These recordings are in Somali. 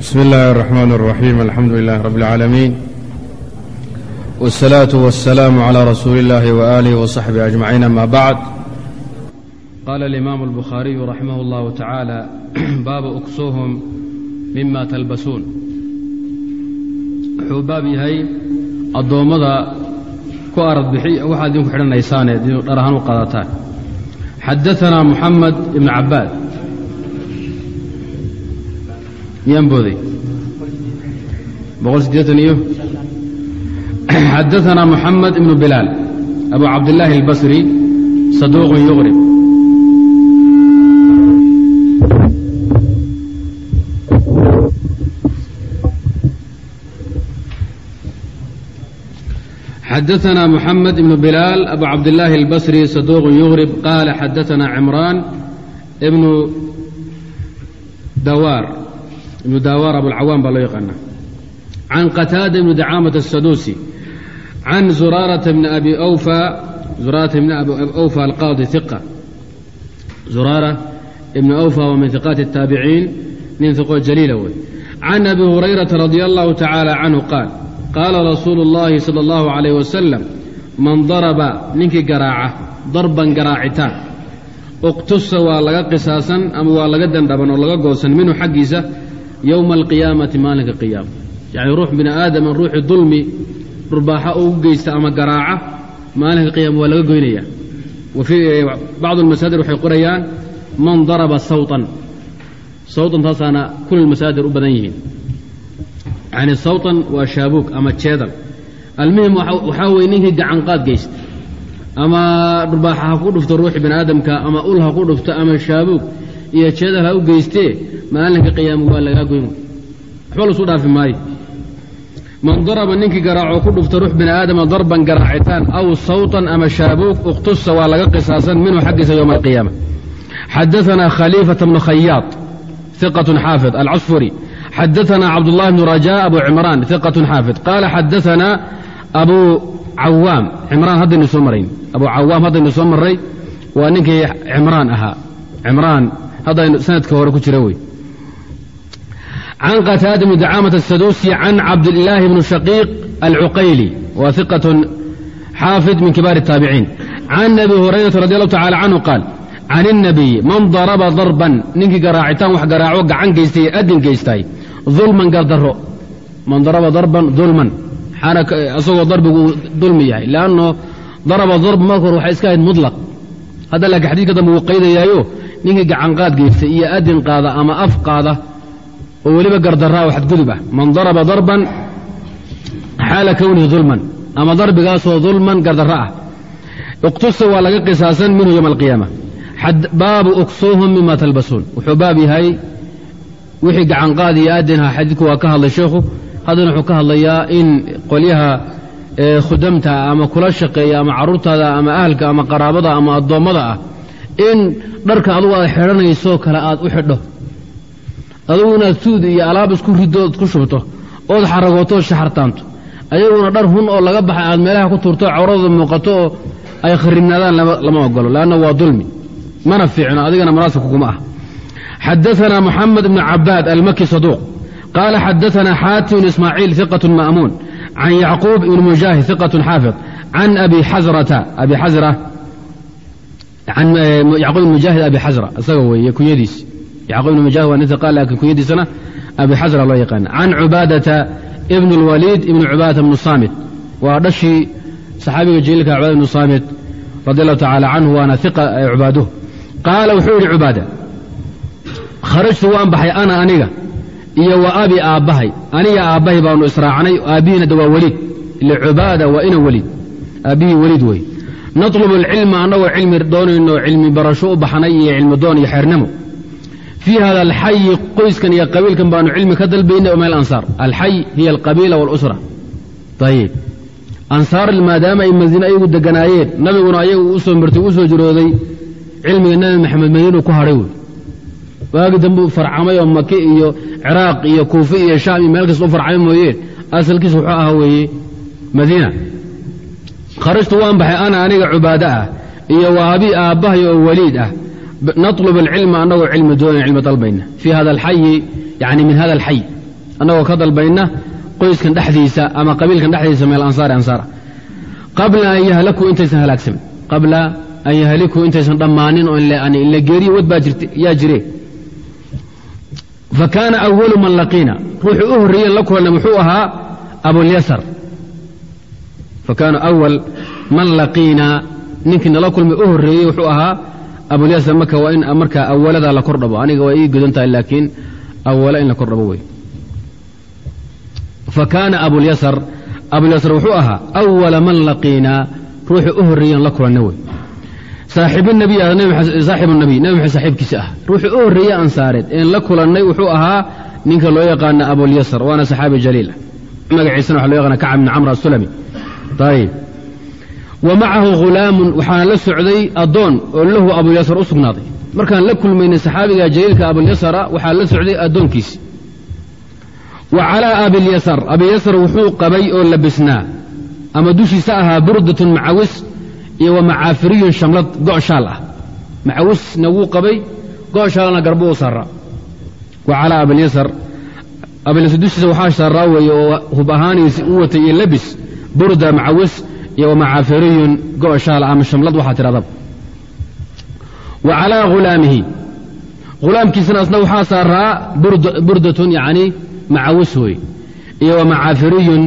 bsmi اllahi الرحmn الرaxيim alxamdu lilah rab اlcaalamiin wالsalaaةu wالsalaamu عlى rasuuli اllahi وآlih وصaxbihi أجmaciin ama bacd qaala اlimaamu الbukhaariyu raximah اllahu tacaala baabu uksuhum mima talbasuun wuxuu baab yahay addoommada ku aradbixi waxaad idinku xidhanaysaane dhar ahaan u qadataan xadaanaa muxamed ibn cabaad miyaan booday xadaanaa muxamed ibnu bilaal abu cabdillaahi albasri saduuqun yuqrib. Xadaanaa muxamed ibnu bilaal abu cabdillaahi albasri saduuqun yuqrib qaala xadaanaa cimraan ibnu dawaar ibnu dawaar abulcawaan baa loo yaqaana can qataada ibni dacaamat asaduusi can zuraarata bni abi wfa zuraarata ibni abi awfa alqaadi iqa zuraara ibni awfa waa min hiqaati الtaabiciin nin hiqoo jaliila wey can abi hurayrata radia allahu tacaala canhu qaal qaala rasuulu اllahi salى اllahu عalayh wasalam man daraba ninkii garaaca darban garaacitaan uqtusa waa laga qisaasan ama waa laga dandhaban oo laga goosan minhu xaggiisa yowma alqiyaamati maalinka qiyaama yacni ruux bini aadama ruuxii dulmi rurbaaxa ugu geysta ama garaaca maalinka qiyaama waa laga goynaya bacdu almasaadir waxay qorayaan man daraba sawtan sawtan taasaana kul masaadir u badan yihiin yani sawtan waa shaabuug ama jeedal almuhim waxaa weye ninkii gacanqaad geysta ama dhurbaaxa ha ku dhufto ruuxi bini aadamka ama ul ha ku dhufto ama shaabuug iyo jeedal ha u geystee maalinka qiyaama waa lagaa goyn waxba lasu dhaafi maayo. Man daraba ninkii garaaco ku dhufta ruux bini aadama darban garaacitaan aw sawtan ama shaabuug uqtusa waa laga qisaasan minhu xaggiisa yowma alqiyaama xadaanaa khaliifata bnu khayaad iqatun xaafid alcasfuri xadaanaa cabdullahi bnu rajaa abu cimraan iqatun xaafid. Qaala xadaanaa abu cawaam cimraan haddaynu soo marayn. Abu cawaam haddaynu soo maray waa ninkii cimraan ahaa. Cimraan sanadka hore ku jira wey can qataada bni dacaamat asaduusi can cabdilaahi bni shaqiiq alcuqayli wa iqatun xaafid min kibaar الtaabiciin can abi hurayrata radi allahu tacala canhu qaal can الnabiy man daraba darban ninkii garaacitaan wax garaaco gacan geystay ee adin geystay dulman gardaro man daraba darban dulman isagoo darbigu dulmi yahay lanno daraba darb marka hore waxay iska ahayd muطlaq hadda laakiin xadiidka dambe wuu qaydayaayo ninkii gacanqaad geysta iyo adin qaada ama af qaada oo weliba gardaraa oo xadgudub ah man daraba darban xaala kownihi dulman ama darbigaasoo dulman gardarra ah. Iqtusa waa laga qisaasan minhu yowma alqiyaama. Baabu uksuuhum mima talbasuun. Wuxuu baab yahay wixii gacanqaad iyo adinha xadiidku waa ka hadlay sheekhu haddana wuxuu ka hadlayaa in qolyaha khudamta ama kula shaqeeya ama carruurtaada ama ahalka ama qaraabada ama addoommada ah in dharka adugu aad xidhanayso kale aad u xidho. Adugu inaad suud iyo alaab isku riddo ood ku shubto ood xaragooto ood shaxartaanto. Ayaguna dhar hun oo laga baxay aad meelaha ku tuurto cawradooda muuqato oo ay kharibnaadaan lama ogolo leanna waa dulmi. Mana fiicno adigana munaasib kuguma ah. Xadaanaa moxamed ibnu cabaad almaki saduuq. Qaala xadaanaa xaatim bn ismaaciil iqat ma'muun. Can yacquub ibni mujaahid iqat xaafid can abi xasra yacquub ibn mujaahid abi xasra isaga weeye kunyadiis yacquub ibn mujaahid waa nin iqa laakiin kunyadiisana abi xasra loo yaqaana can cubaadata ibn اlwaliid ibni cubaadata bnu saamit waa dhashii saxaabiga jaliilka cubaada ibnu saamit radi allahu tacaala canhu waana iqa cubaaduh qaala wuxuu yidhi cubaada kharajtu waan baxay ana aniga iyo wa abi aabbahay aniga aabbahay baanu israacnay aabbihiina de waa weliid ile cubaada waa ina weliid aabbihii weliid wey natlubu alcilma annagoo cilmi doonayno cilmi barasho u baxnay iyo cilmi doon iyo xeernimo fii hada alxayi qoyskan iyo qabiilkan baanu cilmi ka dalbaynay min alansaar alxay hiya alqabiila waاlusra ayib ansaar maadaama ay madiine ayagu deganaayeen nabiguna ayagu u soo martay u jirooday cilmiga nabi maxamed madiinuu ku hadhay wey waagi dambuu farcamay oo maki iyo ciraaq iyo kuufe iyo shaam iyo meel u farcamay mooyeen asalkiis wuxuu ahaa weeye madiina kharajtu waan baxay ana aniga cubaado ah iyo waa abi aabbahay oo weliid ah. Natlub alcilma annagoo cilmi doonay cilmi dalbayna. Fii hada alxayi yani min hada alxay annagoo ka dalbayna qoyskan dhexdiisa ama qabiilkan dhexdiisa meel ansaari ansaara. Qabla an yahlakuu intaysan halaagsamin qabla an yahlikuu intaysan dhammaanin oo ila geeriyo wad baa yaa jire. Fa kaana awalu man laqiina. Ruuxuu u horreeyen la kulanay muxuu ahaa abulyasar fa kaana awal man laqiina ninkii nala kulmay u horreeyey wuxuu ahaa abulyasar marka waa in markaa awaladaa la kordhabo aniga waa ii godan tahay laakiin awala in la kordhabo wey fa kaana abulyasar abulyasar wuxuu ahaa awala man laqiinaa ruuxuu u horreeyen la kulanay wey saaxibu nabiy nabi saaxiibkiisa ah ruuxuu u horreeye ansaareed een la kulannay wuxuu ahaa ninka loo yaqaana abulyasar waana saxaabi jaliil magaciisana waxa loo yaqaana kacab bni camr asulami wa macahu hulaamun waxaana la socday addoon oo lahu abulyasar u sugnaaday. Markaan la kulmaynay saxaabiga jaliilka abulyasara waxaa la socday addoonkiisi. Wa calaa abilyasar abilyasar wuxuu qabay oo labisnaa ama dushiisa ahaa burdatun macawis iyo wa macaafiriyun shamlad go'shaal ah. Macawisna wuu qabay go'shaalna garbu u saaraa wa calaa abilyasar abilyasar dushiisa waxaa saaraa weeye oo hub ahaaniisi u watay iyo labis burda macawis iyo wa macaafiriyun go'shaal ama shamlad waxaa tidhahdaba wa calaa hulaamihi hulaamkiisana waxaa saaraa burdatun yacni macawis wey iyo wa macaafiriyun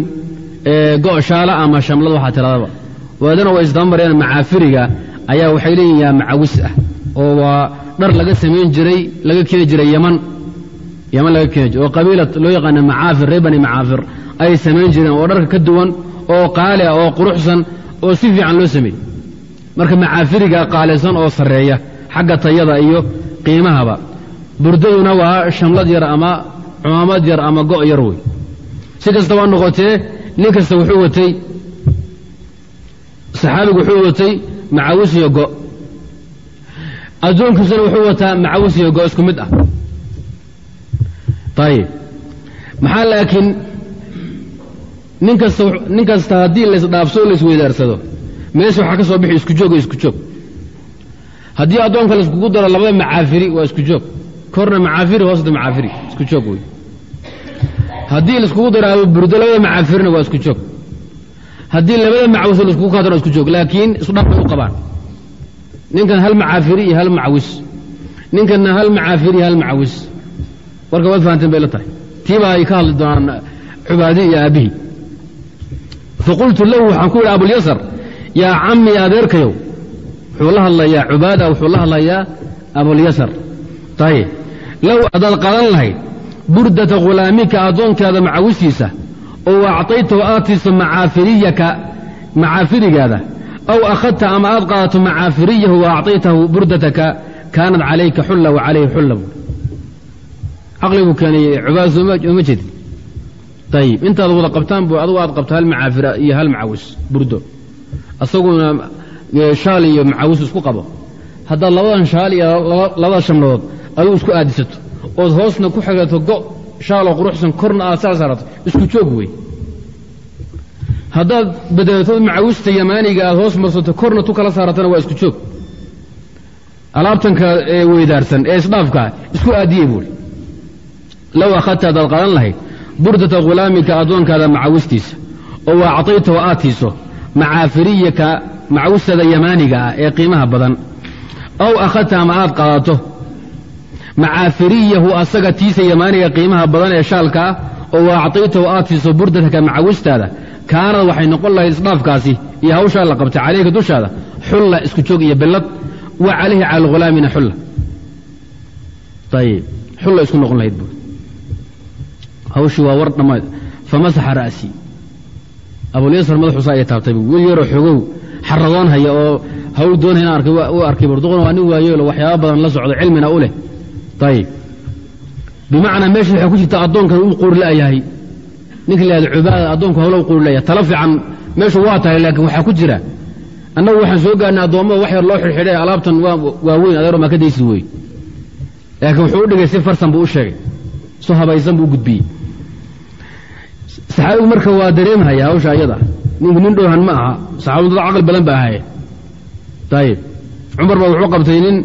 go'shaala ama shamlad waxaa tidhahdaba waadana way isdabamareen macaafiriga ayaa waxay leeyihiin yaa macawis ah oo waa dhar laga samayn jiray laga keeni jiray yaman yaman laga keeni jiray oo qabiila loo yaqaana macaafir reer bani macaafir ay samayn jireen oo dharka ka duwan oo qaali ah oo quruxsan oo si fiican loo sameeyey. Marka macaafiriga qaalisan oo sarreeya xagga tayada iyo qiimahaba burdaduna waa shamlad yar ama cumaamad yar ama go' yar wey si kastaba noqotee nin kasta wuxuu watay saxaabigu wuxuu watay macawis iyo go. Addoonkiisuna wuxuu wataa macawis iyo go isku mid ah. Ayib maxaa laakiin nin kasta haddii laysdhaafso o laisweydaarsado meesha waxaa ka soo bixi isku joog isku joog. Haddii addoonka laiskugu daro labada macaafiri waa isku joog. Korna macaafiri hoosna macaafiri isku joog wey haddii laiskugu daro burdo labada macaafirina waa isku joog. Haddii labada macawis laiskugu kaadaro isku joog. Laakiin isudhaf bay u qabaan. Ninkan hal macaafiri iyo hal macawis. Ninkanna hal macaafiri iyo hal macawis. Warka waad fahanteen bay la tahay. Tiibaa ay ka hadli doonaan cubaadi iyo aabbihii faqultu lahu waxaan ku yidhi abulyasar yaa cammi adeerkayow wuxuu la hadlayaa cubaada wuxuu la hadlayaa abulyasar ayib low haddaad qadan lahayd burdata khulaamika addoonkaada macawistiisa oo acطaytahu aad macaafiriyaka macaafirigaada aw akhadta ama aad qaadato macaafiriyahu wa acطaytahu burdataka kaanat calayka xulla wa calayhi xulla caqliguu keenay cubaad sooma jeedin ayib intaad wada qabtaan bu adugu aad qabto hal macaafira iyo hal macawis burdo asaguna shaal iyo macawis isku qabo haddaad labadan shaal iyo labada shamladood aduu isku aadisato ood hoosna ku xigato go shaaloo quruxsan korna aad saa saarato isku joog wey haddaad bedelato macawista yamaaniga aad hoos marsato korna tu kala saaratana waa isku joog alaabtanka ee weydaarsan ee isdhaafkaa isku aadiyey buuri low akhadta haddaad qadan lahayd burdata khulaamika addoonkaada macawistiisa oo waa acطaytahu aad tiiso macaafiriyaka macawistada yamaaniga ah ee qiimaha badan. Aw akhadta ama aad qaadato macaafiriyahu asaga tiisa yamaaniga qiimaha badan ee shaalka ah oo waa acطaytahu aad tiiso burdataka macawistaada kaanad waxay noqon lahayd isdhaafkaasi iyo hawshaa la qabtay calayka dushaada xulla isku joog iyo billad wa calayhi cala alghulaamina xulla. Ayib xulla isku noqon lahayd buuri hawshii waa war dhammaad famasaxa ra'sii abulyasar madaxuusa ay taabtay wiil yaroo xogow xaradoon haya oo hawl inaan arkay u arkay burduquna waa nin waayeelo waxyaaba badan la socdo cilmina u leh. Ayib bimacnaa meesha waxay ku jirta addoonkan uu quuri la'yahay ninka la cubaada addoonku hawla u quuri la'yahay tala fiican meeshu waa tahay laakiin waxaa ku jira. Annagu waxaan soo gaarnay addoommada wax yar loo xidhxidhay alaabtan waa weyn adeero maa ka daysi wey laakiin wuxuu u dhigay si farsan buu u sheegay su habaysan buu u gudbiyey saxaabigu marka waa dareemhaya hawsha ayada? Ninku nin dhowhan ma aha. Saxaabadu dad caqli badan ba ahaye ayib cumar baa wuxuu qabtay nin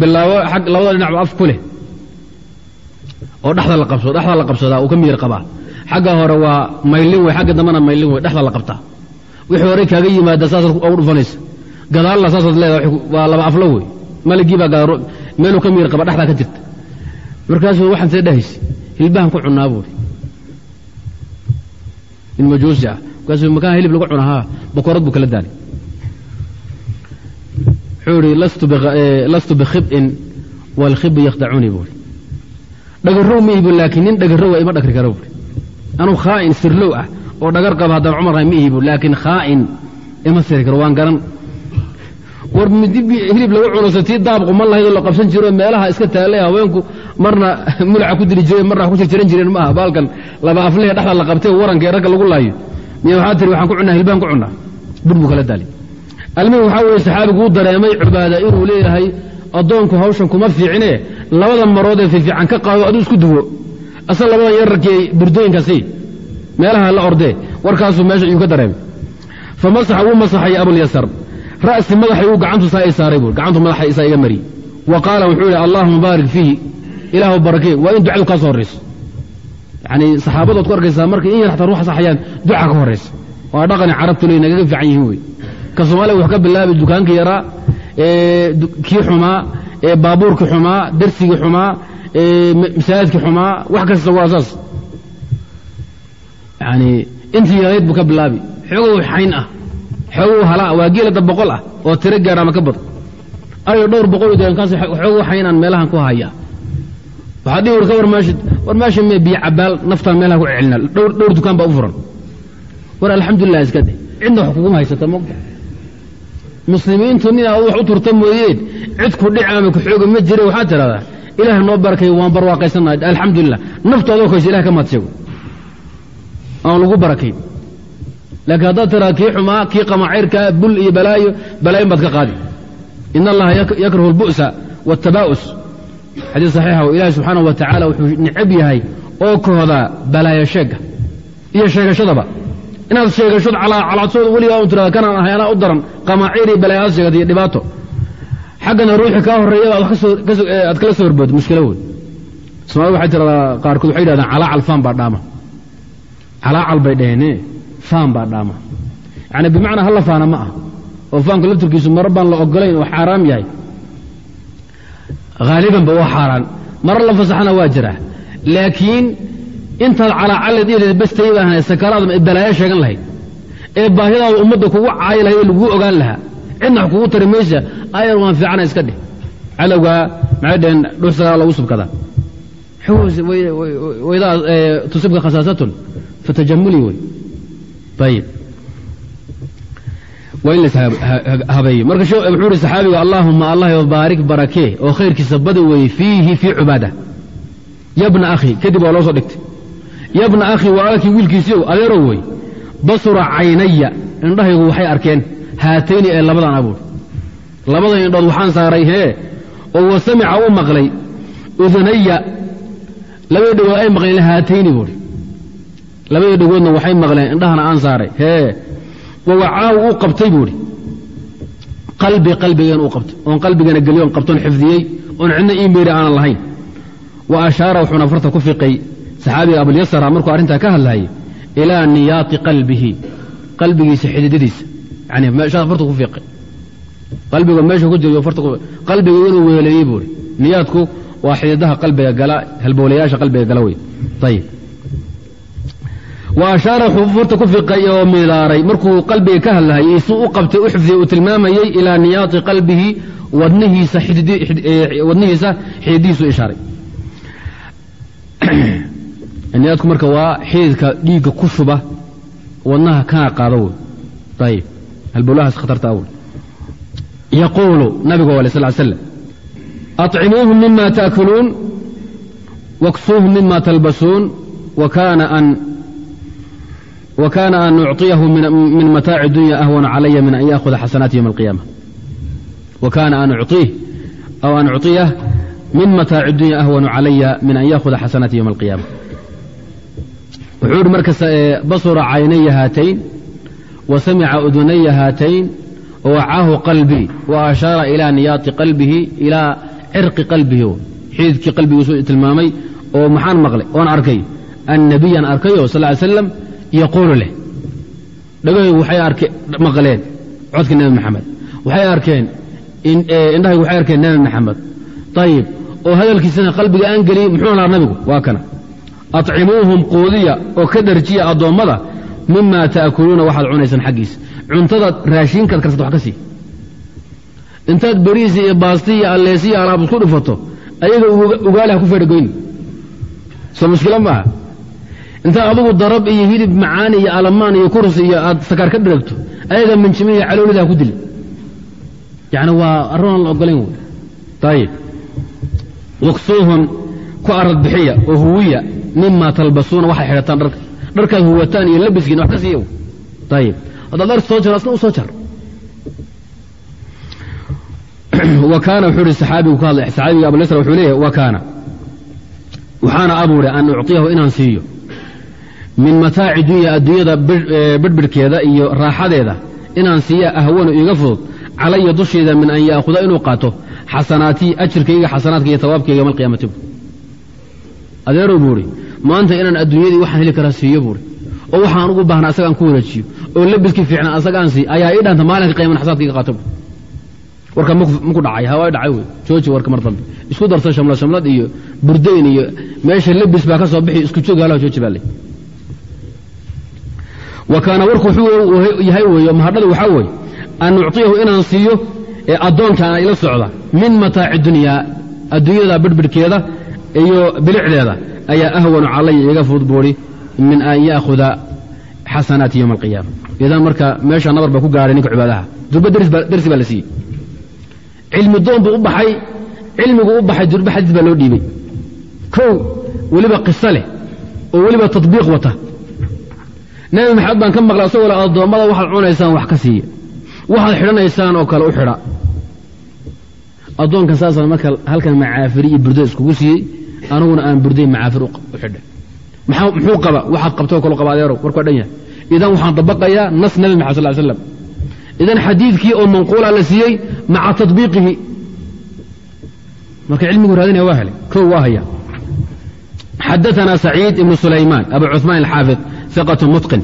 bilaabo ag labada dhinacba af ku leh. Oo dhexda la qabsado dhexda la qabsadaa uu ka miyir qabaa. Xagga hore waa maylin wey xagga dambena maylin wey dhexda la qabtaa. Wixii horey kaaga yimaada saasaad ugu dhufanaysa gadaalna saasaad leedaha waa laba aflo wey. Maligii baa meeluu ka miyir qaba dhexdaa ka jirta. Markaasuu waxaan see dhahaysa hilbahan ku cunaa buuri in majuusi ah markaasuu makaan hilib lagu cuna haa bakorad buu kala daalay wuxuu ihi lastu bikhib'in waalkhibu yakhdacunii buuri dhagarrow ma ihibu laakiin nin dhagarrowa ima dhagri karo buuri anuu khaa'in sirlow ah oo dhagar qaba haddaan cumar ahay ma ihibu laakiin khaa'in ima siri karo waan garan. War midib hilib lagu cunusa tii daab quman lahayd oo la qabsan jiro meelaha iska taallay haweenku marna mulaca ku dili jireen marna ku jirjiran jireen maaha. Baalkan laba aflehe dhexda la qabtay waranka ee ragga lagu laayo. Miya waxaa tiri waxaan ku cunaa hilbaan ku cunaa. Bur buu kala daali almihim waxaa weeye saxaabigu u dareemay cibaada inuu leeyahay addoonku hawshan kuma fiicine labada marood ee fiifiican ka qaado aduu isku duwo. Asal labadan yararkii burdooyinka sii meelaha la ordee warkaasuu meesha iyuu ka dareemay. Fa wuu masaxay abulyasar ra'si madaxay uu gacantu saa i saaray buui gacantu madaxa isaa iga mariyey wa qaala wuxuu yihi allahuma baarik fiihi ilaahu barakee waa in ducadu kaa soo horrayso yacanii saxaabadood ku arkaysaa markay in yar xataa ruux saxayaan duca ka horraysa waa dhaqani carabtu nagaga fiican yihiin wey. Ka soomaaliya wax ka bilaabi dukaankii yaraa kii xumaa baabuurkii xumaa darsigii xumaa masaajidkii xumaa wax kasta waa saas. Yani intii yarayd buu ka bilaabi xoogow xayn ah xoogow halaa waa geelada boqol ah oo tiro gaar ama ka badan ayo dhowr boqol deegaankaas xoogow xaynaan meelahan ku haya waxaa dhihi war ka war meesha war meesha mee biyo cabaal naftaan meelaha ku celina. Dhowr dukaan baa u furan. War alxamdulilah iska dheh cidna wax kuguma haysata mogta muslimiintu ninaad wax u turta mooyeen cid ku dhici ama ku xooga ma jire waxaad tidhahdaa ilaah noo barakay waan barwaaqaysanahay. Alxamdulilah naftoodoo kaysa ilah ka maadsheego aan lagu barakayn. Laakiin haddaad tiraa kii xumaa kii qamacayrkaa bul iyo balaayo balaayin baad ka qaadi. In allaha yakrahu albu'sa waatabaa'us xadiis saxiixa ilaahi subxaanahu wa tacaala wuxuu necab yahay oo kohdaa balaayo sheegga iyo sheegashadaba. Inaad sheegashod calaadsooda weligaa un tirada kanaan ahay anaa u daran qamaaciir iyo balaayo aad sheegatay iyo dhibaato. Xaggana ruuxii kaa horreeyaba aad kala soo horboodo mushkilo wey soomaalida waxay tiradaa qaarkood waxay yidhahdaan calaacal faan baa dhaama. Calaacal bay dhaheen faan baa dhaama. Yani bimacnaa halla faana ma ah. Oo faanku laftirkiisu maro baan la ogolayn oo xaaraam yahay haalibanba waa xaaraan maro la fasaxana waa jiraa laakiin intaad calaacaleed ileed bastay baahan sakaraada balaayo sheegan lahayd ee baahidaada ummadda kugu caayi lahayd oo laguu ogaan lahaa cidna wax kugu tari maysa ayar waan fiicana iska dheh cadowgaa maxay dhaheen dhuxsagaa lagu subkadaa waydaa tusibka khasaasatun fatajamuli wey ayib waa in laishabeeyo marka wuxuu uhi saxaabiga allaahuma allah baarik barakee oo khayrkiisa badi weeye fiihi fii cubaada. Yabna akhi kadib waa loo soo dhigtay. Yabna akhi walaalkii wiilkiisii adeerow wey basura caynaya. Indhahaygu waxay arkeen haatayni ee labadan abuur. Labada indhood waxaan saaray hee oo wa samica u maqlay. Udanaya labada dhagood ay maqleen haatayni buuri labada dhagoodna waxay maqleen indhahana aan saaray. Hee wawacaahu uu qabtay buuhi qalbi qalbigeen uu qabtay. Oon qalbigana geliy oon qabtoon xifdiyey oon cidna ii meeri aanan lahayn. Wa ashaara wuxuuna farta ku fiqay saxaabiga abulyasara markuu arrintaa ka hadlaayay ilaa niyaati qalbihi qalbigiisa xididadiisa. Farta ku fiiqay. Qalbiga meesha ku farta qalbiga inuu weeleeyey buuhi niyaadku waa xididaha qalbiga gala halbowlayaasha qalbiga gala wey ayib wa ashaara wuxuu farta ku fiqay oo midaaray markuu qalbiga ka hadlahayey suu u qabtay u xifdiyey uu tilmaamayey ilaa niyaati qalbihi wadnihiisa wadnihiisa xididihiisu ishaaray. Niyaadku marka waa xididka dhiigga ku shuba wadnaha kana qaado wey ayib halbowlahaas khatarta awl yaquulu nabigu alay sal slam aطcimuuhum mima taakuluun waksuuhum mima talbasuun wakana an wakaana an uciyahu min mataaci dunya ahwana calaya min an yahuda xasanaati ym qiyaama wakaana an uiih aw an uciyah min mataaci dunya ahwanu calaya min an yahuda xasanaati ywma alqiyaama wuxuu ihi marka basura caynaya haatayn wa samica udunaya haatayn wawacaahu qalbii wa ashaara ilaa niyaati qalbihi ilaa cirqi qalbihi xiidkii qalbigiisu tilmaamay oo maxaan maqlay oon arkay annabiyan arkayo sal l slam yaquulu leh. Dhagahaygu waxay maqleen codka nebi maxamed waxay arkeen indhahaygu waxay arkeen nebi maxamed ayib oo hadalkiisana qalbiga aan geliyey muxuu lahaa nabigu? Waa kana. Aطcimuuhum quudiya oo ka dharjiya addoommada mima ta'kuluuna waxaad cunaysaan xaggiisa. Cuntada raashiinkaad karsata wax ka sii. Intaad beriisi iyo baasti iyo alleesi iyo alaab isku dhufato ayaga ugaali ha ku fedhagoyn soo mushkila maaha intaad adugu darab iyo hilib macaan iyo alamaan iyo kurus iyo aad sakaar ka dhiragto ayaga minjimi iyo ku dili. Yani waa arrin aan la ogolayn wey ayib waksuuhum ku arad bixiya oo huwiya mima talbasuuna waxay xidhataan dharka. Dharkaad huwataan iyo labiskiina wax ka siiya ayib haddaad dhar soo jar asna u soo wa kaana wuxuu ihi saxaabigu ka hadlay. Saxaabiga abulasr wuxuu leeyahy wa kaana. Waxaana abuuray an ucطiyahu inaan siiyo min mataaci dunya adduunyada bidhbidhkeeda iyo raaxadeeda inaan siiya ahwanu iiga fudud calaya dusheeda min an yaahuda inuu qaato xasanaatii ajirkayga xasanaadka iyo tawaabkayga yoma bu adeerow buuhi maanta inaan adduunyadii waxaan heli karaa siiyo buuhi oo waxaan ugu baahna asagaan ku wareejiyo. Oo labiskii fiicnaa asagaan sii ayaa ii dhaanta maalinka qiyaman xasaadkayga qaato warka maku dhacay hawaa dhacay wey. Jooji warka mar dambe. Isku darso shamlad shamlad iyo burdayn iyo meesha labis baa ka soo bixi isku joog halaha jooji wa kaana warku wuxuu yahay weeyo mahadhadu waxaa weeye an ucطiyahu inaan siiyo ee addoonkaan ila socda min mataaci dunyaa adduunyada bidhbidhkeeda iyo bilicdeeda ayaa ahwanu calaya iga fudud buuri min an yaahuda xasanaati yowma alqiyaama. Idan marka meesha nabar baa ku gaadhay ninka cibaadaha durba dersi baa la siiyey. Cilmi doon buu u baxay cilmigu u baxay durba xadiis baa loo dhiibay. Kow weliba qiso leh oo weliba tadbiiq wata nabi maxamed baan ka maqla asagoo le addoommada waxaad cunaysaan wax ka siiya waxaad xidhanaysaan oo kale u xidha. Addoonkan saasaan marka halkan macaafiri iyo burda iskugu siiyey aniguna aan burday macaafir u xidha. Muxuu qaba? Waxaad qabtoo kal qaba adeerow dhan yahay. Idan waxaan dabaqayaa nas nabi maxamed sal slam idan xadiidkii oo manquula la siiyey maca tabiiqihi marka cilmigu raadinaya waa helay o waa haya. Xadaana saciid ibnu sulaymaan abu cumaan alxaafid ثiqة mutqin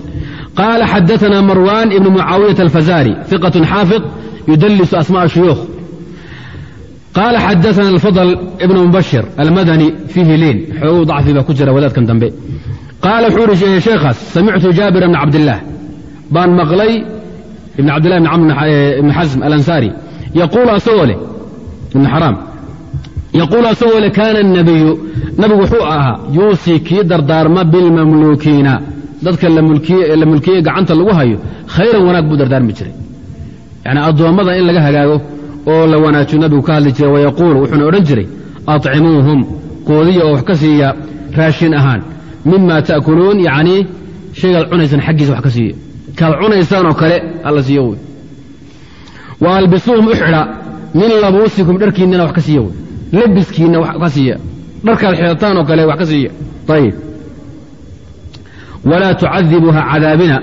qala xadaثna marwan ibn mucaawiyaة الfazari ثiqaة xaafid yudlis asmاء shuyuukh qala xadaثna الfضل ibn mubashir almadani fiihi liin xoogu ضacfi baa ku jira wadaadkan dambe qaala wuxuu ihi sheekhaas samictu jaabir bn cabdiلlah baan maqlay ibn cabdillahi bn camr ibn xasm alansaari yaquulu asagoo leh ibn xaraam yaquulu asagoo leh kaana الnabiyu nabigu wuxuu ahaa yuusii kii dardaarma bilmamluukiina dadka la mulkiye gacanta lagu hayo khayran wanaag buu dardaarmi jiray. Yani addoommada in laga hagaago oo la wanaajiyo nabigu ka hadli jiray wayaquulu wuxuuna odhan jiray aطcimuuhum qoodiya oo wax ka siiya raashin ahaan. Mima ta'kuluun yacnii shaygaad cunaysaan xaggiisa wax ka siiya kaad cunaysaan oo kale alla siiyo wey wa albisuuhum u xidha min labuusikum dharkiinnana wax ka siiya wey labiskiinna wax ka siiya. Dharkaad xidhataan oo kale wax ka siiya. Ayib walaa tucadibuuha cadaabina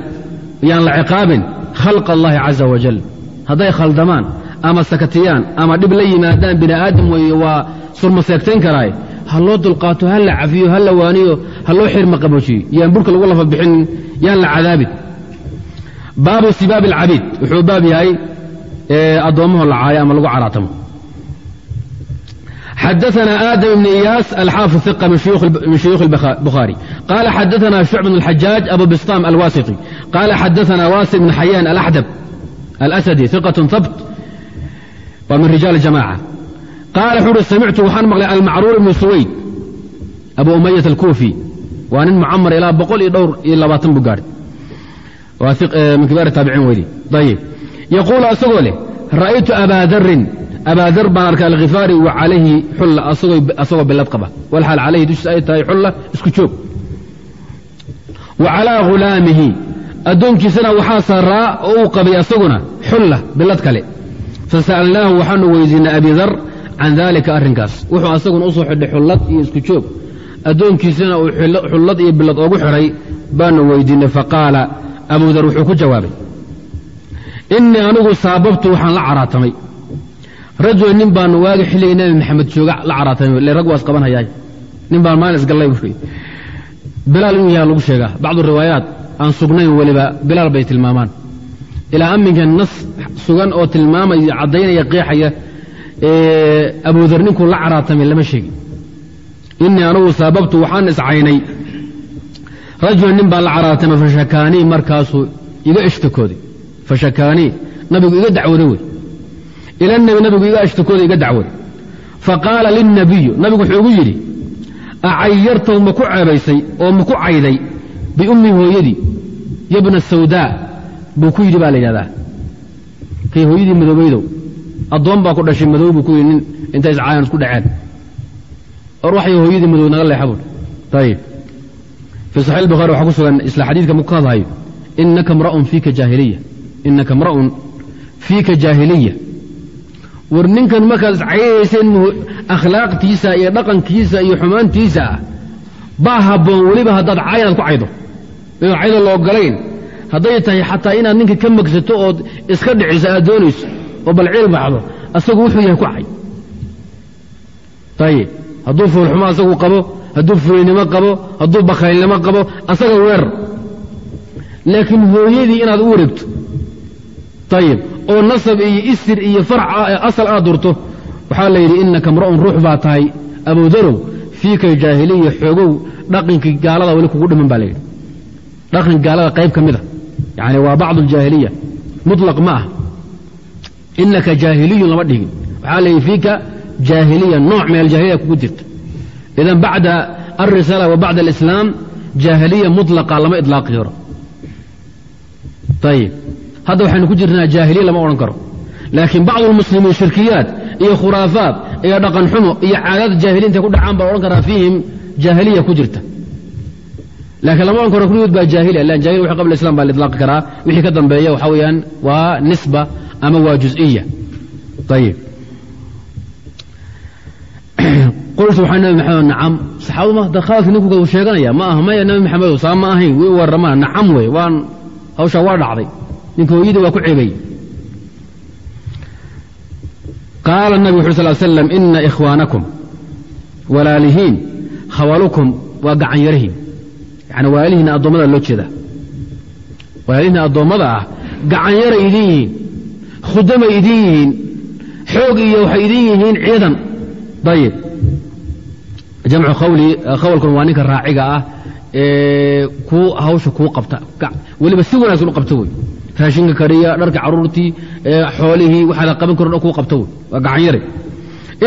yaan la ciqaabin khalqa allahi caza wajal hadday khaldamaan ama sakatiyaan ama dhib la yimaadaan bini aadam weeye waa surmaseegtayn karaaye ha loo dulqaato ha la cafiyo ha la waaniyo ha loo xirma qaboojiyo yaan burka lagu lafa bixinin yaan la cadaabin baabu sibaabi alcabiid wuxuu baab yahay addoommaho la caayo ama lagu caraatamo xadaثna aadam ibn iyaas alxaafid iqa min shuyuukh الbukhaarي qala xadaثna shucb bn الxajaaj abu bistam alwasطi qala xadaثna wasil bn xayaan alaxdab alasadi iqaة habt waa min rijaal jamaca qaala wuxuu uhi samictu waxaan maqlay almacruur ibnu suwayd abu umayat alkuufi waa nin mucamar ilaa boqol iyo dhowr iyo labaatan buu gaadhay min kibaar taabiciin weydi ayib yaquulu asagoo leh ra'aytu abaa darin abaa dar baan arkay alkhifaari wa calayhi xulla asagoo bilad qaba walxaal calayhi dushiisa ay tahay xulla isku joog wa calaa ghulaamihi addoonkiisana waxaa saaraa oo uu qabay asaguna xulla bilad kale fasa'alnaahu waxaanu weydiinay abi dar can daalika arrinkaas wuxuu asaguna u soo xidhay xullad iyo isku joog addoonkiisana uu xullad iyo bilad oogu xidhay baanu weydiinay faqaala abu dar wuxuu ku jawaabay innii anigu saababtu waxaan la caraatamay rajula nin baanu waagi xilligii nebi maxamed jooga la caraatamay le rag waa isqabanhayaay nin baan maalin isgallay buui bilaal inuu yaha lagu sheegaa. Bacdu riwaayaat aan sugnayn weliba bilaal bay tilmaamaan. Ilaa amminka nas sugan oo tilmaamaya caddaynaya qeexaya abudar ninkuu la caraatamay lama sheegin. Inii anugu sababtu waxaan iscaynay rajulan nin baan la caraatamay fashakaanii markaasuu iga ishtakooday fashakaanii nabigu iga dacwooday wey ila nabi nabigu iga ishtakooday iga dacwooday faqaala lilnabiyu nabigu wuxuu igu yidhi acayartahu ma ku ceebaysay oo ma ku cayday biummi hooyadii yabna sawdaa buu ku yidhi baa la yidhahdaa kay hooyadii madoobaydow addoon baa ku dhashay madow buu ku yidhi nin intay iscaayan isku dhaceen or waxay hooyadii madow naga leexa buui ayib fii saxix albukhaari waxaa ku sugan isla xadiidka marku ka hadlahayo inaka mra'un fiika jaahiliya inaka mra'un fiika jaahiliya war ninkan markaad iscaynayseen akhlaaqtiisa iyo dhaqankiisa iyo xumaantiisa baa habboon weliba haddaad caay inaad ku caydo. Inaan cayda la hadday tahay xataa inaad ninka ka magsato ood iska dhiciso aad doonayso oo bal ciil baxdo asagu wuxuu yahay ku cay. Ayib hadduu fuulxumo asagu qabo hadduu fulinimo qabo hadduu bakaylnimo qabo asaga weerar. Laakiin hooyadii inaad u wareegto. Ayib oo nasab iyo isir iyo farc asal aad durto waxaa la yidhi inaka mra'un ruux baa tahay. Abudarow fiika jaahiliya xoogow dhaqankii gaalada weli kugu dhiman baa layidhi dhaqanki gaalada qayb ka mida yani waa bacdu aljaahiliya muطlaq ma ah inaka jaahiliyun lama dhigin. Waxaa la yidhi fiika jaahiliya nooc min aljaahiliya kugu jirta. Idan bacda alrisaala wa bacda alislaam jaahiliya mutlaqa lama idlaaqi karo. Ayib hadda waxaynu ku jirnaa jaahiliya lama odhan karo. Laakiin bacdu lmuslimiin shirkiyaat iyo khuraafaat iyo dhaqan xumo iyo caadaad jaahiliinta ku dhacaan baa odhan karaa fiihim jaahiliya ku jirta. Laakiin lama odhan karo kulligood baa jaahiliya. Lan jahiliya wixii qabla islam baa la idlaaqi karaa. Wixii ka dambeeya waxaa weeyaan waa nisba ama waa juز'iya ayib qultu waxaa nabi maxamed nacam. Saxaabadu ma dakhalki ninku sheeganaya. Ma aha maya nabi maxamedow saa ma ahayn? Wii warramaa nacam wey waan hawshaa waa dhacday ninka hooyadii waa ku ceebay qaala nabi wuxu sal slam ina ikhwaanakum walaalihiin khawalukum waa gacan yarihiin yani walaalihiina addoommada loo jeedaa. Walaalihiina addoommada ah gacan yaray idin yihiin khudamay idin yihiin xoog iyo waxay idin yihiin ciidan. Ayib jamcu khawlkan waa ninka raaciga ah ee hawsha kuu qabta. Weliba si wanaagsan u qabta wey raashinka kariya dharka caruurtii xoolihii waxaada qaban karin o kuu qabta wey waa gacan yare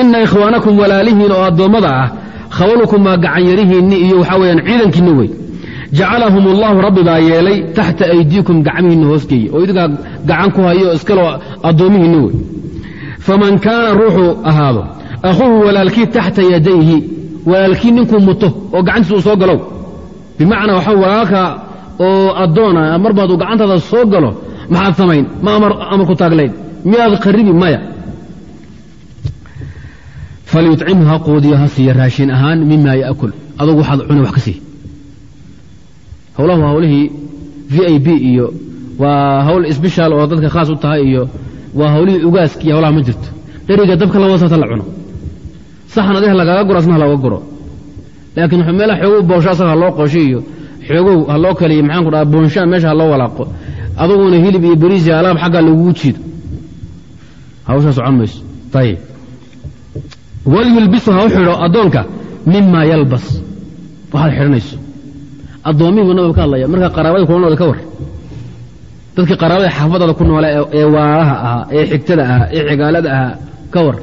ina ikhwaanakum walaalihiin oo addoommada ah khawalukum waa gacan yarihiinni iyo waxaa weyaan ciidankiinni wey. Jacalahum allahu rabbi baa yeelay taxta aydiikum gacmihiinna hoosgeeye oo idinkaa gacan ku hayo iskaloo addoomihiinni wey. Faman kaana ruuxuu ahaado akhuuhu walaalkii taxta yadayhi walaalkii ninkuu muto oo gacantiisa uu soo galow. Bimacnaa waxa walaalka oo addoona mar baad uu gacantaada soo galo maxaad samayn? Ma amar ku taaglayn miyaad kharibi maya. Falyucimhu ha quudiyo ha siiya raashin ahaan mima yaakul adugu waxaad cuna wax ka sii. Howlahu waa v i b iyo waa hawl sbeshaal oo dadka khaas u tahay iyo waa hawlihii ugaaska iyo hawlaha ma jirto. Dheriga dabka la wasata la cuno. Saxan adih lagaaga guro asna ha looga guro. Laakiin meelaha xoogow boonsho asaga loo qoosho iyo xoogow ha loo kaliyo maxaan ku dhaha meesha ha loo walaaqo. Aduguna hilib iyo beriis iyo alaab xaggaa lagugu jiido. Hawshaa socon mayso. Ayib walyulbisu ha u xidho addoonka mima yalbas. Waxaad xidhanayso. Addoommihii nabab ka hadlaya markaa qaraabada kula noole ka war. Dadkii qaraabada xaafadaada ku noole ee waalaha ahaa ee xigtada ahaa ee xigaalada ahaa ka war.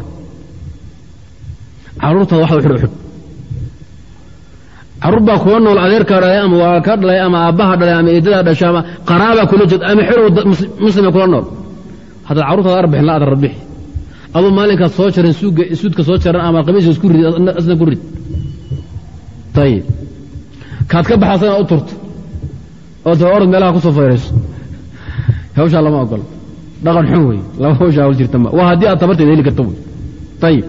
Carruurtaada waxda uxidh uxidh carruur baa kula nool adeerkaa dhalay ama waalkaa dhalay ama aabbaha dhalay ama eedadaa dhasha ama qaraabaa kula jeed ama xerow muslima kula nool. Haddaad carruurtaada arbixin la aad rabixi aduu maalinkaad soo jaran suudka soo jaran ama qamiiska isku rid asna ku rid. Ayib kaad ka baxasana u turto. Oo ta orad meelaha ku soo fayrayso hawshaa lama ogolo dhaqan xun wey laba hawshaa hawl jirta ma. Waa haddii aad tabarteeda heli karto wey ayib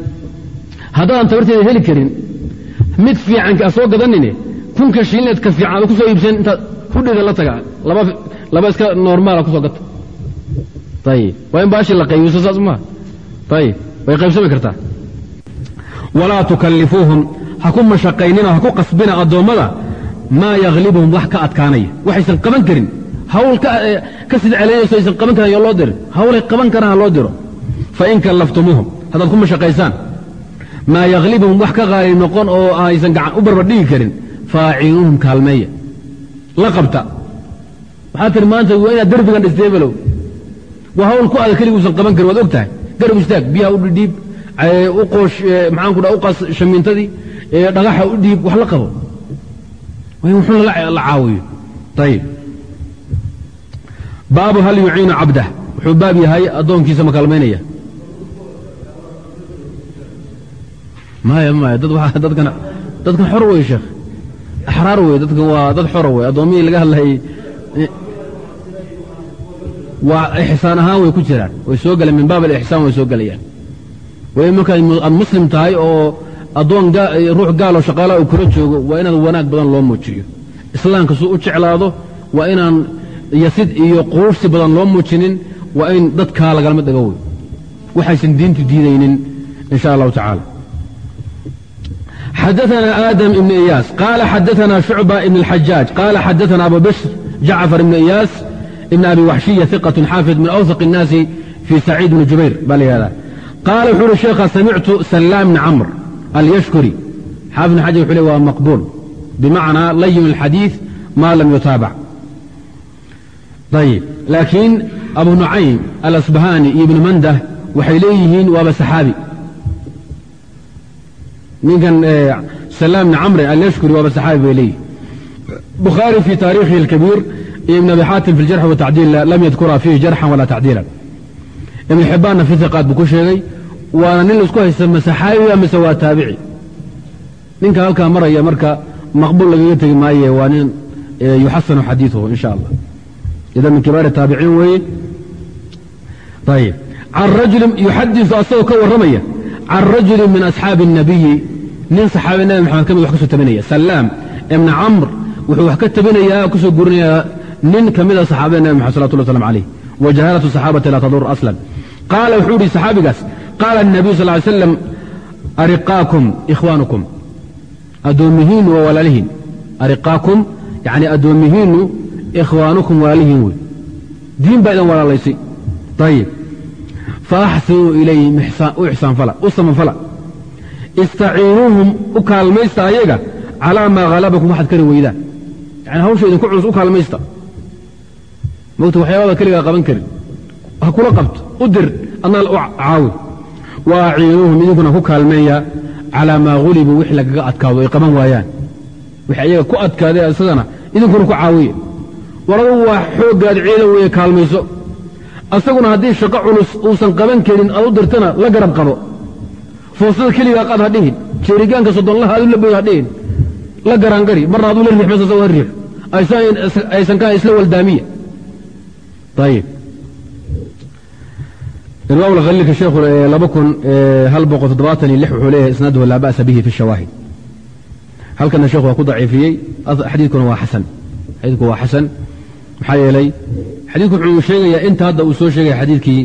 haddaadan tabarteeda heli karin mid fiicanka a soo gadanine kunka shiinleed ka fiican aad ku soo iibsan intaad hudhida la taga laba iska normaala ku soo gata. Waa in baashii la qaybiyo soo saas maaha. Ayib way qaybsami kartaa. Walaa tukallifuuhum ha ku mashaqaynina ha ku qasbina addoommada maa yaglibuhum wax ka adkaanaya. Waxaysan qaban karin. Hawl ka sid celaynayso aysan qaban karan yo loo dirin hawlay qaban karaan ha loo diro. Fain kallaftumuuhum haddaad ku mashaqaysaan maa yaglibuhum wax ka qaalib noqon oo aysan u barbardhigi karin faacinuuhum kaalmeeya. La qabta waxaa tiri maanta waa inaad derbigan dhistay below waa hawl ku adag keliguusan qaban karin waad og tahay garab istaag biyaha u dhidhiib u qoosh maxaanku dha u qas shamiintadii dhagaxa u dhiib wax la qabo? Waa in wuxuuna la caawiyo. Ayib baabu hal yuciinu cabdah. Wuxuu baab yahay addoonkiisa ma kaalmaynaya maya maya dadkan xor wey sheekh. Axraar wey dadkan waa dad xora wey addoommihii laga hadlayay waa ixsaan ahaan way ku jiraan way soo galeen min baab alixsaan way soo gelayaan way markaad aad muslim tahay oo addoon ruux gaaloo shaqaalaha uu kula joogo waa inaad wanaag badan loo muujiyo. Islaamka suu u jeclaado waa inaan yasid iyo quruursi badan loo muujinin waa in dadkaa lagalama dhago wey waxaysan diintu diidaynin in sha allahu tacaala xadaثna aadam ibn iyaas qaala xadaثna shucba ibn اlxajaaj qaala xadaثna abu bishr jacfar ibn iyaas ibn abi waxshiya iqaة xaafid min awsaq الnaasi fii saciid bni jubayr baa la yihahdaa qaala wuxuu uhi sheekha samictu salaam bni camr alyashkuri xaafid bn xajar wuxuu le waa maqbuul bimacnaa layin اlxadiiث ma lam yutaabac ayib laakiin abu nucaym alasbahani iyo ibnu mandah waxay leeyihiin waaba saxaabi ninkan eh, salaam bni camre alashkuri waaba saxaabi bay leeyihi bukhaari fii taariikhihi alkabiir iyo ibn abi xaatim fi ljarxi watacdiil lam yadkuraa fiihi jarxan walaa tacdiilan ibn xibbaanna fi hiqaad buu ku sheegay waana nin la isku haysta ma mise waa taabici. Ninka halkaa maraya marka maqbuul lagaga tegi maaye waa nin eh, yuxasanu xadiiuhu in sha allah idan min kibaari taabiciin weeye. Ayb can rajulin yuxadiu asagoo ka warramaya can rajuli min asxaabi الnabiyi nin saxaabi nabi maxamed ka mid wax ka soo tabinaya salaam ibna camr wuxuu wax ka tabinayaa kusoo gurinayaa nin ka mida saxaabada nabi maxamed salawatullah slam alayh wajahaalatu saxaabati laa tadur aslan qaala wuxuu ihi saxaabigaas qaala الnabiyu sal ly slam ariqaakum ikhwaanukum addoomihiinu waa walaalihiin ariqaakum yani addoomihiinu ikhwaanukum walaalihiin wey diin baa idan walaalaysay ayib faaxsinuu ilayhim u ixsaanfala u samanfala istaciinuuhum u kaalmaysta ayaga calaa maa halabakum waxaad kari weydaan yani hawsha idinku culus u kaalmaysta. Mogta waxyaabada keligaa qaban karin. Ha kula qabto u dir adna u caawi. Wa aciinuuhum idinkuna ku kaalmeeya calaa maa hulibuu wix lagaga adkaado ay qaban waayaan. Wix ayaga ku adkaadee isagana idinkuna ku caawiya war waa xooggaad ciidan weeye kaalmayso asaguna haddii shaqo culus uusan qaban karin aad u dirtana la garab qabo. Foosada keligaa qaad ha dhihin. Jeerigaanka sodonlaha adu la boy ha dhihin. La garaangari marna aduu la riix ha riix. Aysan ka isla waldaamiya ayib irwaa lkhaliilka sheekhu laba kun hal boqol toddobaatan iyo lix wuxuu leeyahay isnaaduhu laa ba'sa bihi fi shawaahid. Halkana sheekhu waa ku daciifiyey. Xadiidkuna waa xasan. Xadiidku waa xasan maxaa yeelay xadiidku wuxuu sheegayaa inta hadda uu soo sheegaya xadiidkii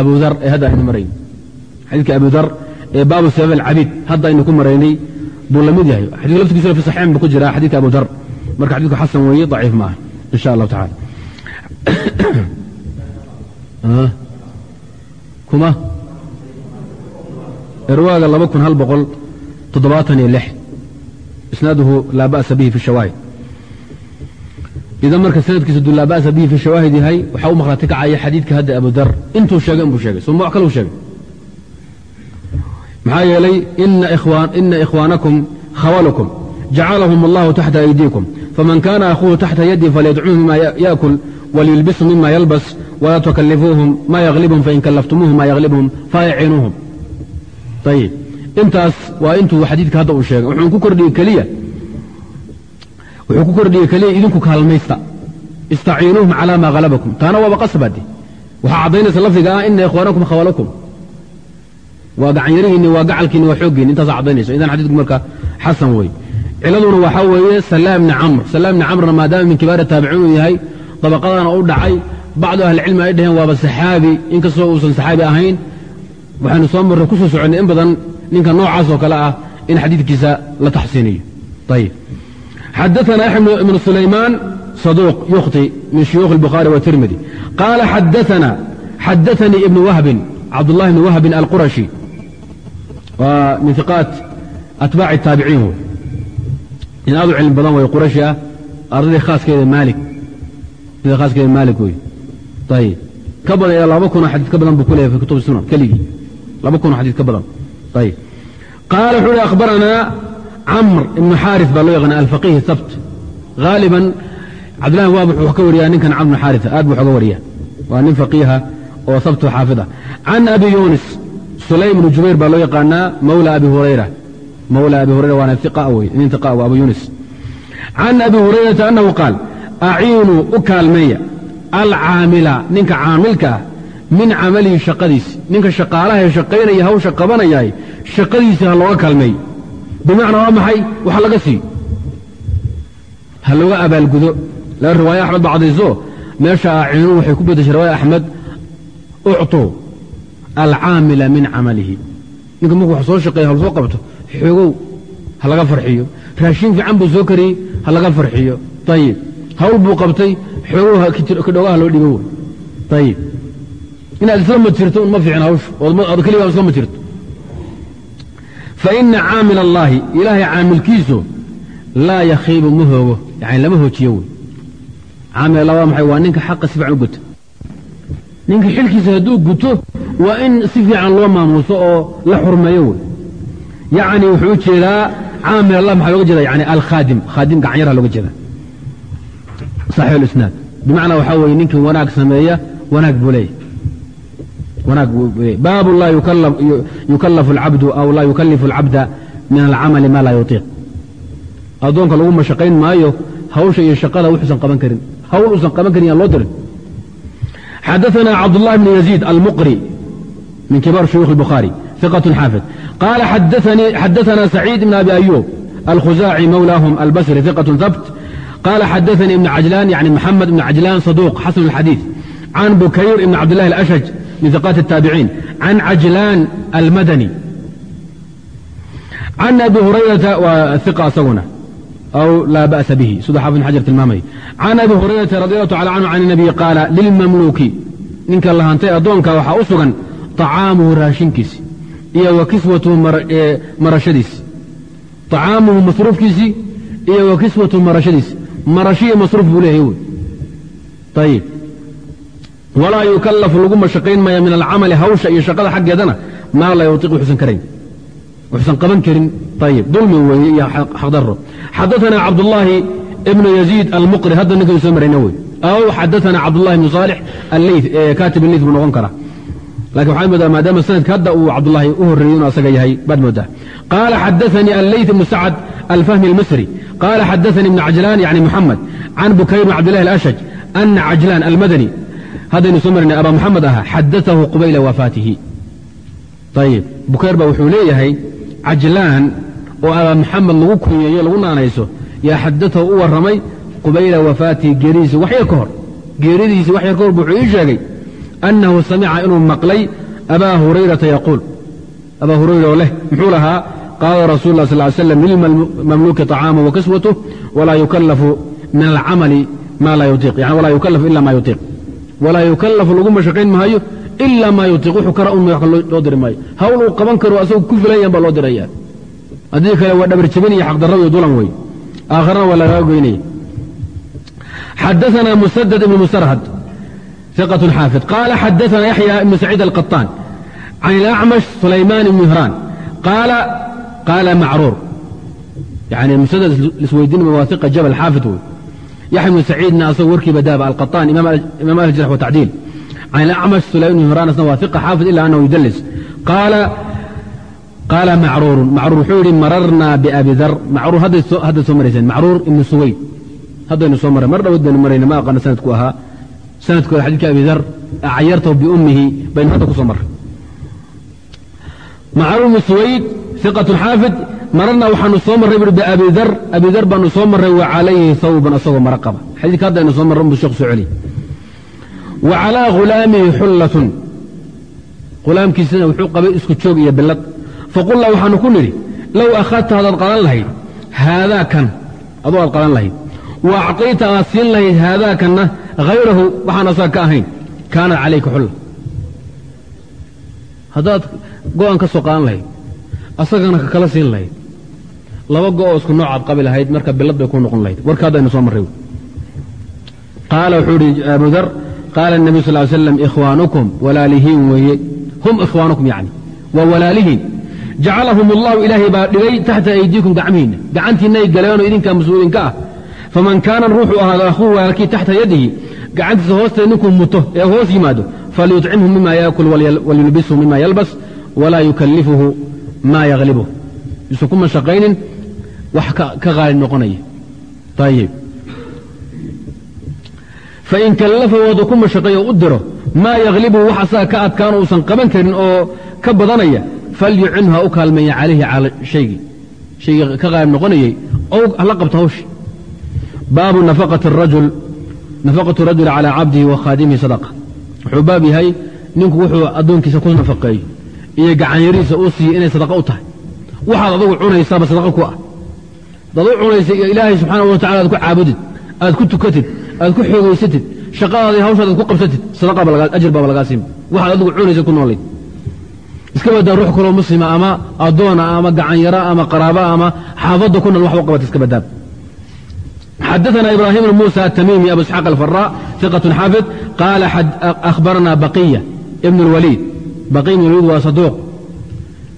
abudar ee hadda aynu marayn. Xadiidkii abudar ee baabu sabab alcabiid hadda aynu ku maraynay buu la mid yahay. Xadidku laftigiisuna fi saxiixin buu ku jiraa xadiidka abudar marka xadidku xasan weeye daciif maaha in sha allahu tacala kuma? Irwaaga laba kun hal boqol toddobaatan iyo lix. Isnaaduhu laa ba'sa bihi fi shawaahid idan marka sanadkiisu duu laa ba'sa bihi fi shawaahid yahay waxaa u maqlaati kacaya xadiidka hadda abudar intuu sheegay inbuu sheegay suma wax kaluu sheegay maxaa yeelay ina ikhwaanakum khawalukum jacalahum allahu taxta aydiikum faman kana akhuuhu taxta yadi falyadcuuhu mima yaakul walyulbisu mima yalbas wla tukalifuuhum ma yaglibhum fain kallaftumuuhum ma yaglibhum fayacinuuhum ayib intaas waa intuu xadiidka hadda uu sheegay wuxuu ku kordhiyey keliya wuxuu ku kordhiyey keliya idinku kaalmaysta. Istaciinuuhum calaa maa halabakum taana waaba qasbade waxaa caddaynaysa lafdiga ah ina ikhwaanakum khawalakum. Waa gacanyarihiinni waa gacalkiinni waa xooggiinni intaasa caddaynayso. Idan xadiidku marka xasan wey ciladuna waxaa weeye salaam camr. Salaam camrna maadaama min kibaari taabiciin uu yahay dabaqadana u dhacay. Bacdu ahlicilmi ay dhaheen waaba saxaabi. Inkastoo uusan saxaabi ahayn waxaynu soo marray ku soo soconnay in badan ninka noocaas oo kale ah in xadiidkiisa la taxsiiniyo. Ayib xadaana yaxya ibnu sulaymaan saduuq yukhti min shuyuukh الbukhaari watirmidi qaala xadaana xadaanii ibnu wahbin cabdullahi ibni wahbin alqurashi waa min iqaat atbaaci الtaabiciin wey in aad u cilmi badan way qurashi ah ardadii khaaskeeda maalik ardadii khaaskeeda maalik wey ayib ka badan ilaa laba kunoo xadiid ka badan buu ku leeyahay fi kutub sunan keligii laba kunoo xadiid ka badan ayib qaala wuxuu uhi akhbaranaa camr ibnu xaaris baa loo yaqaana alfaqihi sabt. Haaliban cabdillahi waab wuxuu ka wariyaa ninkan camr ibnu aad buu oga wariyaa. Waa nin faqiiha oo sabtu xaafida can abi yunis sulaym bnu jubayr baa loo yaqaanaa mawla abi hurayra. Mawla abi hurayra waana iqa wey nin iqa wa abu yunis. Can abi hurayrata annahu qaal aciinuu u kaalmeeya alcaamila ninka caamilka ah min camalihi shaqadiisi. Ninka shaqaalahae shaqaynaya hawsha qabanayahay shaqadiisi ha looga kaalmeeyo bimacnaa waa maxay? Wax laga siiyo ha looga abaalgudo. Laba riwaaya axmed baa cadayso meesha aciinuu waxay ku bedeshay riwaaya axmed uctuu alcaamila min camalihi. Ninka markuu wax soo shaqeeya hal soo qabto xoogow ha laga farxiyo. Raashin fiican buu soo kariyey ha laga farxiyo. Ayib hawl buu qabtay xoogow kadhoogaha loo dhigo. Ayib inaad isla matirto un ma fiicna hawsha ood keligaa isla matirto faina caamil allaahi ilaahay caamilkiisu laa yakhiibu ma hoogo yani lama hoojiyo wey caamil waa maxay waa ninka xaqa si fiican u guta ninka xilkiisa hadduu guto waa in si fiican loo maamuuso oo la xurmeeyo wey yacni wuxuu jeedaa caamil allah maxaa looga jeeda yani alkhaadim khaadim gacanyarha looga jeeda saxiix bimacnaa waxaa weeye ninkii wanaag sameeya wanaag buu leeyahy baabu laa yukallafu alcabdu aw laa yukallifu alcabda min alcamali maa laa yutiiq addoonka lagu mashaqayn maayo hawsha iyo shaqada wuxuusan qaban karin hawl uusan qaban karin yaan loo dirin xadaثna cabdالlah bn yaزيid almuqri min kibaar shuyuukh الbukhaarي ثiqة xaafid qaala xadaثna سacيid بn abi أyوب alkhuzaaci mawlaahum albasri ثiqة habt qaala xadaثnii ibn cajlaan yani maxamed ibn cajlaan صaduuq xasan الxadiiث can bukayr ibn cabdالlahi الأshaj min ثiqaati الtaabiciin can cajlaan almadani can abi hurayrata waa iqa isaguna aw laa ba'sa bihi siduu xaafid bn xajar tilmaamay can abi hurayrata radi allahu tacala canhu can الnabiyi qaala lilmamluuki ninka lahantay addoonka waxaa u sugan طacaamuhu raashinkiisi iyo wa kiswatuhu marashadiisi طacaamuhu masruufkiisii iyo wa kiswatuhu marashadiisi marashiyo masruuf buu leeyahay wey ayib walaa yukalafu lagu mashaqayn maya min alcamali hawsha iyo shaqada xaggeedana maa laa yuiq wuxuusan karan wuxuusan qaban karin. Ayib dulmi weeye iyo xaqdaro xadaana cabdulaahi ibnu yaziid almuqri hadda ninkan soo marayna wey aw xadaana cabdulahi ibnu saalix alley katib alley buu noqon karaa. Lakin waxaa moodaa maadaama sanadka hadda uu cabdulaahi u horreeyey inuu asaga yahay baad moodaa. Qaala xadaanii alleyt ibnu sacad alfahmi almisri. Qaala xadaanii ibnu cajlaan yani muxamed can bukayr bn cabdilahi alashaj ana cajlaan almadani haddaynu soo marnay abaa muxamed ahaa xadaahu qubayla wafaatihi. Ayib bukayr baa wuxuu leeyahay cajlaan oo abaa muxamed lagu kunyeeyo lagu naanayso yaa xadatahu u warramay qubayla wafaatihi geeridiisa wax yar ka hor geeridiisa wax yar ka hor wuxuu ii sheegay annahu samica inuu maqlay abaa hurayrata yaquul. Abaa hurayra oo leh muxuu lahaa qaala rasuulu lah sal ly slam lilmamluuki طacaamu wa kiswatuh walaa yukallafu min alcamali maa laa yutiiq. Yani walaa yukallafu ila maa yutiiq walaa yukallafu lagu mashaqayn maayo ila maa yutiiq wuxuu kara un wax loo diri maayo hawl uu qaban karo asagu ku filayan baa loo diraya haddii kale waa dhabar jabin iyo xaqdarro iyo dulan wey aakharana waa lagaga goynaya xadaثna musadد ibn musrhad ثiqة xaafid qaala xadaثna yaxya ibn saciid alqaطaan can اlأcmash sulaymaan ibn hraan qaala macruur yani musadad isweydiinma waa iqa jabal xaafid wey yaxya ibn saciidna asagoo warkiiba daaba alqaطaan imaam ahli jarx watacdiil can اlأcmash sulaymaan ibn hraan asna waa iqa xaafid ila anahu yudalis qaala qaala macruuru macruur wuxuu yidhi mararnaa biabi dar macruur hadday soo marayseen macruur ibnu suwayd haddaynu soo marray mar dhawad baynu marayna ma aqaano sanadku ahaa sanadkooda xadiidka abi dar cayartahu biummihi baynu hadda ku soo marray macruur ibnu suwayd iqatun xaafid mararnaa waxaanu soo marray buui biabi dar abi dar baanu soo marray wa calayhi hawban asagoo mara qaba. Xadiidka haddaynu soo marran buu sheekhu soo wa calaa ghulaamihi xullatun. Ghulaamkiisina wuxuu qabay isku joog iyo billad. Faqulnaa waxaanu ku nidhi low akhadta hadaad qadan lahayd haadaa kan. Adoo aad qadan lahayd. Wa acطayta aad siin lahayd haadaa kanna hayrahu waxaan asaga ka ahayn kaanat calayka xulla. Haddaad go'an ka soo qaadan lahayd asagana ka kala siin lahayd laba go'oo isku noocaad qabi lahayd marka bilad bay ku noqon lahayd warka haddaynu soo marray qaala wuxuu ihi abu dar qaala الnabiy sal ly slam ikhwaanukum walaalihiin weeye hum ikhwaanukum yani waa walaalihiin jacalahum allahu ilaahay baa dhigay taxta aydiikum gacmihiinna gacantiinay galeenoo idinkaa mas-uulinka ah faman kaana ruuxuu ahaado akhuu walaalkii taxta yadihi gacantiisa hoosteed ninkuu muto ee hoos yimaado falyuطcimhu mima yaakul walyulbishu mima yalbas walaa yukallifuhu maa yaglibuh yuusan ku mashaqaynin wax ka qaali noqonaya ayib fain kallafahu hadduu ku mashaqeeyo u diro maa yaglibuhu wax asaga ka adkaano uusan qaban karin oo ka badanaya falyucinhu ha u kaalmeeya calayhi cala shaygii shaygii ka qaalib noqonayey ow hala qabto hawshi baabu rajul nafaqatu rajuli calaa cabdihi wa khaadimihi sadaqa wuxuu baab yahay ninku wuxuu addoonkiisa ku nafaqeeyo iyo gacanyarihiisa uu siiyo inay sadaqa u tahay waxaad adugu cunaysaaba sadaqa ku ah hadaad u cunaysa iyo ilaahay subxaana wa tacala aad ku caabudid aad ku tukatid aad ku xoogaysatid shaqadaada hawshaadaad ku qabsatid ajir baaba lagaa siima waxaad adigu cunaysa ku noolayd iska badaa ruux kaloo muslima ama addoona ama gacanyara ama qaraaba ama xaafadda ku nool wax u qabata iska badaab xadaثna ibrahim bn muسى التmimi abu isxaaq alfara ثiqة xaafid qaala akhbarna baqiya ibn اlwaliid baqi ibn waa saduuq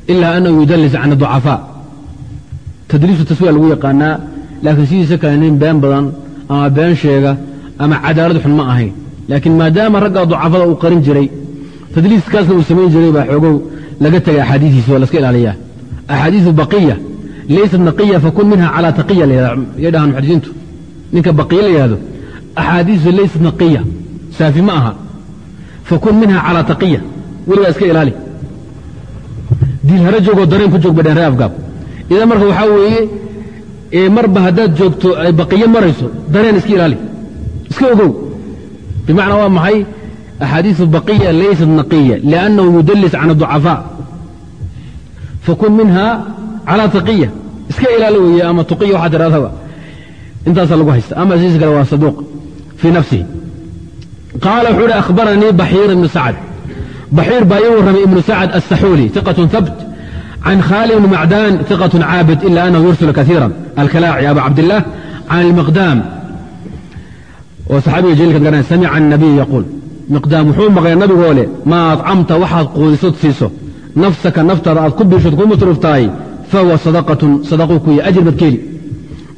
ilaa anahu yudallis can aducafaa tadliisu taswiya lagu yaqaanaa laakiin sidiisa kale nin been badan ama been sheega ama cadaalad xun ma ahayn. Laakiin maadaama ragga ducafada uu qarin jiray tadliiskaasna uu samayn jiray baa xoogow laga tegay axaadiidiisa waa laska ilaaliyaa. Axaadiiu baqiya laysat naqiya fakun minha calaa taqiya yadhahaan muxadisiintu ninka baqiya la yidhahdo axaadiisu laysat naqiya saafi ma aha. Fakun minha calaa taqiya weligaa iska ilaali. Diil hare joogoo dareen ku joog ba dheen ree afgaab. Idan marka waxaa weeye marba haddaad joogto ay baqiyo marayso dareen iska ilaali. Iska ogow. Bimacnaa waa maxay? Axaadiiu baqiya laysat naqiya liannahu yudalis can aducafaa fakun minha calaa taqiya. Iska ilaali weeye ama tuqiya waxaa tidhahdaba intaasaa lagu haysta ama siisa kale waa saduuq. Fii nafsihi. Qaala wuxuu uhi akhbaranii baxiir ibnu sacad baxiir baa ii warramay ibnu sacad aلsaxuuli iqatun habt can khali bni macdan iqaة caabid ila anahu yursil kaiira alkalaaci abu cabdilah can اlmiqdaam oo saxaabiga jaliilkan garanay samica الnabiy yaquul miqdaam wuxuu maqlay nabigoo leh maa acamta waxaad quudisod siiso nafsaka naftaada aad ku biishod ku masruuftahay fahuwa sadaqatun sadaquu ku yahy ajir baad keeli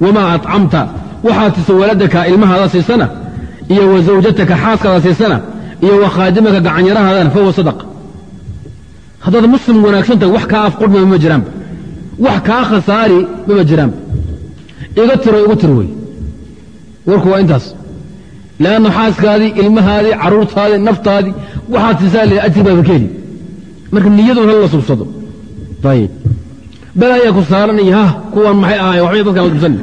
wamaa acamta waxaad siiso waladaka ilmahaada siisana iyo wa zawjataka xaaskaada siisana iyo wa khaadimaka gacanyarahaadana fahuwa sadaqa haddaad muslim wanaagsan tahay wax kaa afqurhma mama jiraanba wax kaa khasaari mama jiraanba iga tiro igu tir wey. Warku waa intaas. Leanna xaaskaadii ilmahaadii carruurtaadii naftaadii waxaad siisaa le ajir baaba ka heli marka niyadun hal la subsado ayib balaayaa ku saaran iyo hah kuwan maxay ahaay waxbay dadkaan wadubsanni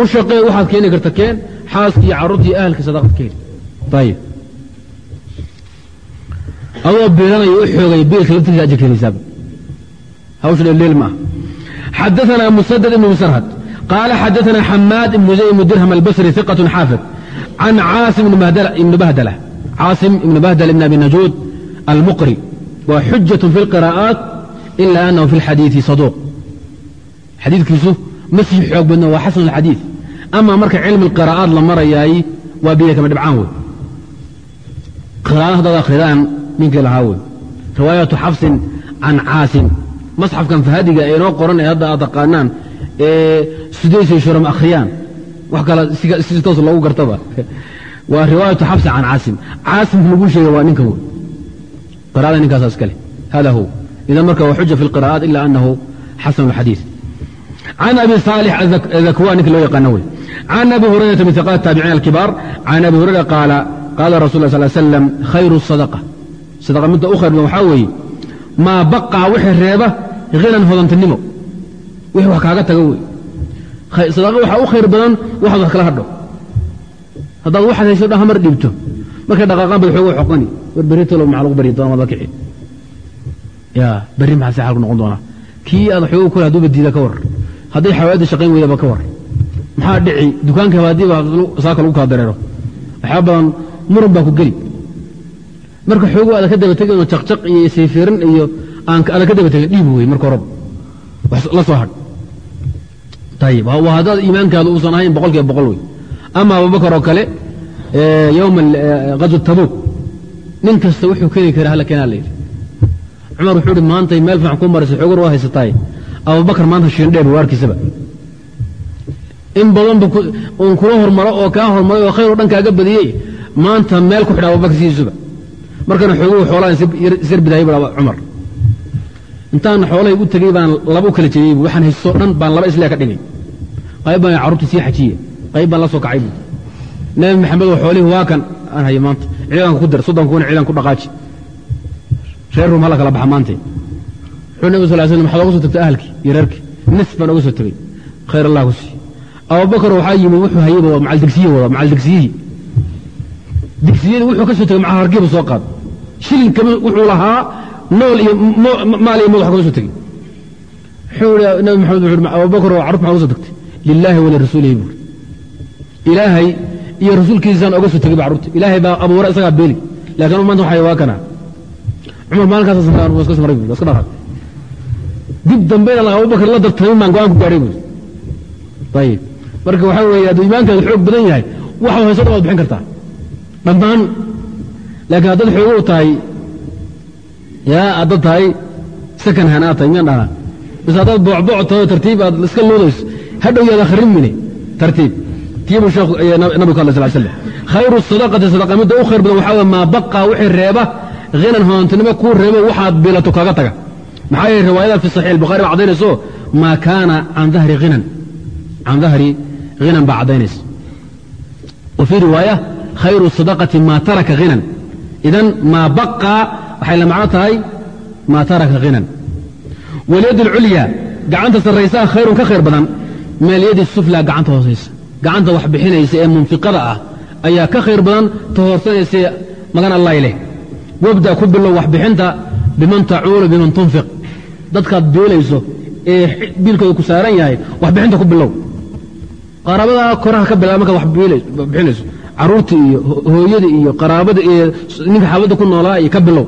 u shaqee waxaad keeni karta keen. Xaaskii iyo ahalkii sadaqad ka heli ayib adoo biilanaya u xoogay biilka laftiisa ajir kelisaaba hawsha dheelleel ma ah xadaثna musadad ibn musarhad qaala xadaثna xamaad ibn zayd ibn dirham albasri ثiqaة xaafid can caasim ibn bahdala caasim ibn bahdala ibn abi najuud almuqri waa xujaة fi اlqira'aaت ila anahu fi اlxadiiثi saduuq xadiidkiisu ma sii xoog badno waa xasan اlxadiiث ama marka cilmi اlqira'aat la marayaay waa biya kama dhibcaan wey qiraa'adaad akridaan ninkii lahaa riwaayatu xafsin can caasin masxafkan fahadiga ee inoo qoran ee hadda aad taqaanaan ee sideysay shuram akhriyaan wax kale sitoosu loogu gartaba waa riwaayatu xabsin can caasim caasim lagu sheega waa ninkan wey qiraa'ada ninkaasa iskale hada huw idan marka wa fi lqira'aat ila annahu xasanu lxadiid can abi saalix adakwan ninka loo yaqaana wey can abi hurayrata min iqaat taabiciin alkibaar can abi hurayra qaala qaala rasul ll sl slam khayru sadaqa sadaqa midda u khayr badan waxaa weeye maa baqaa wixii reeba hinan hodantinimo wixii wax kaaga taga wey sadaqa waxaa u khayr badan waxaad wax kala hadho haddaad waxaad hayso dhan hamar dhiibto markay dhaqaaqaan bad xooga xoqani war maxaa lagu baryi doona mada ya berri maxaa se xalku noqon doonaa kii aad xooga kule hadduuba diida ka war hadday xawaaadda shaqayn weydaba ka war maxaa dhici dukaanka haadiiba saaka lagu kaa dareero waxaa badan muran baa ku geli. Marka xoogu aada ka daba tegin oo jaqjaq iyo sayfirin iyo aan aada ka daba tegin dhiib wey marka horeba la soo hadh. Ayib waa haddaad iimaankaadu uusan ahayn boqol kiiba boqol wey. Ama abubakar oo kale yowma qazwa tabuuk. Nin kasta wuxuu keeni kara hala keenaa la yidhi. Cumar wuxuu ihi maantay meel fiican ku maraysa xoogar waa haysataay abubakar maanta shiindheer waarkiisaba. In badanba uun kula hormaro oo kaa hormaray oo khayr oo dhan kaaga badiyey maanta meel ku xidha abubakar sidiisuba markana xooguhu xoolahan isarbidaayay bu cumar. Intaan xoolahay u tegey baan laba kala jeeyey bu waxaan haystoo dhan baan laba islee ka dhigay. Qayb baan carruurta sii xajiye qayb baan la soo kacay bu nabi maxamed oo xoolihii waa kan aan hayo maanta ciidanka ku dir soddon kuuna ciidan ku dhaqaaji. Reer ruum hala kala baxa maante wuxuu nabi sal slam waxaad oga soo tagtay ahalkii iyo reerkii? Nis baan oga soo tegey khayr allah ku sii abubakar waxaa yimi wuxuu hayeyba waa macal digsiye wada macal digsiyadii wuxuu ka soo tegey macal hargiibu soo qaad shilin kama wuxuu lahaa nool iyo maal iyo madax kama soo tegey wuxuu nabi maxamed wuxuu ihi abubakar oo carruur maxaa uga soo tagtay? Lilaahi walirasuulihi buuri ilaahay iyo rasuulkiisaan oga soo tegey ba carruurta ilaahay baa abuura isagaa beeli. Laakiin maanta waxay waa kana cumar maalinkaas waa iska samray buuri waa iska dhaqaaq dib dambeyna abubakar la dartamin baan go'aan ku gaadhay buuri ayib marka waxaa weeye hadduu iimaankaadu xoog badan yahay waxaad hayso dhan waad bixin kartaa dhammaan laakiin haddaad xoogow tahay yaa haddaad tahay sakan han aad tahay miyaan dhahnaa bis haddaad boocbooc tahay tartiib aad iska loodayso hadhow yaad akhrin mine tartiib. Tiibuu sheekhu nabigu ka sal slam khayru sadaqati sadaqa midda u khayr badan waxaa weye maa baqaa wixii reeba hinan hoontinimo kuu reebo waxaad bilato kaga taga. Maxaa yeele riwaayada fi saxiix albukhaari baa caddaynayso maa kaana can dahri hinan can dahri hinan baa caddaynaysa wa fii riwaaya khayru sadaqati maa taraka hinan idan maa baqaa waxay la macno tahay maa taraka hinan walyad alculya gacanta sarraysaa khayrun ka khayr badan. Min alyadi sufla gacanta hoosaysa. Gacanta wax bixinaysa ee munfiqada ah ayaa ka khayr badan ta hoorsanaysa magan allay leh wabda ku bilow waxbixinta biman tacuulu biman tunfiq. Dadkaad biilayso ee biilkooda ku saaran yahay waxbixinta ku bilow qaraabada koraha ka bilaa markaad wax carruurta iyo hooyada iyo qaraabada iyo ninka xaabadda ku noolaa iyo ka bilow.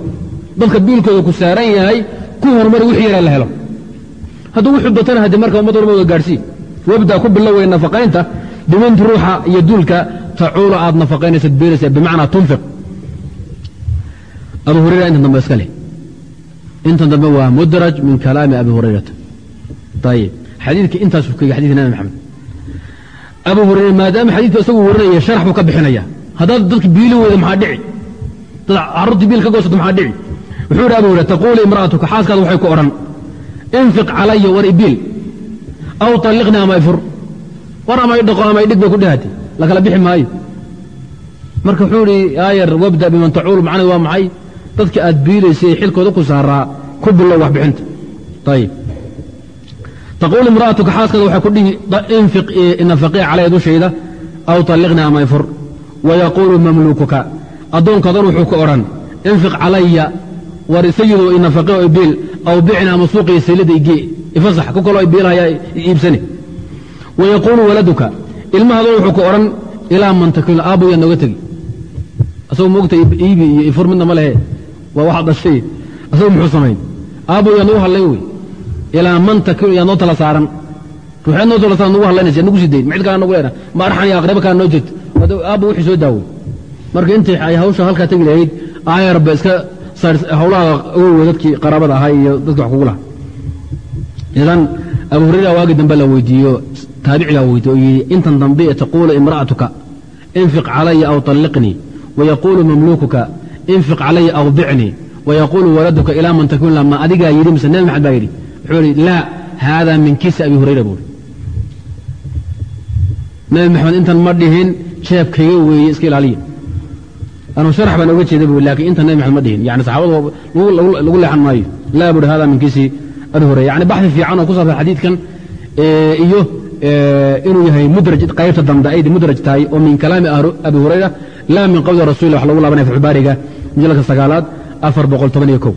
Dadka biilkooda ku saaran yahay ku horumari wixii yaraa la helo. Hadduu wuxuu batana haddii marka ummad walba wada gaadhsii wabda ku biloway nafaqaynta. Bimanti ruuxa iyo duulka tacuulu aad nafaqaynaysad biilaysa bimacnaa tunfiq. Abu hurayra intan dambe iska leh. Intan dambe waa mudraj min kalaami abi hurayrata. Ayib xadiidka intaasuu kega xadidka nabi maxamed abu hurayra maadaama xadiidka isagu warinaya sharax buu ka bixinaya. Haddaad dadka biili weyda maxaa dhici? Dad carruurtii biil ka goosato maxaa dhici? Wuxuu yidhi abu hurayra taquulu imra'atuka xaaskaada waxay ku odhan infiq calaya war ibiil aw talliqni ama ifur war ama idhaqo ama idhig bay ku dhehati la kala bixi maayo. Marka wuxuu idhi aayar wabda biman tacuulu macnaheed waa maxay? Dadka aad biilaysay xilkooda ku saaraa ku bilow waxbixinta ayib taquul imra'atuka xaaskaada waxay ku dhihi infiq nafaqii calaya dushayda aw talliqni ama ifur wayaquulu mamluukuka addoonkadan wuxuu ku odhan infiq calaya war sayido inafaqi oo ibiil aw bicna ama suuqiya saylada igee ifasax ku kaloo ibiilahaya iibsane wayaquulu waladuka ilmahadan wuxuu ku odhan ilaa man takil aabbo yaa nooga tegi asagoo moogta iibi iyo ifur midna ma lehe waa waxaad ilaa man takil yaa noo tala saaran ruuxeed noo tala saaran nagu hadlaynaysa nagu sii dayn mid kala nagu leena ma arxan iyo aqraba kaa noo jeegto aabbo wixii soo daawey marka intii hawsha halkaa tegi lahayd aayar ba iska hawlaha ogowe dadkii qaraabada ahaa iyo dadki wax kugu laha idan abu hurayra waagi dambe la weydiiyo taabicigaa weydiiye oo yidhi intan dambe taquulu imra'atuka infiq calaya aw طalliqnii wayaquulu mamluukuka infiq calaya aw bicnii wayaquulu waladuka ilaa man takun lama adigaa yidhi mise nebi maxamed baa yidhi wuxuu yidhi laa haada min kiisi abi hurayra buuri nebi maxamed intan ma dhihin jeebkayga weeye iska ilaaliya. Anuu sharax baan oga jeeda bu laakiin intan nebi maxamed ma dhihin. Yani saxaabadu lagu leexan maayo. Laa buuri hada min kiisi abi hurayra. Yani baxi fiican oo ku saabsan xadiidkan iyo inuu yahay mudraj qaybta dambe ay mudraj tahay oo min kalaami abi hurayra laa min qawli rasul wax lagu laabanaya fatxubaariga majalka sagaalaad afar boqol toban iyo kow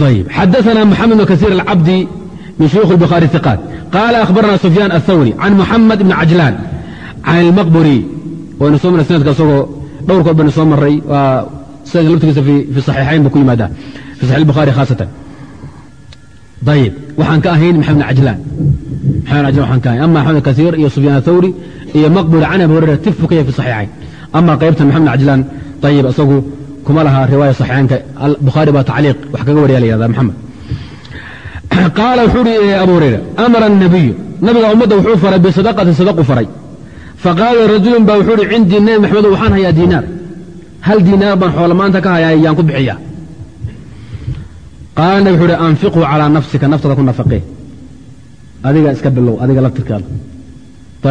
طيب حدثنا محمد بن كثير العبدي من شيوخ البخاري الثقات قال أخبرنا سفيان الثوري عن محمد بن عجلان عن المقبري وأن سومر السند كسوغو دور كود بن سومر ري وسند لبتكس في في الصحيحين بكل مدى في صحيح البخاري خاصة طيب وحن كاهين محمد بن عجلان محمد بن عجلان وحن كاهين أما محمد كثير إيه سفيان الثوري إيه مقبري عن أبي هريرة تفقية في الصحيحين أما قيبة kuma laha riwaaya saxiixaynka. Bukhaari baa tacliiq wax kaga wariya la yihahda maxamed. Qaala wuxuu uhi abu hurayra amara الnabiyu nabiga ummadda wuxuu faray bisadaqatin sadaqu faray. Faqaala rajulun baa wuxuu uhi cindii nebi maxamedo waxaan hayaa diinaar. Hal diinaar baan xoola maanta ka hayaa yaan ku bixiyaa. Qaala nabi wuxuu uhi anfiqhu calaa nafsika naftada ku nafaqee. Adiga iska bilow adiga laftirkaada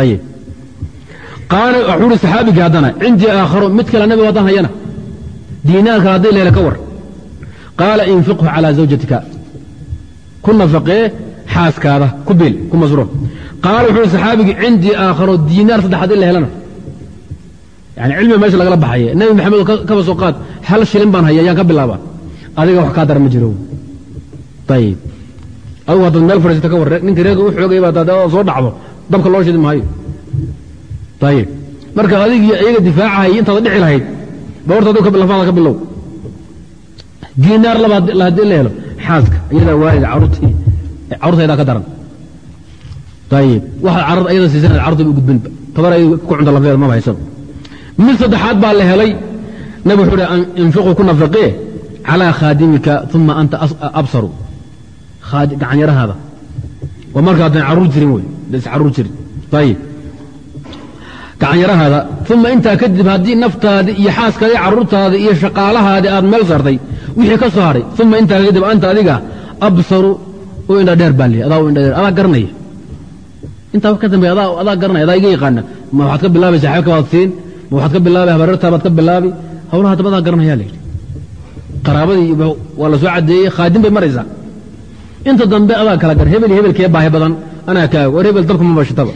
ayib qaala wuxuu uhi saxaabigii haddana cindii aakharu mid kale nabigu haddaan hayana diinaar kale hadday leela ka war qaala infiqhu calaa zawjatika ku nafaqee xaaskaada ku bil ku masruuf qaala wuxuu saxaabigii cindii aakharo diinaar saddexaad in la helana yani cilmiga meesha lagala baxaya nebi maxamed kaba soo qaad hal shilin baan haya yaan ka bilaaba adiga wax kaa dara ma jiro ayib adigu haddaad meel fadhiisata ka warre ninka reerka u hadaad soo dhacdo dabka loo shidi maayo ayib marka adigii iyaga difaacahaya intaad dhici lahayd ba horta adigu lafaada ka bilow. La helo xaaska iyadaa waalida caruurtii carruurtaydaa ka daran. Ayib waxaad carrada ayada siisan carruurta u gudbinba tabar ay ku cunta lafeeda maba haysaba mid saddexaad baa la helay. Nabi wuxuu uhi infiqu ku nafaqee calaa khaadimika uma anta absaru. Gacanyarahaada. Waa markaad carruur jirin wey is carruur jirin. Ayib gacanyarahaada uma intaa kadib haddii naftaadi iyo xaaskaada iyo carruurtaada iyo shaqaalahaadi aad meel saartay wixii ka soo hadhay uma intaa kadib anta adiga absaru u indha dheer baa lihi adaa u indha dheer adaa garanaya intaa wax ka dambeya adaa garanaya adaa iga yaqaana ma waxaad ka bilaabi saaxiibka baad siin ma waxaad ka bilaabi habareertaa baad ka bilaabi. Hawlaha daba adaa garanaya layidhi qaraabadii waa la soo caddeeyey khaadim bay maraysaa. Inta dambe adaa kala gar hebel hebelkee baahi badan anaa kaago war hebel dabka ma bashitaba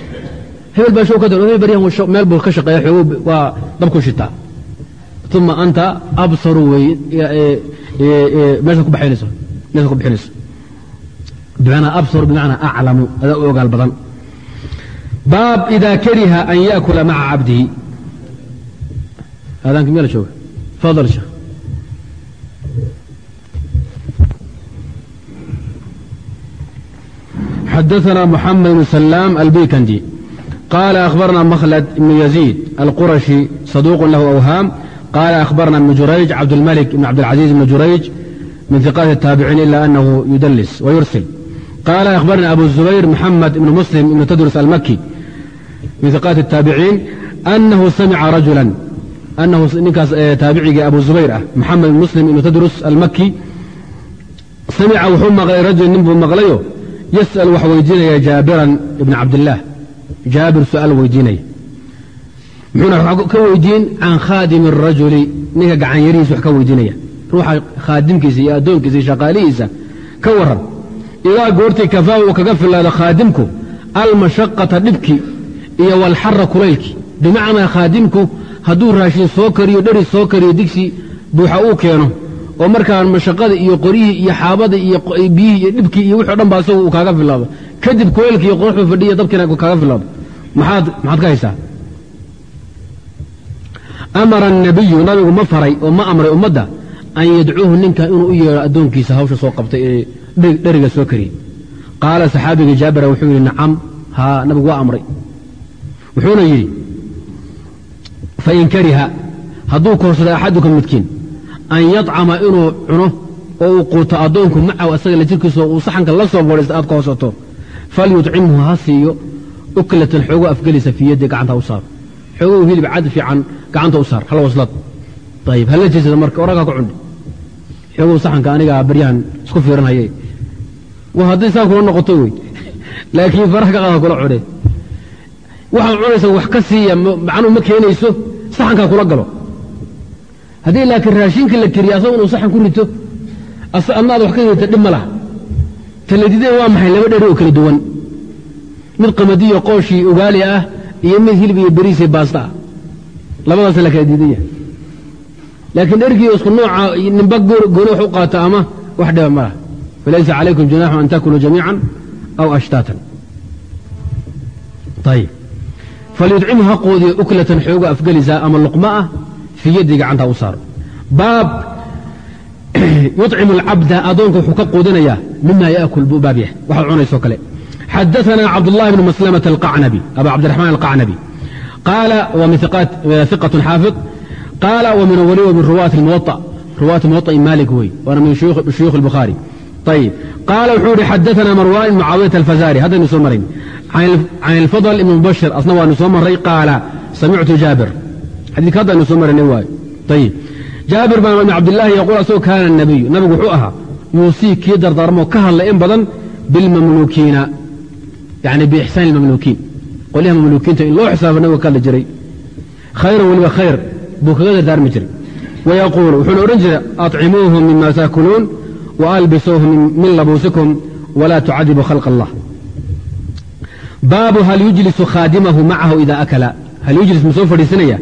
hebel baa show ka dan oomay baryahan meel buu ka shaqeeya xoogo waa dabku shitaa uma anta absaru wey e, e, meeshaad ku baxinayso meeshaad ku bixinayso. Bimacnaa absaru bimacnaa aclamu adaa u ogaal badan. Baab idaa kariha an yaakula maca cabdihi. Aadaanka meel jooga. Fadal sheekh xadaثna mxamed bn salaam albikandi قال أخبرنا مخلد بن يزيد القرشي صدوق له أوهام قال أخبرنا ابن جريج عبد الملك بن عبد العزيز بن جريج من ثقات التابعين إلا أنه يدلس ويرسل قال أخبرنا أبو الزبير محمد بن مسلم بن تدرس المكي من ثقات التابعين أنه سمع رجلا أنه تابعي أبو الزبير محمد بن مسلم بن تدرس المكي سمع وحو مغلي رجل نبو مغليه يسأل وحويدين جابرا بن عبد الله jaabir su'aal weydiinaya. Muxuuna ka weydiin can khaadimi arajuli ninka gacanyarihiisa wax ka weydiinaya. Ruuxa khaadimkiisa iyo addoonkiisa iyo shaqaalihiisa ka waran idaa goortii kafaa uu kaga filaado khaadimku almashaqata dhibki iyo walxara kulaylki. Bimacnaa khaadimku hadduu raashin soo kariyo dheri soo kariyo digsi buuxa uu keeno oo markaa mashaqada iyo qoryihii iyo xaabada iyo biyihii iyo dhibkii iyo wixi dhan ba asagu uu kaaga filaado kadib kulaylki iyo qoraxdu fadhiya dabkiina kaaga filaado maxaad maxaad ka haysaa? Amara الnabiyu nabigu ma faray oo ma amray ummadda an yadcuuhu ninka inuu u yeedho addoonkiisa hawsha soo qabtay ee dheriga soo kariyey qaala saxaabigii jaabira wuxuu yidhi nacam haa nabigu waa amray. Wuxuuna yidhi fain kariha hadduu koorsaday axaduka midkiin an yacama inuu cuno oo uu quuto addoonku macahu asaga la jirkiisa uu saxanka la soo boodhaysta aad koorsato falyucimhu ha siiyo uklatan xoogo afgelisa fii yaddi gacanta u saar hilib cad fiican gacanta u hal waslad ayib hala jeesada marka oragaa ku cundhi xoogow saxanka anigaa baryahan isku fiiranhayay wa hadday saa kula noqoto wey laakiin faraha ka qaada kula cune waxaad cunaysa wax ka siiya macnuu ma keenayso saxankaa kula galo haddii laakiin raashinka la keriya asago inuu saxan ku rito adnaad wax ka rita dhib ma laha taladideen waa maxay laba dheri oo kala duwan? Mid qamadiyo qooshii ugaali ah iyo mid hilib iyo beriisii baasta ah. Labadaas la kala diidan yahay laakiin dhergii isku nooca nimba gooni wax u qaata ama wax dhiba ma laha falaysa calaykum junaaxu an takuluu jamiican aw ashtaatan. Ayib falyudcimu ha quudiyo uklatan xooga afgelisaa ama luqma ah fii yaddii u saaro. Baab yucimu alcabda adoonka wuxuu ka quudinayaa mima yaakul buu baab yahay waxaad cunaysoo kale xadaثna cabdالlahi bn maslamة الqacnabi aba cabdiرaحman الqacnabi qaala wa min ثiqaة xaafiظ qaala wa min wali min ruwaati الmuwaطأ ruwaati muwaطa'i malik wey waana min shuyuukh الbukhaarي ayib qaala wuxuu yihi xadaثna marwan ibn mucaawiyaة alfazari haddaynu soo marayn can اlfضل ibn mubashir asna waanu soo maray qaala samictu jaabir xadiika haddaynu soo marayna waayo ayib jaabir baan bn cabdilaahi yaquul asagoo kaana nabiyu. Nabigu wuxuu ahaa yuusii kii dardaarmo ka hadla in badan bilmamluukiina yani biixsaani lmamluukiin qolyaha mamluukiinta in loo xisaabo nabiga ka hadli jiray khayran weliba khayr buu kaga dardaarmi jiray. Wayaquulu wuxuuna odhan jiray aطcimuuhum mima taakuluun waalbisuuhum min labuusikum wlaa tucadibuu khalq allah baabu hal yujlisu khaadimahu macahu ida akala. Hal yujlis ma soo fadhiisanaya?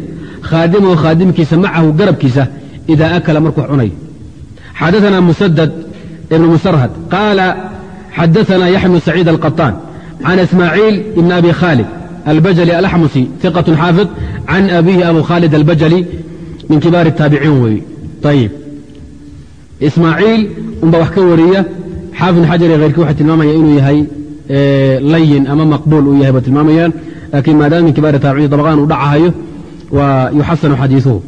Khaadimahu khaadimkiisa macahu garabkiisa ida akala markuu wax cunayo xadaثna musadad ibn musarhad qaala xadaثna yaxya bnu saciid alqaطaan can ismaaciil ibn abi khaalid albajali alaxmusi iqaة xaafid can abihi abu khaalid albajali min kibaar الtaabiciin weeye ayib ismaaciil unba wax ka wariya xaafid bn xajar iyo hayrkii waxay tilmaamaya inuu yahay layin ama maqbuul uu yahay ba tilmaamayaan laakiin maadaama min kibaar taabiciin dabaqaan uu dhacahayo waa yuxasanu xadiiثuhu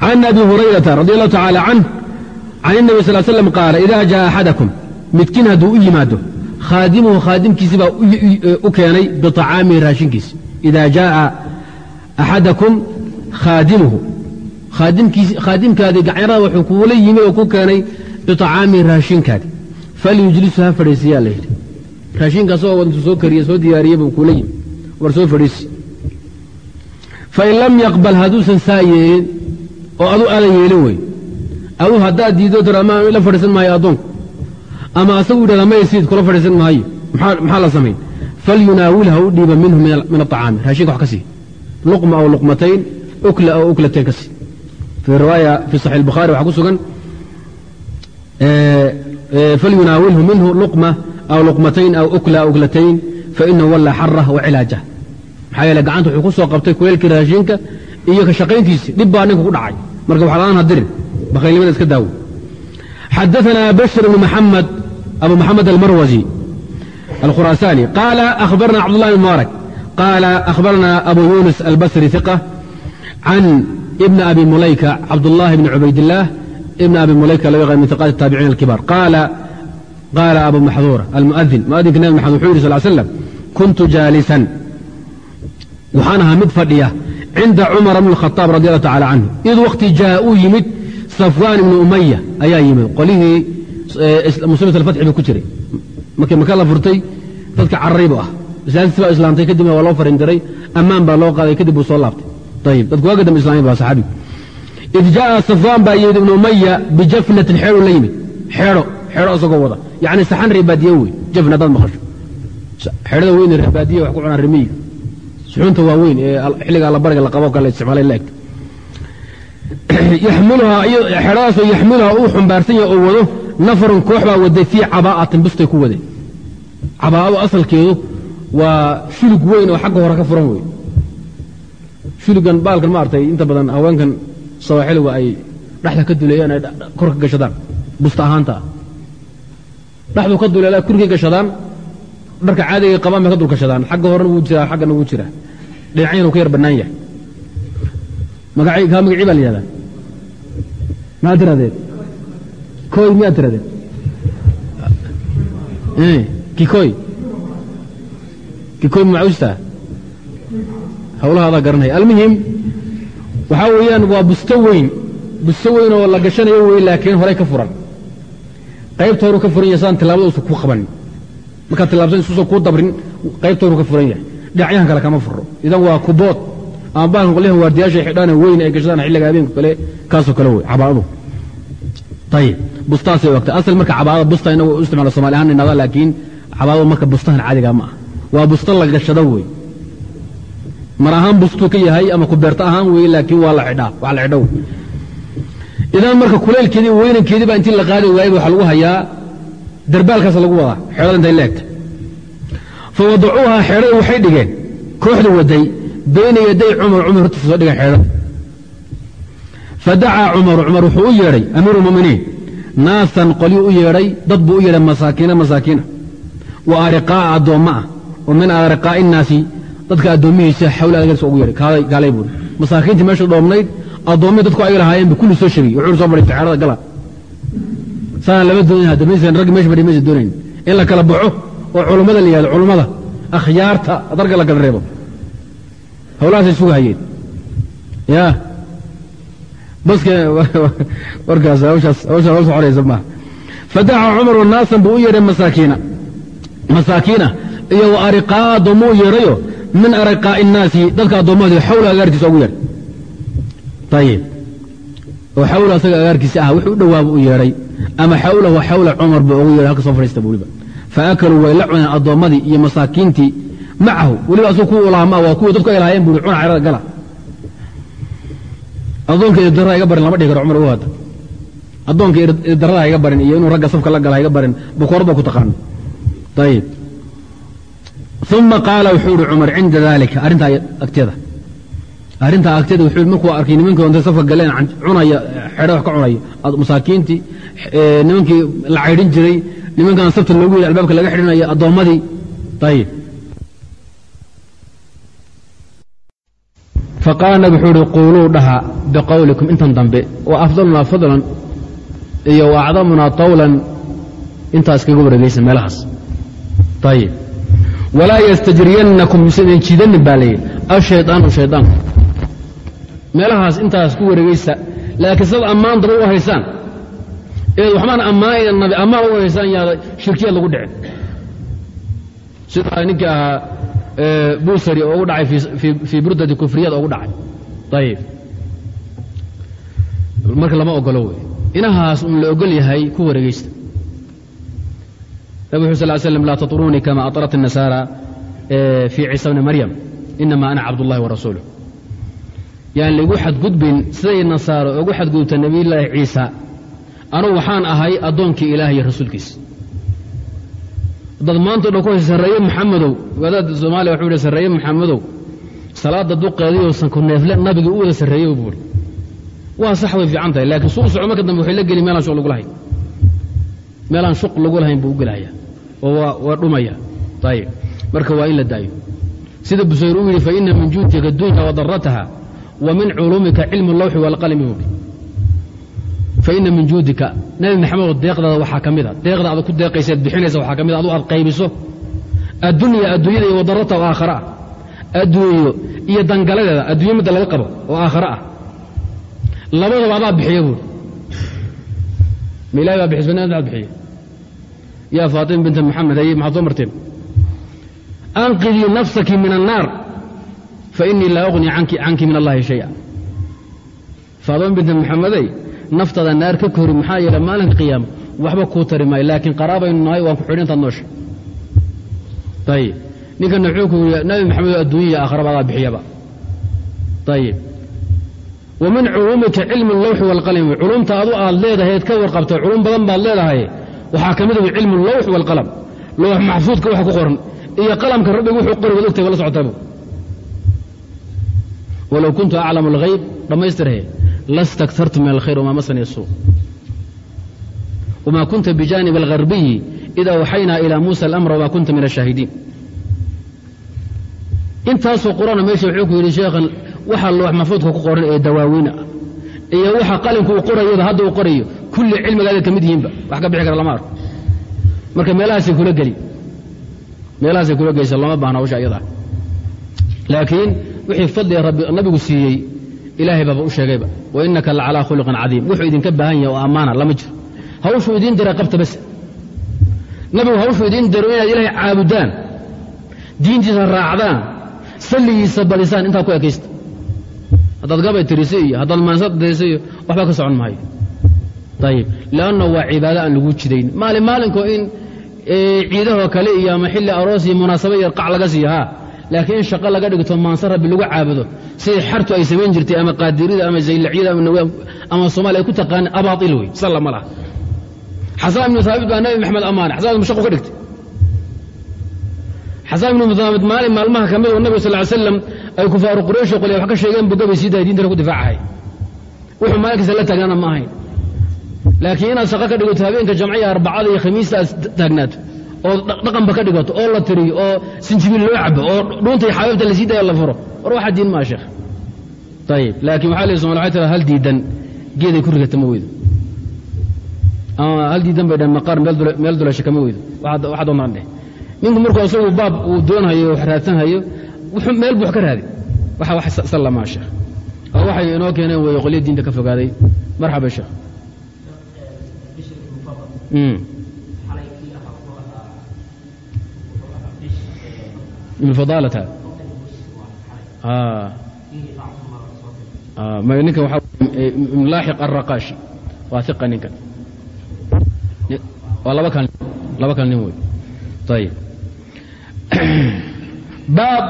can abi hurayrata radi allahu tacaala canh can inabi sal slam qaala idaa ja'a axadakum midkiin hadduu u yimaado khaadimuhu khaadimkiisi baa u keenay biacaamihi raashinkiisi idaa jaaa axadakum khaadimuhu khaadimkaadii gacanada wuxuu kuula yimi oo ku keenay biacaamihi raashinkaadi falyujlisu ha fadhiisiyaa layidhi raashinkaasoo intuu soo kariye soo diyaariye buu kuula yimi war soo fadhiisi fain lam yaqbal hadduusan saa yeelin oo aduu aadan yeelin wey. Aduu haddaad diido la fadhiisan maayo addoonku ama asagu yidhahda mayasiid kula fadhiisan maayo. Maxaa la samayn falyunaawil u dhiiba minhu min aطacaami raashinka wax ka sii. Luqma aw luqmatayn ukla aw uklatayn ka sii. Fii riwaaya fii saxi اlbukhaari waxaa ku sugan falyunaawilhu minhu luqma aw luqmatayn aw ukla aw uklatayn fainahu walla xarah wa cilaajah maxaa yeele gacanta wuxuu ku soo qabtay kuleelkii raashinka iyo ka shaqayntiisii. Dhib baa ninka ku dhacay marka waxlaaan hadirin bakhaylnimada iska daawo. Xadaanaa bashir bn mamd abu maxamed almarwazi alkhuraasaani qaala ahbarna cabdulahi bn mubaarak qaala ahbarna abu yunus albasri iqa can ibni abi mulayka cabdulahi bni cubaydilaah ibn abi mulayka loo yaqaan min iqaat taabiciin alkibaar. Qaala abu maxduura almuadin muadinka nabi maxamed wuxuu yiri sal slam kuntu jaalisan. Waxaan ahaa mid fadhiya cinda cumar bn khaaab radi alahu tacala canhu id wakhti jaa u yimid safwaan ibni umaya ayaa yimid. Qolihii eh, muslimt alfatxi ba ku jiray. Markii maka la furtay dadka cararay bu ah masaajidsi baa islaamtay kadibna waa loo farindiray ammaan baa loo qaaday kadib buu soo laabtay. Ayib dadku waaga dambe islamiy ba saxaabigu id jaaءa safwaan baa yimid ibnu umaya bijafnatin xeedu la yimid. Xeedho xeedho isagoo wada. Yacni saxan reebaadiye wey jafna haddaad maqasho xeedhada weyne reebaadiye wax ku cunaan remiyiga suxuunta waa weyn ee xilliga allabariga la qabo kale isticmaalay la eg xeedhadaasoo yaxmiluhaa uu xumbaarsan yahay oo wado nafarun koox baa waday fii cabaa'atin bustay ku wadeen cabaa'adu asalkeedu waa shulug weyn oo xagga hore ka furan wey shulugan baalkan maaragtay inta badan haweenkan sawaaxiliga ay dhexda ka duleeyaan ay kor ka gashadaan busta ahaanta. Ah dhexdu ka duleelaa kurkay gashadaan dharka caadigay qabaan bay ka dulgashadaan xagga horena wuu jiraa xaggana wuu jiraa dhinacyan uu ka yar bannaan yahay. Kaa magacii baa la yihahdaa maad tirahdeen koy miyaad tirahdeen kikoy kikoy ma macuustaa hawlahaadaa garanaya. Almuhim waxaa weeyaan waa busto weyn. Busto weyn oo la gashanayo wey laakiin horey ka furan. Qaybta horu ka furan yahay saan tilaabada usa ku qabanin markaad tilaabsan isuusan kuu dabrin qaybta horu ka furan yahay. Dhinacyahan kale kama furo idan waa kubood ama baalkan qolyahan waardiyaasha xidhaan weyn ay gashadaan xilliga habeenka kale kaasoo kale wey cabaadu. Ayib bustaasay ogtay asal marka cabaada busta inagu u isticmaala somali ahaan inada laakiin cabaado marka bustahan caadiga ma ah waa busto la gashado wey mar ahaan bustuu ka yahay ama kubeerto ahaan wey laakiin waa la xidhaa. Wax la xidho idan marka kulaylkeedii weynankeedii baa intii la qaadi waayay waxaa lagu hayaa darbaalkaas lagu wadaa xeedhada intay leegta fa wadacuuhaa xeedhada waxay dhigeen kooxda waday bayna yaday cumar cumar hortiisa soo dhigeen xeedhada fadacaa cumaru cumar wuxuu u yeedhay amiiru muminiin naasan qolyuu u yeedhay dad buu u yeedhay masaakiina masaakiina. Wa ariqaa'a addoomma ah oo min ariqaa'i innaasi dadka addoommihiisa xawla adagadiisa ugu yeedhay. Gaalay buuri. Masaakiintii meesha dhoobnayd addoommihii dadku ay lahaayeen bu kulli soo shegay wuxuu soo fadhiistay xeerada gala saana lama maysan raggi meesha fadhiya maysan doonayn. In la kala baxo oo culummada la yihahdo culummada akhyaarta darga la kala reebo. Hawlahaasay suga hayeen. Ya. Baske warkaas hawshaas hawsha xoraysa maaha fadaca cumaru naasan buu u yeedhay masaakiina. Masaakiina iyo wa ariqaa'a addoommo yeedhayo min ariqaa'i innaasi dadka addoommahoodi xawla agaartiisa ugu yeedhay. Ayib oo xawla asaga agaarkiisa ah wuxuu u dhowaaba u yeedhay ama xawlahu xawla cumar buu ugu yeedhay halka soo fadhiista buuliba faakaluu way la cuneen addoommadii iyo masaakiintii macahu weliba asuu ulaama waa kuwii dadku ay lahaayeen buuri cuna xerada gala. Addoonka idarada iga barin lama dhihi karo cumar u hadda addoonka idarada iga barin iyo inuu ragga safka la gala iga barin bukoor ba ku taqaano ayib uma qaala wuxuu ihi cumar cinda dalika arrintaa agteeda arrintaa agteeda wuxuu markuu arkay nimankii ontay safka galeen cunaya xedho ka cunaya. Masaakiintii nimankii la caydhin jiray nimankan sabta loogu yidhi albaabka laga xidhinaya addoommadii ayib faqaala nabig wuxuu ihi quuluu dhaha biqowlikum intan dambe wa afdalunaa fadlan iyo wa acdamunaa tawlan. Intaas kaga wareegaysa meelahaas. Ayib walaa yastajriyannakum yusan jiidanin baa layidhi ashaydaanu shaydaanku meelahaas intaas ku wareegaysa laakiin sidaad ammaan daba u haysaan eed waxbaan ammaanayna nabi ammaan u haysaan yaada shirkiyaad lagu dhicin sida ninkii ahaa buusari oo ugu dhacay fii burdati kufriyad ugu dhacay ayib marka lama ogolo wey inahaas un la ogol yahay ku wareegaysta nabig uu sal slam laa taطruunii kama aطrat الnasaara fii ciisa bni maryam inama ana cabdullahi warasuuluh yaan laigu xadgudbin siday nasaaro ugu xadgudubta nebiyullaahi ciisa. Anugu waxaan ahay addoonkii ilaah iyo rasuulkiisa. Dad maanta o dhan ku haysa sarreeye maxamedow wadaad soomaaliya wuxuu ihi sarreeye maxamedow salaadda duqeediyousan ku neefle nabigii u wada sarreeyo buuri waa sax way fiican tahay laakiin suu soco marka dambe waxay la geli meelaan shuq lagu lahayn. Meelaan shuq lagu lahayn buu u gelaya oo waa dhumaya. Ayib marka waa in la daayo. Sida busayr uu yidhi faina min juudika dunya wadarataha wa min culuumika cilmu lawxi waalqalami buui faina min juudika nabi maxamedo deeqdaada waxaa ka mida deeqda aad ku deeqaysaad bixinaysa waxaa ka mid adu aad qaybiso addunya adduunyada iyo wadarata oo aakhara ah. Adduunyo iyo dangaladeeda adduunyo midda laga qabo oo aakhare ah. Labadaba adaa bixiya buuri ma ilahay baa bixis banaad baa bixiya yaa faatima binta maxamed haye maxaad soo marteen? Anqidii nafsaki min annaar fainii laa uqni canki min allahi shaya faatima binta maxamedey naftaada naar ka kori maxaa yeele maalinka qiyaama waxba kuu tari maayo laakiin qaraabaynu nahay waan ku xidhi intaad noosha ayib ninkana wuxuu ku yidhi nabi maxamed oo adduunya iyo aakhiraba adaa bixiyaba ayib wa min culuumika cilmu lawxi waalqalami culumta adu aad leedahay eed ka warqabta culum badan baad leedahay waxaa ka mid a cilmu lawx waalqalam loox maxfuudka waxa ku qoran iyo qalamka rabbigu wuxuu qori wad ogtay wala socotabu walow kuntu aclamu alghayb dhammaystirhe lastaktartu min alkhayr wmaa masani suu wma kunta bijanib algarbiyi ida waxaynaa ilى muusa alamra wma kunta min ashaahidiin intaasoo qurana meesha wuxuu ku yidhi sheekhan waxa loox maxfuudka ku qoran ee dawaawiina iyo waxa qalinku uu qorayada hadda uu qorayo kulli cilmigaada ka mid yihiinba wax ka bixi kara lama arko marka meelahaasay kula geli meelahaasay kula geysa looma baahna hawsha ayadaa laakiin wixii fadliga nabigu siiyey ilaahay baaba u sheegayba wa inaka la calaa khuluqin cadiim. Wuxuu idinka baahan yahay oo ammaana lama jiro. Hawshuu idiin diray qabta bas nabigu hawshuu idiin diro inaad ilaahay caabudaan diintiisa raacdaan salligiisa badisaan intaa ku ekaysta. Haddaad gabay tirise iyo haddaad maansad dayse iyo waxba ka socon maayo. Ayib leanna waa cibaado aan lagu jidayn. Maalin maalinko in ciidahoo kale iyo ama xilli aroos iyo munaasaba yar qac laga siiya haa laakiin in shaqo laga dhigto maanse rabbi lagu caabudo sidai xartu ay samayn jirtay ama qaadirida ama zaylacyada ama somalia ay ku taqaana abaail wey salla ma laha xasaan ibnu haabit baa nabi maxamed ammaanay xasan ibnu shaqo ka dhigtay. Xasaan ibnu haabit maalin maalmaha ka mid oo nabig sal ly slam ay kufaaru quraysh qolya wax ka sheegeen buu gabay diintana ku difaacahay. Wuxuu maalinkiisa la taagnaana ma ahayn. Laakiin inaad shaqo ka dhigato habeenka jamciya arbacada iyo khamiista aad taagnaato oo dhaqanba ka dhigato oo la tiriyo oo sinjibiil loo cabo oo dhuunta iyo xabaabta la sii la furo. War waxaa diin maa sheekh. Ayib laakiin waxaa la somal waxay tiraa hal diidan geeday ku rigata ma weydo. Ama hal diidan bay dhahen maqaar meel dulasha kama weydo. Waxaa doontaan dheh ninku markuu isagu baab uu doonhayo wax raadsanhayo meel buu wax ka raadi. Waxa wax salla maa sheekh. Oo waxay inoo keeneen weeye qolyo diinta ka fogaaday. Marxaba sheekh min fadaalata ninkan waa laaxiq araqaashi waa iqa ninkan waa laba kal nin wey ayib baab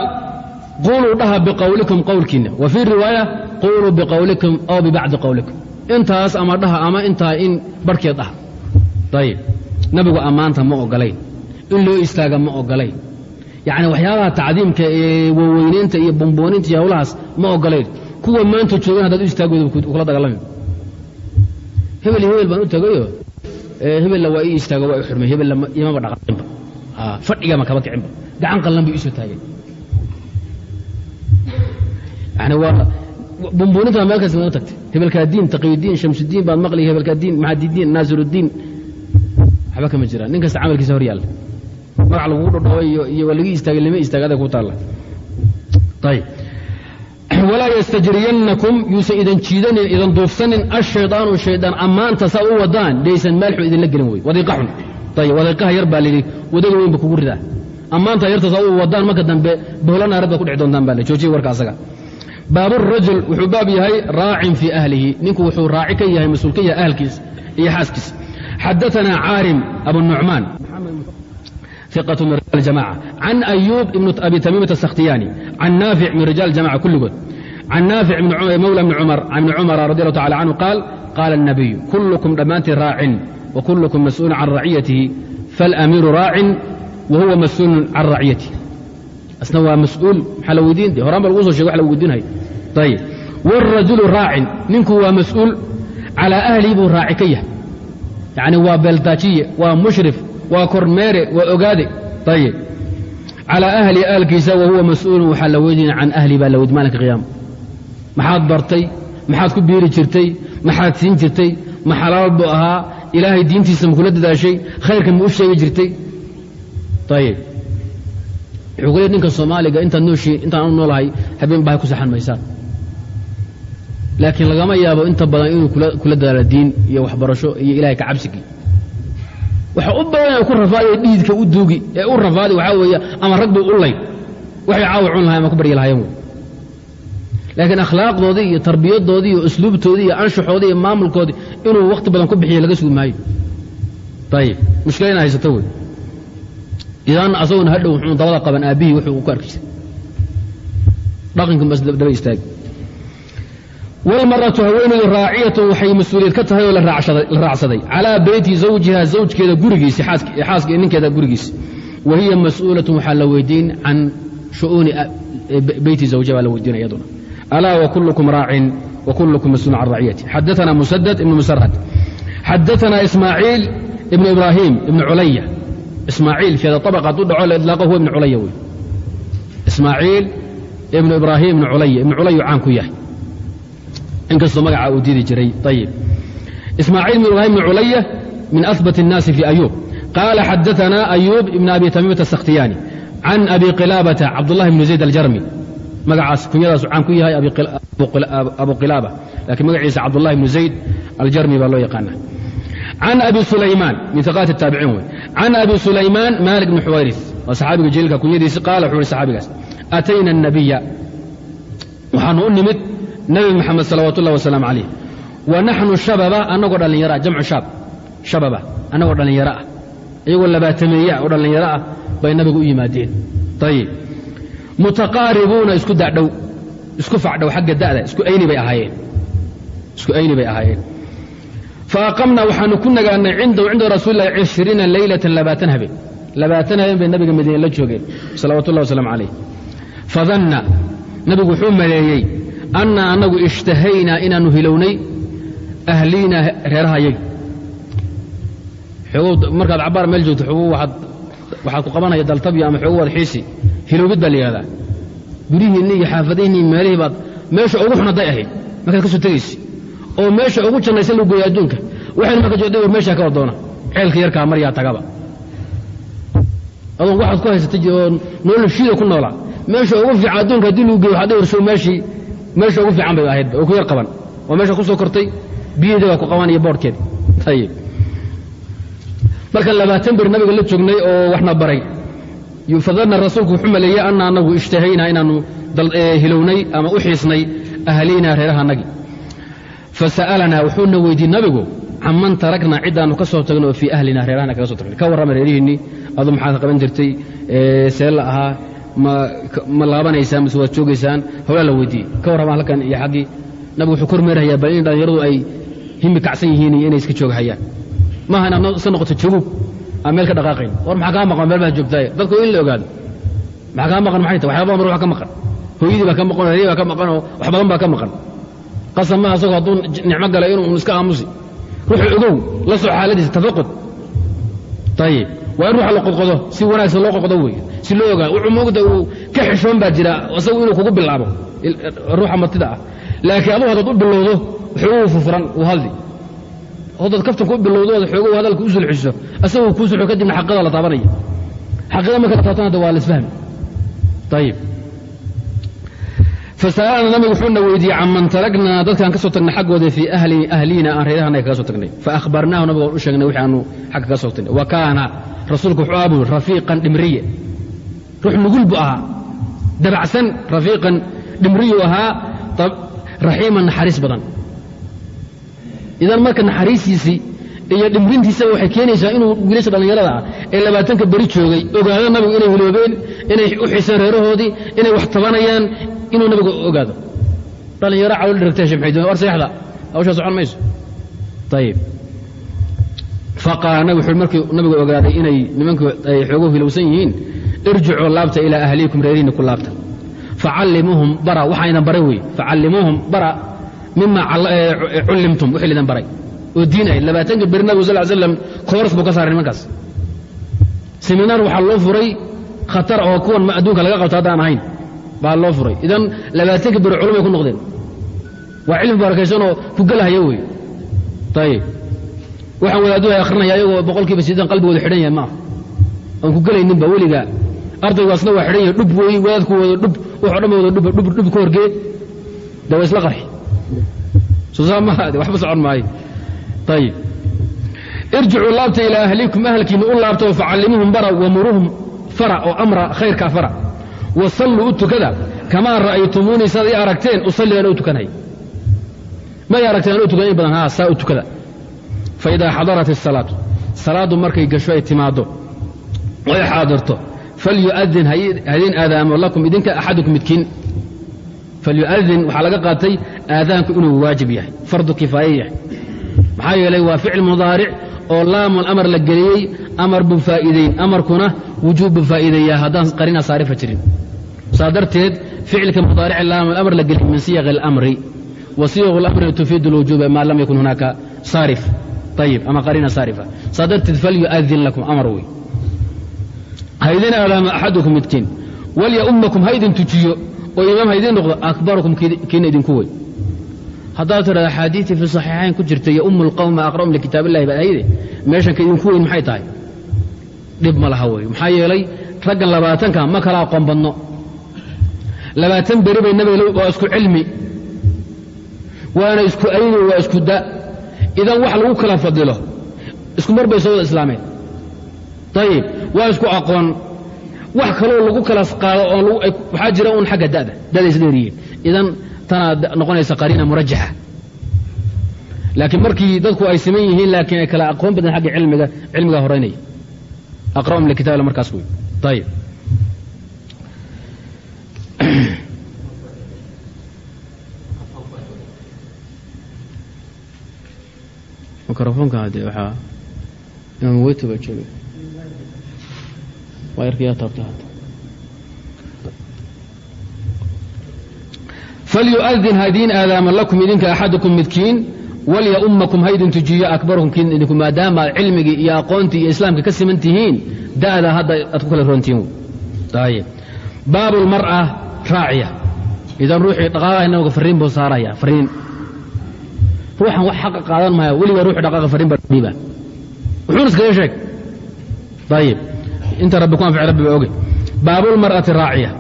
quluu dhaha biqowlikum qowlkiina wa fii riwaaya quluu biqowlikum aw bibacdi qowlikum intaas ama dhaha ama intaa in barhkeed dhaha ayib nabigu ammaanta ma ogolayn in loo istaaga ma ogolayn yacni waxyaabaha tacdiimka ee waweynaynta iyo bombooninta iyo hawlahaas ma ogolayn kuwa maanta joogan haddaad u istaagooda kula dagaalami hebel hebel baan u tagayo hebella waa ii istaago waa i xurmay. Hebella imaba dhaqaaqinba fadhigama kaba kicinba gacan qallan bay iisoo taageen. Yani waa bombooninta meel kasta u tagtay. Hebelkaadiin taqiyudiin shamsudiin baad maqli hebelkaadiin maxadidiin naasirudiin. Waxba kama jiraan. Nin kasta camalkiisa hor yaalla magac lagugu dhodhaway iyo waa laga istaagay lama istaaga adag ku taalla. Ayib walaa ystajriyanakum yuusan idan jiidanin idan duufsanin ashaydaanu shaydaan ammaanta saa u wadaan daysan maalxun idinla gelin wey wadiiqa xun ayib wadiiqaha yar baa layidhi wadaga weyn kugu ridaa. Ammaanta yarta saa u wadaan marka dambe bohla naarad ku dhici doontaan baa joojiya warka asaga. Baaburajul wuxuu baab yahay raacin fii ahlihi. Ninku wuxuu raaci ka yahay mas'uul ka yahay ahalkiisa iyo xaaskiisa xadaanaa caarim abunucmaan ثقة من رجال الجماعة عن أيوب بن أبي تميمة السختياني عن نافع من رجال الجماعة كل قد عن نافع من مولى بن عمر عن ابن عمر رضي الله تعالى عنه قال قال النبي كلكم دمانت راع وكلكم مسؤول عن رعيته فالأمير راع وهو مسؤول عن رعيته أصلا مسؤول حلودين دي هرام الوصول شيء حلودين هاي طيب والرجل راع منكم هو مسؤول على أهله بو راعكية يعني هو بلداتية ومشرف waa kormeere waa ogaade. Ayib calaa ahli aalkiisa wahuwa mas'uulun waxaa la weydina can ahli baa la weyd maalinka qiyaama maxaad bartay maxaad ku biiri jirtay maxaad siin jirtay ma xalaal buu ahaa ilaahay diintiisa ma kula dadaashay khayrka ma u sheegi jirtay. Ayib wuxuu ku ninka soomaaliga intaad nooshii intaan u noolahay habeen bahay ku saxan maysaan. Laakiin lagama yaabo inta badan inuu kula dadaalo diin iyo waxbarasho iyo ilahay ka cabsigii waxa u badan ku rafaadiy dhiidka u duugi ee u rafaadi waxaa weeye ama rag buu u lay waxay caawa cun lahayen ama ku baryi lahayen laakiin akhlaaqdoodii iyo tarbiyadoodii iyo usluubtoodii iyo anshaxoodii iyo maamulkoodii inuu wakhti badan ku bixiyo laga sugi maayo ayib mushkila ina haysato wey idan asaguna hadhow wuxuu dabada qaban aabbihii wuxuu ku arki jiray dhaqanka mas daba istaagi wlmaratu haweenaydu raaciyatun waxay mas'uuliyad ka tahay oo la raacsaday calaa beyti zawjiha zawjkeeda gurigiisi xaaska ninkeeda gurigiisi wa hiya mas'uulatun waxaa la weydiin can shu'uuni beyti zawjiha baa la weydiina iyaduna alaa wakulukum raacin wakulukum mas'uulun can raaciyati. Xadaana musadad ibnu musarhad xadaana ismaaciil ibnu ibraahim ibnu culaya ismaaciil feeda abaq hadduu dhaco la idlaaqo huwa ibnu culaya wey ismaaciil ibnu ibraahim ibnu culaya ibnu culayu caan ku yahay inkastoo magaca uu diidi jiray ayib ismaaciil bn ibrahim bn culaya min ahbat الnaasi fi ayub qaala xadaana ayub ibn abi tamiimata asakhtiyaani can abi qilaabata cabdullahi bni zayd aljarmi magacaas kunyadaasu caan ku yahay abu qilaaba lakiin magaciisa cabdullahi bnu zayd aljarmi baa loo yaqaana can abi sulaymaan min iqaati taabiciin wey can abi sulaymaan malik bni xuwayris waa saxaabiga jaliilka kunyadiisi qaala wuxuu ihi saxaabigaas atayna الnabiya waxaanu u nimid nabi maxamed salawaat ullahi wasalaamu calayh wa naxnu shababa annagoo dhallinyaro ah jamcu shaab shababa annagoo dhallinyaro ah iyagoo labaatameeye ah oo dhallinyaro ah bay nabigu u yimaadeen. Ayib mutaqaaribuuna isku dadhow. Isku facdhow xagga da'da. Isku ayni bay ahaayeen. Isku ayni bay ahaayeen. Faaqamnaa waxaanu ku nagaanay cindahu cinda rasuulilahi cishriina leylatan labaatan habeen. Labaatan habeen bay nabiga madiine la joogeen salawaatu ullahi calayh fadanna nabigu wuxuu maleeyey annaa annagu ishtahaynaa inaannu hilownay ahliinaa reerahayaga markaad cabbaar meel joogto waxaad ku qabanaya daltabya ama xoogo waad xiisi. Hilowbid baa la yihahdaa guryihiinni iyo xaafadihiinni meelihii baad meesha ugu xun hadday ahayd markaad ka soo tegaysi. Oo meesha ugu jannaysan lagu geeya adduunka waxaynu marka joogday war meeshaa ka wadoona. Ceelka yarkaa maryaa tagaba. Adoon waxaad ku haysatay oo noloshiida ku noolaa meesha ugu fiican adduunka haddii lagu geeyo waxaad warsow meeshii meesha ugu fiican bay ahayd oo ku yar qaban oo meesha ku kortay biyaheeda baa ku qaban iyo boodhkeeda ayib marka labaatan bir nabiga la joognay oo waxna baray fadanna rasuulku wuxuu maleeyey anna anagu ishtahaynaa inaannu hilownay ama u xiisnay ahliinaa reerahanagii fasa'alanaa wuxuuna weydiiyey nabigu canman taraknaa ciddaannu ka soo tagnay oo fii ahlina reerahana kaga so tagnay? Ka warrama reerihiinnii adu maxaad qaban jirtay? See la ahaa ma laabanaysaan mise waad joogaysaan howlaa la weydiiyey. Ka warrama halkan iyo xaggii nabigu wuxuu kormeerahayaa bal in dhallinyaradu ay himi kacsan yihiin iyo inay iska jooghayaan maaha inaad iska noqoto jogow aan meel ka dhaqaaqayn. War maxaa kaa maqan? Meel baad joogtaaye dadku in la ogaado. Maxaa kaa maqan? Maxay tahay? Waxyaaba badan ruux ka maqan. Hooyadii baa ka maqan oo baa ka maqan oo wax badan baa ka maqan. Qasab maaha asagoo hadduu nicmo galay inuu iska aamusi. Ruuxu ogow la soo xaaladiisa tafaqud. Ayib waa in ruuxa la qodqodo si wanaagsan loo qodqodo wey si loo ogaado wuxuu moogta uu ka xishoon baa jira isagu inuu kugu bilaabo ruuxa martida ah. Laakiin adugu haddaad u bilowdo waxoogu furfuran uu hadli haddaad kaftan ku bilowdo ood xoogow hadalka u asagoo kuu kadibna xaqada la taabanaya. Xaqada marka la taabtana waa la isfahmi. Ayib fasa'alana nabigu wuxuuna weydiiyey canman taragnaa dadkaan ka soo tagnay xaggooda fii ahliina aan reerahanaga kaga soo tagnay. Faahbarnaahu nabigu waan u sheegnay wixi aanu xagga kaga soo tagnay. Wa kaana rasuulku wuxuu ahaa buu rafiiqan dhimriye ruux nugul buu ahaa dabacsan rafiiqan dhimriyu ahaa raxiiman naxariis badan. Idan marka naxariistiisii iyo dhimrintiisa waxay keenaysaa inuu wiilasha dhallinyarada ah ee labaatanka beri joogay ogaado nabigu inay hiloobeen inay u xiseen reerahoodii inay wax tabanayaan inuu nabigu ogaado. Dhallinyaro calool dhiragtay shimxaydun war seexda hawshaa socon mayso. Nabi wuxuu markii nabigu ogaaday inay nimanku ay xoogo hilowsan yihiin irjicuu laabta ilaa ahliikum reerihiinna ku laabta. Facallimuuhum bara waxayna baray wey facallimuuhum bara mima cullimtum wixii lidan baray. Oo diin ahayd labaatanka beri nabigu sal slam kooras buu ka saaray nimankaas. Seminaar waxaa loo furay khatar oo kuwan adduunka laga qabto haddaan ahayn baa loo furay. Idan labaatanka beri culumay ku noqdeen. Waa cilmi barakaysanoo ku gelahaya wey ayib waxaan wadaaddu ay akhrinaya ayagoo boqolkiiba sideetan qalbigooda xidhan yahay maaha aan ku gelayninba weligaa ardaygaasna waa xidhan yahay dhub wey wadaadku wada dhub wuxoo dhan wada dhub dhub ka horgee. De waa isla qarxi. Soosaa maaha waxba socon maayo. Ayib irjicuu laabta ilaa ahliikum ahalkiina u laabta oo facallimuuhum bara wamuruuhum fara oo amra khayrkaa fara wasalluu u tukada. Kamaa ra'aytumuunii saad ii aragteen usalli aan u tukanhay may aragteen aan u tukan in badan haa saa u tukada. Faidaa xadarat isalaatu salaaddu markay gasho ay timaaddo oo ay xaadirto falyu'adin hadin aadaamo lakum idinka axadukum midkiin. Falyu'adin waxaa laga qaatay aadaanku inuu waajib yahay fardu kifaaye yahay. Maxaa yeelay waa ficil mudaaric oo laamul amar la geliyey amar buu faa'iideyn amarkuna wujuub buu faa'iideeyaa haddaan qarina saarifa jirin saa darteed ficilka mudaaric laamul amar la geliyey min siyaqi اlamri wa siyaqu اlamri tufiidu اlwujuuba maa lam yakun hunaaka saarif ayib ama qarina saarifa saa darteed falyu'adin lakum amar wey haydin aadaama axadukum midkiin walyaumakum haydin tujiyo oo imaam haydin noqdo akbarukum kiina idinku wey haddaad tidhahda axaadiitii fi saxiixayn ku jirta yo umu lqawma aqra'um likitaab illahi baa ahayde meeshan ka idinku weyn maxay tahay? Dhib ma laha wey maxaa yeelay raggan labaatanka ma kala aqoon badno. Labaatan beri bay nabiga waa isku cilmi. Waana isku ayni waa isku da. Idan wax lagu kala fadilo isku mar bay soo wada islaameen waa isku aqoon. Wax kaloo lagu kala qaado oo waxaa jira un xagga da'da da'da isdheeriyiin idan tanaa noqonaysa qariina murajaxa laakiin markii dadku ay siman yihiin laakiin ay kala aqoon badan xagga cilmiga cilmigaa horeynaya aqra'um likitab markaas wey ayib mikrofoonka haddee waxaa imaam weyto baa jooga waa yarkayaa taabta hadda falyuadin hadiin aadaama lakum idinka axadukum midkiin walyaumakum haydin tujiyo akbarukum kiin idinku maadaama aad cilmigii iyo aqoontii iyo islaamka ka siman tihiin da'da hadda aad ku kala roontihiin baabu lmar'a raaciya idan ruuxii dhaqaaqaha nabiga fariin buu saaraya fariin ruuxan wax xaqa qaadan maya weliga ruuxu dhaqaaqa fariin baa wuxuuna iskaga sheeg ayib inta rabbi ku anfici rabbi baa oge baabulmar'ati raaciya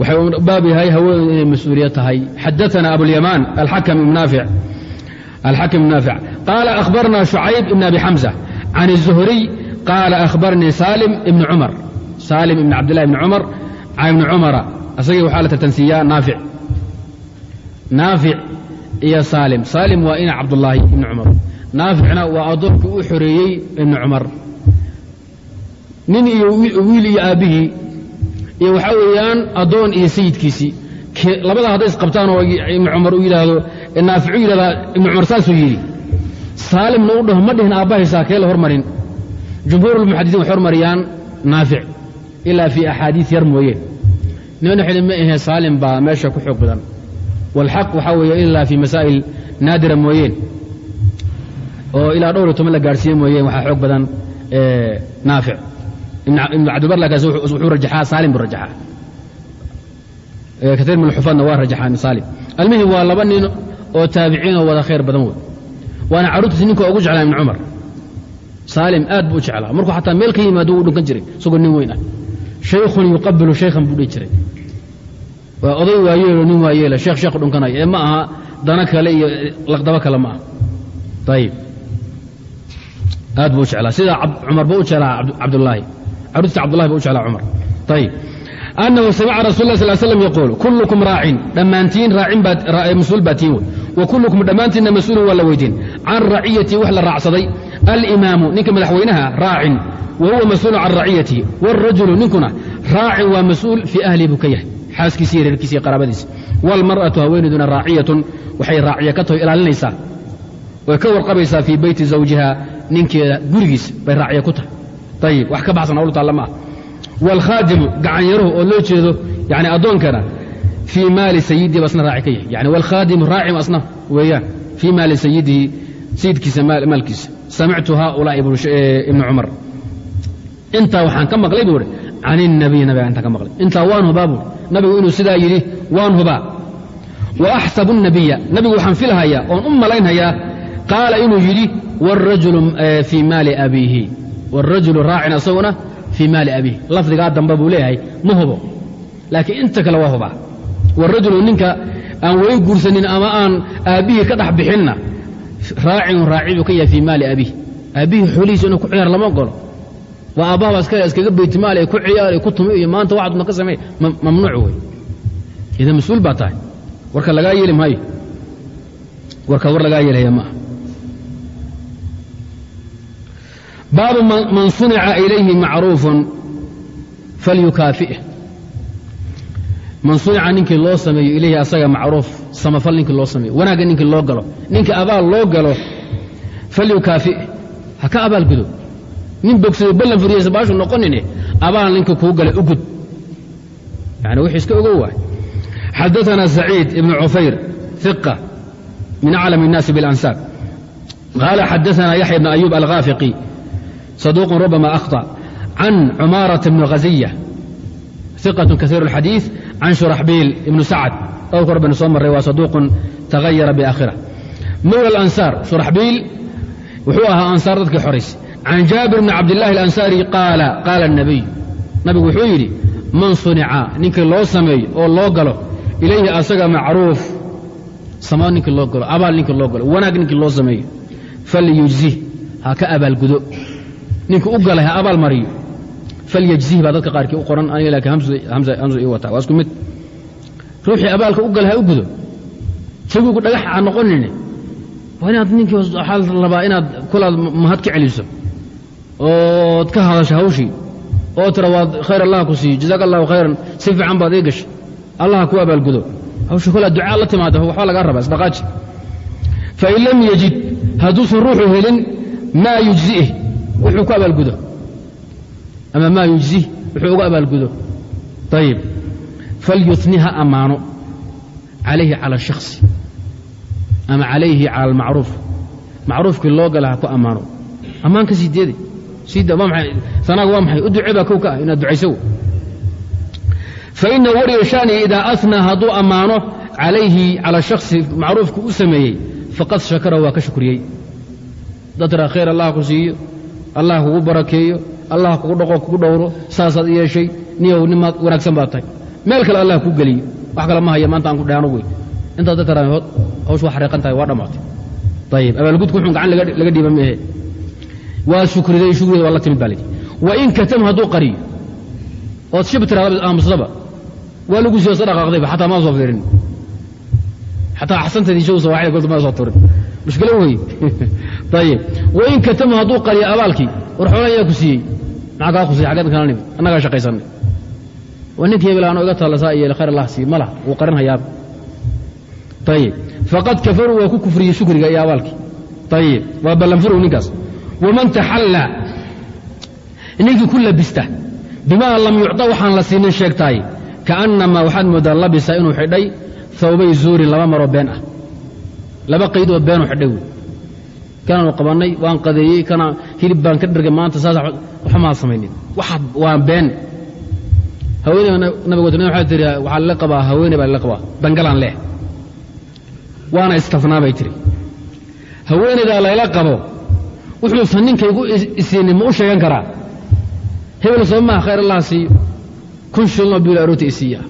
waxay baab yahay haweenedu inay mas'uuliya tahay. Xadaana abulyamaan alxakam ibn naafic qaala akhbarna shucayb ibn abi xamza can الzuhriy qaala akhbarnii salim ibn cumar salim ibn cabdillahi ibn cumar can ibni cumara asagii waxaa la tartansiiyaa naafic naafic iyo saalim. Saalim waa ina cabdullaahi ibni cumar naaficna waa addoonkii u xoreeyey ibni cumar nin iyo wiil iyo aabbihii iyo waxaa weeyaan addoon iyo sayidkiisii labada hadday isqabtaan oo ibni cumar uu yidhaahdo naafic u yidhahdaa ibni cumar saasuu yidhi saalimna u dhaho ma dhihin aabbahaysaa kee la hormarin? Jumhuurulmuxadisiin waxay hormariyaan naafic ilaa fii axaadiis yar mooye. Niman waxay ma ahee saalim baa meesha ku xoog badan. Waalxaq waxaa weeye ilaa fii masaa'il naadira mooyeen oo ilaa dhowr toban la gaadhsiiye mooyeen waxaa xoog badan naafic ibnu cabdibar lakaas wuxuu rajaxaa saalim buu rajaxaa katiir min alxufaadna waa rajaxaa saalim almuhim waa laba nin oo taabiciin oo wada khayr badan wey waana carruurtiisi ninka ugu jeclaa ibni cumar saalim aad buu u jeclaa markuu xataa meel ka yimaado wuu dhunkan jiray isagoo nin weyn ah shaykhun yuqabilu shaykhan buu dhihi jiray waa oday waayeelo nin waayeela sheekh sheekhu dhunkanaya ee ma aha dana kale iyo laqdabo kale ma aha ayib aad buu u jeclaa sida cumar ba u jeclaa cabdullaahi carruurtiisa cabdullahi ba u jeclaa cumar. Ayib annahu samica rasul lah sal slam yaquul kullukum raacin dhammaantiin mas'uul baa tiin wey. Wa kullukum dhammaantiinna mas'uulun waa la weydiin. Can raciyati wax la raacsaday. Alimaamu ninka madaxweynaha raacin. Wa huwa mas'uulun can raciyatihi wاrajulu ninkuna raacin waa mas'uul fii ahlihi buu ka yahay. Xaaskiisi iyo reerkiisa iyo qaraabadiisa wاlmar'atu haweenayduna raaciyatun. Waxay raaciya ka taho ilaalinaysaa. Way ka ayib wax ka baxsan hawlu taalla ma ah wاlkhaadimu gacanyaruhu oo loo jeedo yani addoonkana fii maali sayidihi basna raaci ka yahay yani wاlkhaadimu raacim asna weeyaan fii maali sayidihi sayidkiisa maalkiisa samictu haaulaa'i ibnu cumar intaa waxaan ka maqlay buu ihi can الnabiy nabiga intaan ka maqlay intaa waan hubaa buui nabigu inuu sidaa yidhi waan hubaa wa axsabu الnabiya nabigu waxaan filhayaa oon u malaynhayaa qaala inuu yidhi wاrajulu fii maali abiihi wاrajulu raacin asaguna fii maali abiihi lafdigaa dambe buu leeyahay ma hubo laakiin inta kale waa hubaa wاrajulu ninka aan weli guursanin ama aan aabbihii ka dhex bixinna raacin raaci buu ka yahay fii maali abiih aabbihii xoolihiisa inuu ku ciyaar lama ogolo waa aabbahabaa iska iskaga baytimaal ku ciyaar ku tumi iyo maanta waxaadna ka samey mamnuuc wey idan mas'uul baa tahay warka lagaa yeeli maayo warka war lagaa yeelhaya ma ah baabu man sunica ilayhi macruufun falyukaafi'h man sunica ninkii loo sameeyo ilayhi asaga macruuf samafal ninkii loo sameeyo wanaagga ninkii loo galo ninkii abaal loo galo falyukaafi ha ka abaalgudo nin bogsado ballan furiyaysa baashu noqonine abaal ninkii kuu galay u gud yani wixii iska ogo waay xadaثana saciid ibn cufayr ثiqة min aclam الnaasi biاlansaab qaala xadaثana yaxya ibn ayub alghaafiqi صaduuq rubama akhطأ can cumaaraة bn ghaziya ثiqaة kaثيir الxadiiث can shuraxbiil ibn sacd dhowrka hor baynu soo marray waa saduuqun tagayara biaakhira mawla alansaar shuraxbiil wuxuu ahaa ansaar dadkii xoraysay can jaabir bni cabdillahi alansaari qaala qaala الnabiy nabigu wuxuu yidhi man sunica ninkii loo sameeyo oo loo galo ilayhi asaga macruuf samo ninkii loo galo abaal ninkii loo galo wanaag ninkii loo sameeyo falyujzih ha ka abaalgudo ninkii u galay ha abaal mariyo falyajzih baa dadka qaarkii u qoran aniga laakiin hamza ii wataa. Waa isku mid. Ruuxii abaalka u galay u gudo. Jawigu dhagax ha noqonine waa inaad ninkii waxaa rabaa inaad kulaad mahad ka celiso ood ka hadasho hawshii oo tira waad khayr allah ku siiyo jazaaka allahu khayran. Si fiican baad ii gashay allah ku abaalgudo hawsha kolaa ducaa la timaada waxba lagaa rabaa. Isdhaqaaji fain lam yajid hadduusan ruuxu helin maa yujzi'ih wuxuu ku abaalgudo. Ama maa yujzih wuxuu uga abaalgudo. Ayib falyuni ammaano calayhi cala shaksi ama calayhi cala almacruuf. Macruufkii loo gala ku ammaano ammaan ka sii maay sanaaga waa maxay? U ducee baa kow ka ah inaad ducayso. Faina wariya shani idaa asnaa hadduu ammaano calayhi cala shaksi macruufku u sameeyey faqad shakara waa ka shukriyey. Dadra khayr allah ku siiyo allah kugu barakeeyo allah kugu dhaqo kugu dhowro saasaad yeeshay niyow nimaad wanaagsan baad tahay meel kale allah ku geliyo. Wax kale ma haya maanta aan ku dheano wey. Intaad dadka hawsh waa xareeqan tahay waa dhammaatay ayib abaalgudku wuxuu gacan laga dhiiba maehe waa shukriday shukriday waa la timid baa lidi wain katam hadduu qariyo ood shib tiraada aamusdaba waa lagu siiyo sadhaqaaqdayba xataa maa soo fiirin. Xataa axsanteedii show sawaaxida kolta maa soo turin mushkilo wey ayib wain katama hadduu qariyo abaalkii war xoolan yaa ku siiyey. Maxaa kaa khusay xaggeed kala nimid annagaa shaqaysanay waa ninkii hebel aanoo iga tallasaa iyo khayr allah siiye ma wuu qarin hayaaba ayib faqad kafaruu waa ku kufriyey shukriga iyo abaalkii. Ayib waa ballanfurow ninkaas. Waman taxallaa ninkii ku labista. Bimaa lam yucda waxaan la siinin sheegtaay kaannamaa waxaad mooddaa labisa inuu xidhay hawbay zuurin laba maroo been ah laba qayd oo beenuu xidhay wey kanaanu qabannay waan qadeeyey kana hilib baan ka dhargay maanta saas waxba maad samaynin. Waxaad waa been. Haweeney nabiga wata waxaa tiri waxaa lala qabaa haweeney baa lala qabaa dangalaan leh. Waana istafnaa bay tiri haweeneydaa layla qabo wuxuusan ninkaygu isiinin ma u sheegan karaa. Hebel soo khayr allah siiyo kun shilnoo biilo aroorta isiiya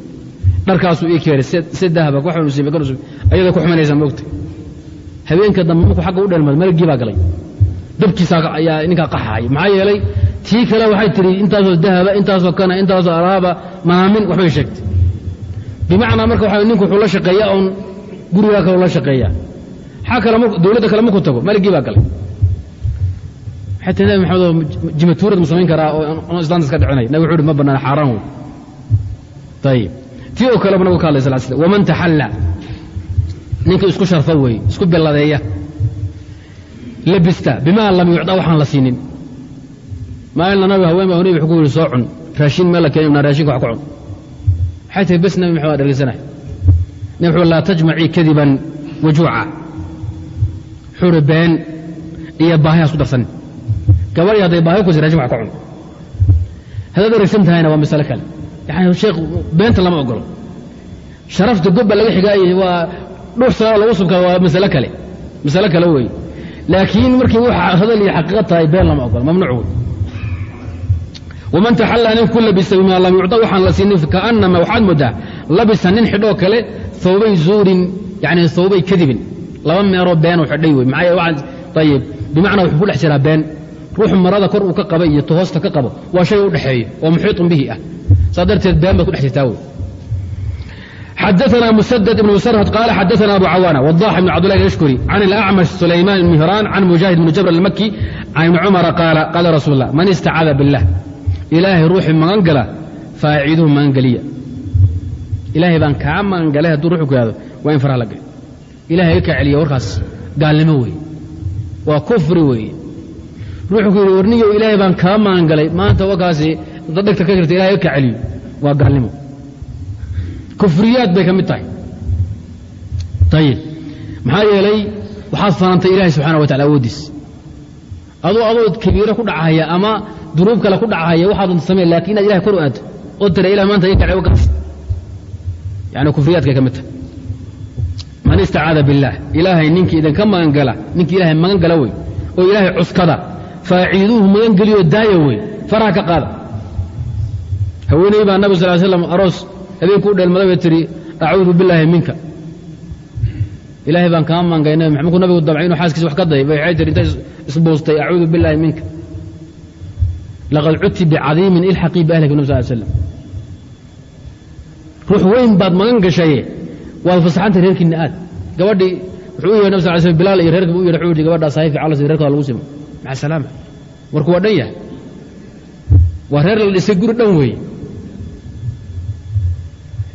dharkaasuu ii keenay se dahaba waxaanu siimay kanu siimay ayadoo ku xumanaysaa moogta habeenka dambe markuu xagga u dheelmada malagii baa galay. Dabkiisaa ayaa ninkaa qaxaaya maxaa yeelay tii kale waxay tidhi intaasoo dahaba intaasoo kana intaasoo alaaba maamin waxbay sheegtay. Bimacnaa marka waxa ninku wuxuu la shaqeeyaa oon gurigaa kaleu la shaqeeyaa. Xaa kale kale markuu tago maligii baa galay. Waxay tii nabi maxamed oo jimatuurad mu samayn karaa oo islaanta iska dhicinay. Nabi wuxuu uhi ma bannaan xaaraan wey ayib tii oo kaleba nabigu ka hadlay sal slam waman taxalla ninka isku sharfa weeye isku belladeeya. Labista bimaa lam yucda waxaan la siinin. Maalina nabi haween baa wuxuu ku yidhi soo cun. Raashin meel la keenay raashinka wax ku cun. Waxay tahay bes nabi maxamed waa dhergeysanahay nabi wuxuu laa tajmacii kadiban wajuuca xuri been iyo baahi hasku darsanin gabadhii hadday baahi ku raashin wax ka cun. Haddaad ereysan tahayna waa masale kale. Yani sheekh beenta lama ogolo sharafta gobba laga xigaaye waa dhux sano lagu subkaa waa masale kale masale kale weeye laakiin markii wax hadal iyo xaqiiqa tahay been lama ogolo mamnuuc wey waman taxallaa nin ku labisa bimaa lam yucda waxaan la siinin kaanama waxaad moodaa labisa nin xidhoo kale hawbay zuurin yani hawbay kadibin. Laba meeroo beenuu xidhay wey ayib bimacnaa wuxuu ku dhex jiraa been. Ruuxu marada kor uu ka qaba iyo hoosta ka qabo waa shay u dhexeeyo oo muxiiطun bihi ah. Saa darteed been baad ku dhex jirtaa wey xadaثna msdd بن msrhd qال xadaثna abu cawاnة وضاx بن cbd لlah yشhكري عن الأعmش سulayman بن مهrاn عن mujاهid بن jبر الmkي عن iبن cmر qاala qاla rasuul الlah man اstacاada bالlah ilaahay ruuxii magan gala faaciiduhu magan geliya ilaahay baan kaa magan galay hadduu ruxu ku yahdo waa in farha la geli ilahay ga kaa celiya warkaas gaalnimo weeye waa kufri weeye ruuxuu ku yidhi warniyow ilaahay baan kaa magan galay maanta warkaasi dad dhegta ka jirta ilahay ga kaa celiyo waa gaalnimo kufriyaad bay ka mid tahay. Ayib maxaa yeelay waxaad fanantay ilahay subxana wa tacala awooddiis. Adoo adoo kabiiro ku dhacahaya ama dunuub kale ku dhacahaya waxaadan samey laakiin inaad ilahay kor u aado oo tira ilah maanta wakaas yani kufriyaadkay ka mid tahay. Man istacaada biاllah ilaahay ninkii idinka magan gala ninkii ilaahay magan gala wey oo ilaahay cuskada faaciiduuhu magan geliyo daaya wey faraha ka qaada. Haweeney baa nabig sal slam aroos habeenkuu dheelmaday bay tihi acuudu billaahi minka. Ilaahay baan kaa maangay nabi maxamed markuu nabigu damcay inuu xaaskiisa wax ka day bay waxay tihi intay isbuustay acuudu billaahi minka. Laqad cudti bicadiimin ilxaqii biahlika nabi sal slam ruux weyn baad magan gashaye waad fasaxantay reerkiinna aad. Gabadhii wuxuu u yahay nab sal slam bilaal iyo reerka buu u yidhi gabadhaa saaxiibka calas iyo reerkooda lagu simo. Maca salaama warku waa dhan yahay. Waa reer la dhisay guri dhan weeye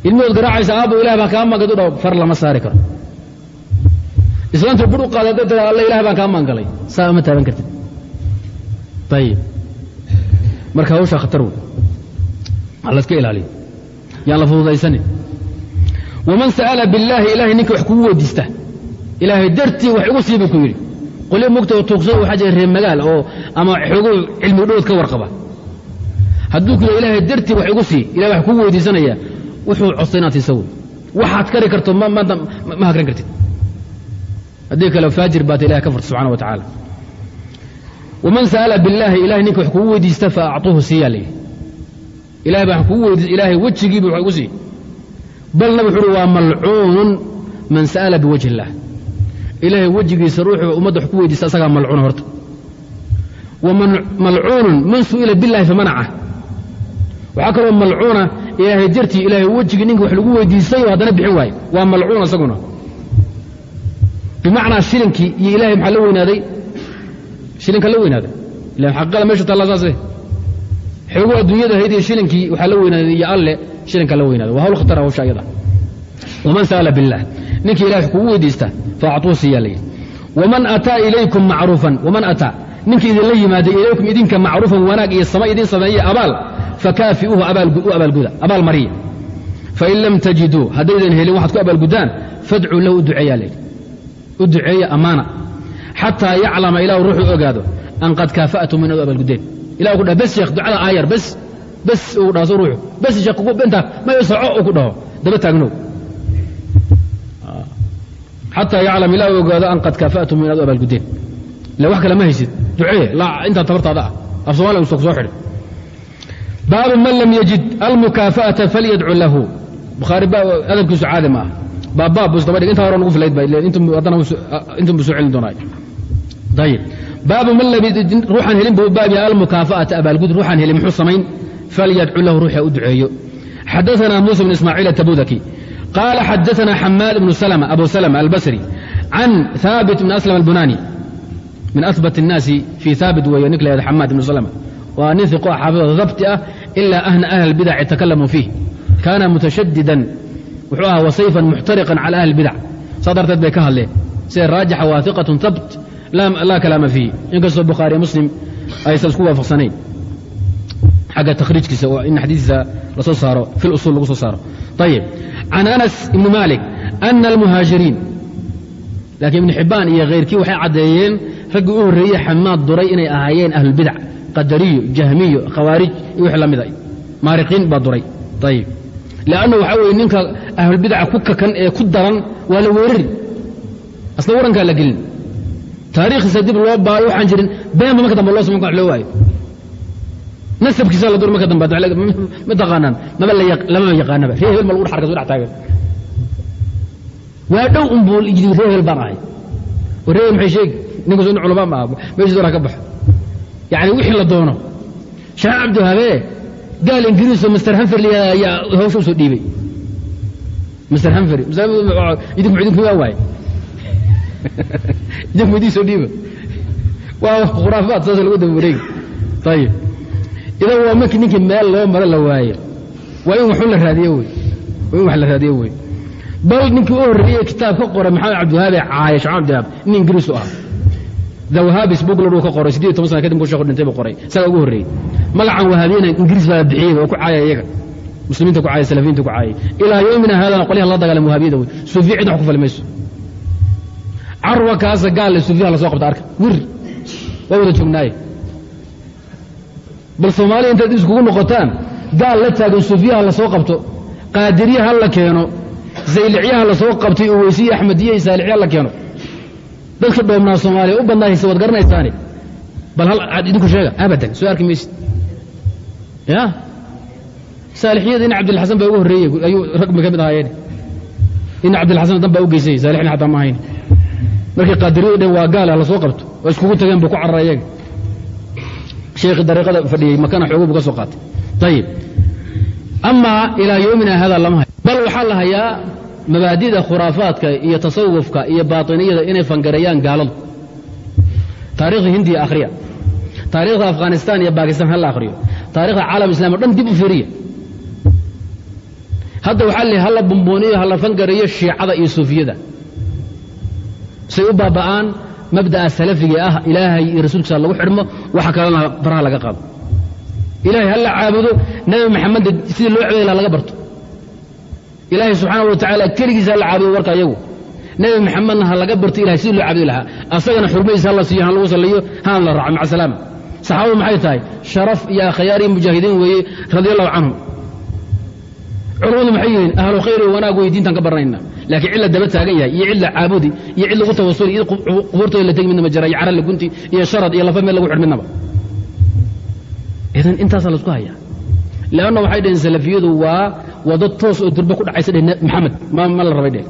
ilmahood garaacaysa aabbo ilah baan kaa maangad u dha far lama saari karo. Islaantu bur u qaada dad alla ilah baan kaa maangalay saa ma taaban kartid. Ayib marka hawshaa khatar wey ha laska ilaaliyo. Yaan la fududaysanin waman sa'ala billaahi ilahay ninka wax kugu weydiista. Ilaahay dartii wax igu sii buu ku yidhi. Qolyo mugta oo tuuqsado waxaa jira reer magaal oo ama xoogo cilmi dhood ka warqaba. Hadduu ku yidha ilaahay dartii wax igu sii ilahay wax kugu weydiisanaya wuxuu codsa inaad siiso wey waxaad kari karto ma hakran kartid. Haddii kale faajir baata ilahay ka furta subxana wa tacaala waman sa'ala billaahi ilahay ninka wax kugu weydiista fa acuuhu siiyaa layidhi ilahay baa kugu weydiista ilaahay wejigiibu wax igu sii. Bal nabi wuxu uhi waa malcuunun man sa'ala biwajhi illaah ilaahay wejigiisa ruuxuu ummadda wax ku weydiista asagaa malcuuna horta. Wa malcuunun man su'ila billahi famanaca waxaa kaloo malcuuna ilaahay dartii ilaahay wejigii ninka wax lagu weydiistay oo haddana bixin waaye waa malcuun isaguna bimacnaa shilinkii iyo ilahay maxaa la weynaaday? Shilinka la weynaaday. Ila xaqiiqada meesha taalla saase xoogu adduunyada hayd iyo shilinkii waxaa la weynaaday iyo alle shilinka la weynaaday. Waa hawl khatara hawsha ayada. Waman sa'ala billaah ninkii ilahay kugu weydiista fa actuu siiyaa layidhi waman ataa ilaykum macruufan. Waman ataa. Ninkii idinla yimaaday ilaykum idinka macruufan wanaag iyo sama idin sameeye abaal fakaafi'uuhu u abaalguda abaal mariya fain lam tajiduu haddaydan helin waxaad ku abaalgudaan fadcuu lahu u u duceeya ammaana xataa yaclama ilahu ruuxuu ogaado an qad kaafa'tum inaad u abaalgudeen ilah ku dhaha bes sheekh ducada aayar bes bes uu dhahaso ruuxu bes sheekh intaa ma soco uu ku dhaho daba taagnow xataa yaclam ilah ogaado an qad kaafa'tum inaad u abaalgudeen ila wax kale ma haysid ducee intaa tabartaada ah af somaliya usa ku soo baabu man lam yajid almukaafa'ata falyadcu lahu bukhaari adabkiisu caadi ma ah baabbaab bus daba dhig intaa hore nugu filayd ba intum bu soo celin doonaa ayib baabu man lam yajid ruuxaan helin buu baab yahay almukaafa'ata abaalgud ruuxaan helin muxuu samayn falyadcu lahu ruuxa u duceeyo xadaثana musa bn ismaaciil atabudaki qaala xadaثana xamaad bnu slma abu slma albasri can haabit bn aslam albunani min ahbat الnaasi fii haabit weeye nink la yhahda xamaad ibnu slma waa nin iqo xaafid dabti ah ilaa ahna ahli اlbidaci takalamu fiih. Kaana mutashadidan wuxuu ahaa wasayfan muxtariqan cala ahli اlbidac saa darteed bay ka hadleen. Sida raajixa waa iqatun laa kalaama fiihi inkastoo bukhaariyo muslim aysan isku waafaqsanayn. Xagga takhriijkiisa oo in xadiiskiisa la soo saaro fi lusul lagu soo saaro. Ayib can anas ibni malik ana almuhaajiriin laakiin ibnu xibbaan iyo khayrkii waxay caddeeyeen raggii u horreeyey xamaad duray inay ahaayeen ahlulbidac qadariyo jahmiyo khawaarij iyo wixii la mida maariqiin baa duray. Ayib leanna waxaa weeye ninka ahlulbidaca ku kakan ee ku daran waa la weerari. Asna warankaa la gelin. Taariikhdiisa dib loo baaro waxaan jirin beenba marka dambe loo wax loo waayo. Nasabkiisa la dur marka dambe ma taqaanaan maba lamaba yaqaanaba ree hebel ma lagu dhex arka so dhex taagan waa dhow un buu yidhi ree hebel baan ahay. Ree hebel maxay sheegi? Ninkaas in culamaa ma aha meeshiis waraa ka baxo yacni wixii la doono. Sheekh cabdiwahabee gaal ingiriisoo master hanferli ayaa hawsha u soo dhiibay. Master hanfery idinku soo dhiiba. Waa khuraafaad saas lagu daba ayib idan waa markii ninkii meel loo maro la waaye. Waa in waxun la raadiyo wey waa in wax la raadiyo wey bal ninkii u horreeyey kitaab ka qoray maxamed cabdiwahaabe caaya sheekh cabdiwahaab nin ingiriisu ah bookland uu ka qoray siddeed toban sana kadib ku sheekhu dhintay buu qoray. Isagaa ugu horreeyey magacan wahaabiyana ingiriis baa bixiyey oo ku caaya iyaga muslimiinta ku caaya salafiinta ku caayay. Ilaa yoomina haadana qolyaha la dagaalama wahabiyada wey. Suufiya cid wax ku fali carwa kaasa gaal suufiyaha la qabta arka. Wir. Waa wada joognaaye bal soomaaliya intaad iskugu noqotaan gaal la taagan suufiyaha la qabto qaadiriyaha la keeno zaylicyaha la qabtay oo weysiye axmediye iyo saalixya la keeno dadka dhoomnaa soomaaliya u badnaahayse waad garanaysaane bal hal aad idinku sheega abadan soo arki maysid. Ya? Saalixiyada ina cabdilxasan baa ugu horreeyey ayuu rag bay ka mid ahaayeen. Ina cabdilxasan dan baa u geysay saalixna xataa ma ahayn. Markii qaadiriyadu dhen waa gaala la soo qabto oo iskugu tageen buu ku carara iyaga. Sheekhii dariiqada fadhiyey makana xoogu buu ka soo qaatay. Ayib amaa ilaa yoomina hada lama hayo. Bal waxaa la hayaa mabaadida khuraafaadka iyo tasawufka iyo baatiniyada inay fangareeyaan gaaladu. Taarikhda hindiya akhriya taarikhda afghanistan iyo bakistan ha la akhriyo. Taarikhda caalam islam o dhan dib u fiiriya. Hadda waxaa leeyahy hala bumbuuniyo hala fangareeyo shiicada iyo suufiyada. Say u baaba'aan mabda'a salafiga ah ilaahay iyo rasuulkiisa lagu xidhmo waxa kalena faraha laga qaado. Ilahay hala caabudo nebi maxamed sidii loo laha laga barto ilaahay subxaana wa tacaala keligiisa hala caabudo warka iyagu nebi maxamedna ha laga barto ilahay sidii loo caabudi lahaa. Asagana xurmadiisa hala siiyo han lagu salliyo hana la raaco maca salaama saxaabadu maxay tahay? Sharaf iyo akhyaar iyo mujaahidiin weeye radi allahu canhum culammadu maxay yihiin? Ahlu khayr wanaag wey diintan ka baranayna laakiin cid la daba taagan yahay iyo cid la caabudi iyo cid lagu tawasuli iyo qubuurtooda la tegi midnama jira iyo caral gunti iyo sharad iyo lafa meel lagu xidh midnaba. Idan intaasaa la isku hayaa leanna waxay dhaheen salafiyadu waa wado toos oo durba ku dhacaysa dheh maxamed. Ma la rabay dheh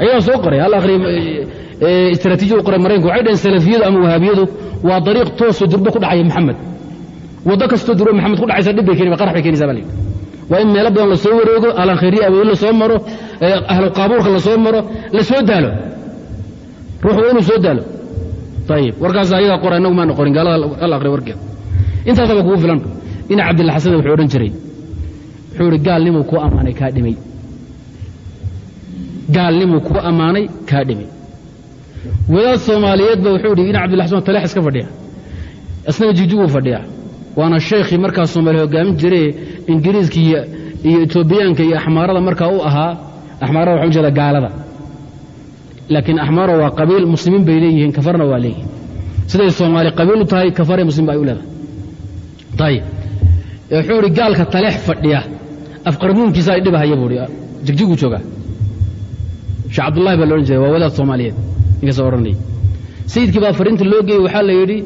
ayagaa soo qoray. Hal akhriya istraatiijiyadu qoray maraykanku waxay dhaheen salafiyadu ama wahaabiyadu waa dariiq toosoo durba ku dhacaya maxamed. Waddo kastoo durba maxamed ku dhacaysa dhib bay keeni qarax bay keenaysaa baa layidhi waa in meelo badan la soo wareego alankhayriya awoodi la soo maro ahlu qaabuurka maro la soo daalo. Ruux waa inuu soo daalo. Ayib warkaas ayagaa qora inagu maana qorin gaalada hal akhriya warkeeda intaasaba kugu filan ina cabdilla xasan wuxuu odhan jiray wuxuu ihi gaalnimuu kuu ammaanay kaa dhimay. Gaalnimuu kuu ammaanay kaa dhimay. Wadaad soomaaliyeed wuxuu ihi ina cabdilla xasan taleex iska fadhiya. Isnaga jigjiguu fadhiya. Waana sheekhii markaa soomaaliya hogaamin jire ingiriiska iyo etoobiyaanka iyo axmaarada markaa u ahaa. Axmaarada waxaa ujeeda gaalada. Laakiin axmaaro waa qabiil muslimiin bay leeyihiin kafarna waa leeyihiin siday soomaali qabiil u tahay kafare muslim ba u leedahay. Ayib wuxuu ihi gaalka taleex fadhiya afqarmuunkiisa ay dhibahaya buu i jigjiguu joogaa. Sheekh cabdullahi baa laodhan jiray waa wadaad soomaaliyeed. Ninkaasoo odhanayay. Sayidkii baa fariinta loo geeyey waxaa la yidhi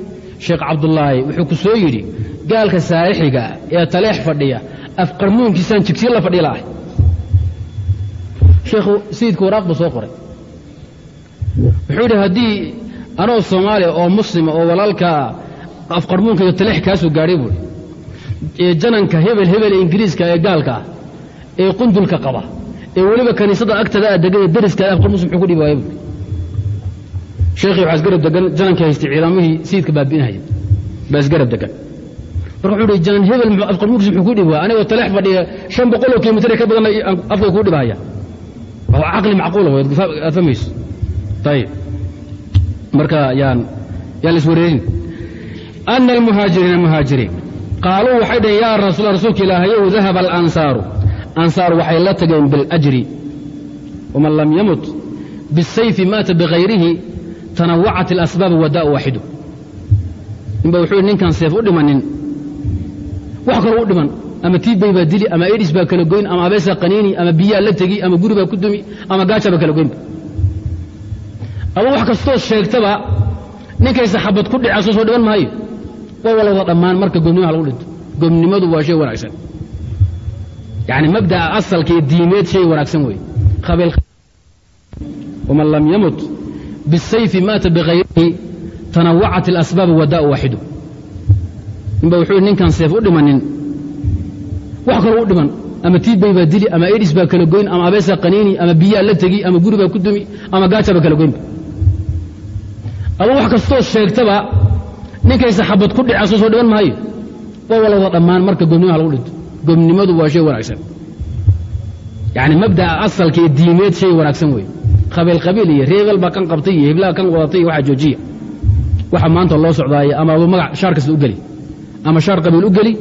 sheekh cabdullaahi wuxuu ku soo yidhi gaalka saarixiga ee taleex fadhiya afqarmuunkiisaan jigsiin la fadhiya la'ahay sheekhu sayidku waraaq buu soo qoray. Wuxuu yidhi haddii anoo soomaaliya oo muslima oo walaalkaa afqarmuunkayga taleex kaasoo gaadhay buuhi ee jananka hebel hebel ee ingiriiska ee gaalka ah ee qundulka qaba ee weliba kaniisada agtada a degan ee dariska afqarmuus muxuu ku dhibi waaya sheekhii waxaa isgarab degan janankii haystay ciidamihii sayidka baabi'inhaya baa isgarab degan. Marka wuxuu uhi janan hebel afqarmuurkiis muxuu ku dhibi waaya anigoo taleex fadhiya shan boqoloo kilomitr ka badan afkay kuu dhibahaya waa caqli macquula wey aad fahmayso. Ayib marka yaan yaan la iswareerin ana almuhaajiriina muhaajiriin qaaluu waxay dhaheen yaa rasuul rasuulka ilaahayow dahaba alansaaru ansaar waxay la tageen biاljri waman lam yamut biالsayfi maata bikayrihi tanawacat اlasbaab wadaء waaxidu ninba wuxuu yidhi ninkaan seef u dhimanin wax kaloo u dhiman ama tiibbay baa dili ama edhis baa kala goyn ama abeesaa qaniini ama biyaa la tegi ama guri baa ku dumi ama gaaja baa kala goynba ama wax kastoo sheegtaba ninkay saxabad ku dhica soo soo dhiman maayo waa wada dhammaan marka gobnima lagu dhinto. Gobnimadu waa shay wanaagsan. Yani mabdaa asalka diimeed shay wanaagsan wey waman lam yamut bisayfi maata bihayrihi tanawacat اlasbaab wadaa waaxidu ninba wuxuu ninkaan seef u dhimanin wax kalo u dhiman. Ama tiibbay baa dili ama edis baa kala goyn ama abeesaa qaniini ama biyaa la tegi ama guri baa ku dumi ama gaajabaa kala goynba adu wax kastoo sheegtaba ninkay saxabad ku dhica soo soo maayo. Waa dhammaan marka gobnimaha lagu dhinto gobnimadu waa shay wanaagsan. Yani mabda'a asalka iyo diimeed shay wanaagsan wey qabiil qabiil iyo reebel baa kan qabtay iyo heblaha kan wadatay iyo waxaa joojiya. Waxa maanta loo socdaaya ama magac shaar kasta u geli ama shaar qabiil u geli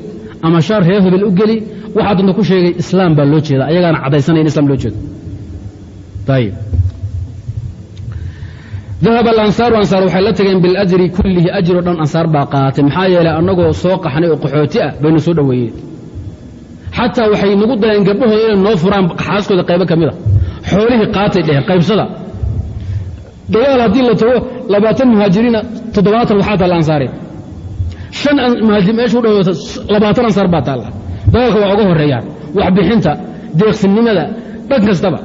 ama shaar reer hebel u geli. Waxaa danta ku sheegay islaam baa loo jeeda ayagaana caddaysanayn in islam loo jeedo. Ayib dahaba alansaaru ansaar waxay la tageen biاljri kullihi ajr o dhan ansaar baa qaatay. Maxaa yeelay annagoo soo qaxnay oo qaxooti ah baynu soo dhoweeyeen xataa waxay nagu dayeen gabdhahooda inay noo furaan xaaskooda qaybo ka mida xoolihii qaatay dheheen qaybsada. Dagaal haddii la tago labaatan muhaajiriina toddobaatan waxaa taalla ansaareen shan muhaajir meesha u labaatan ansaar baa taalla. Dagaalka waa uga horreeyaan waxbixinta deeqsinimada dhan kastaba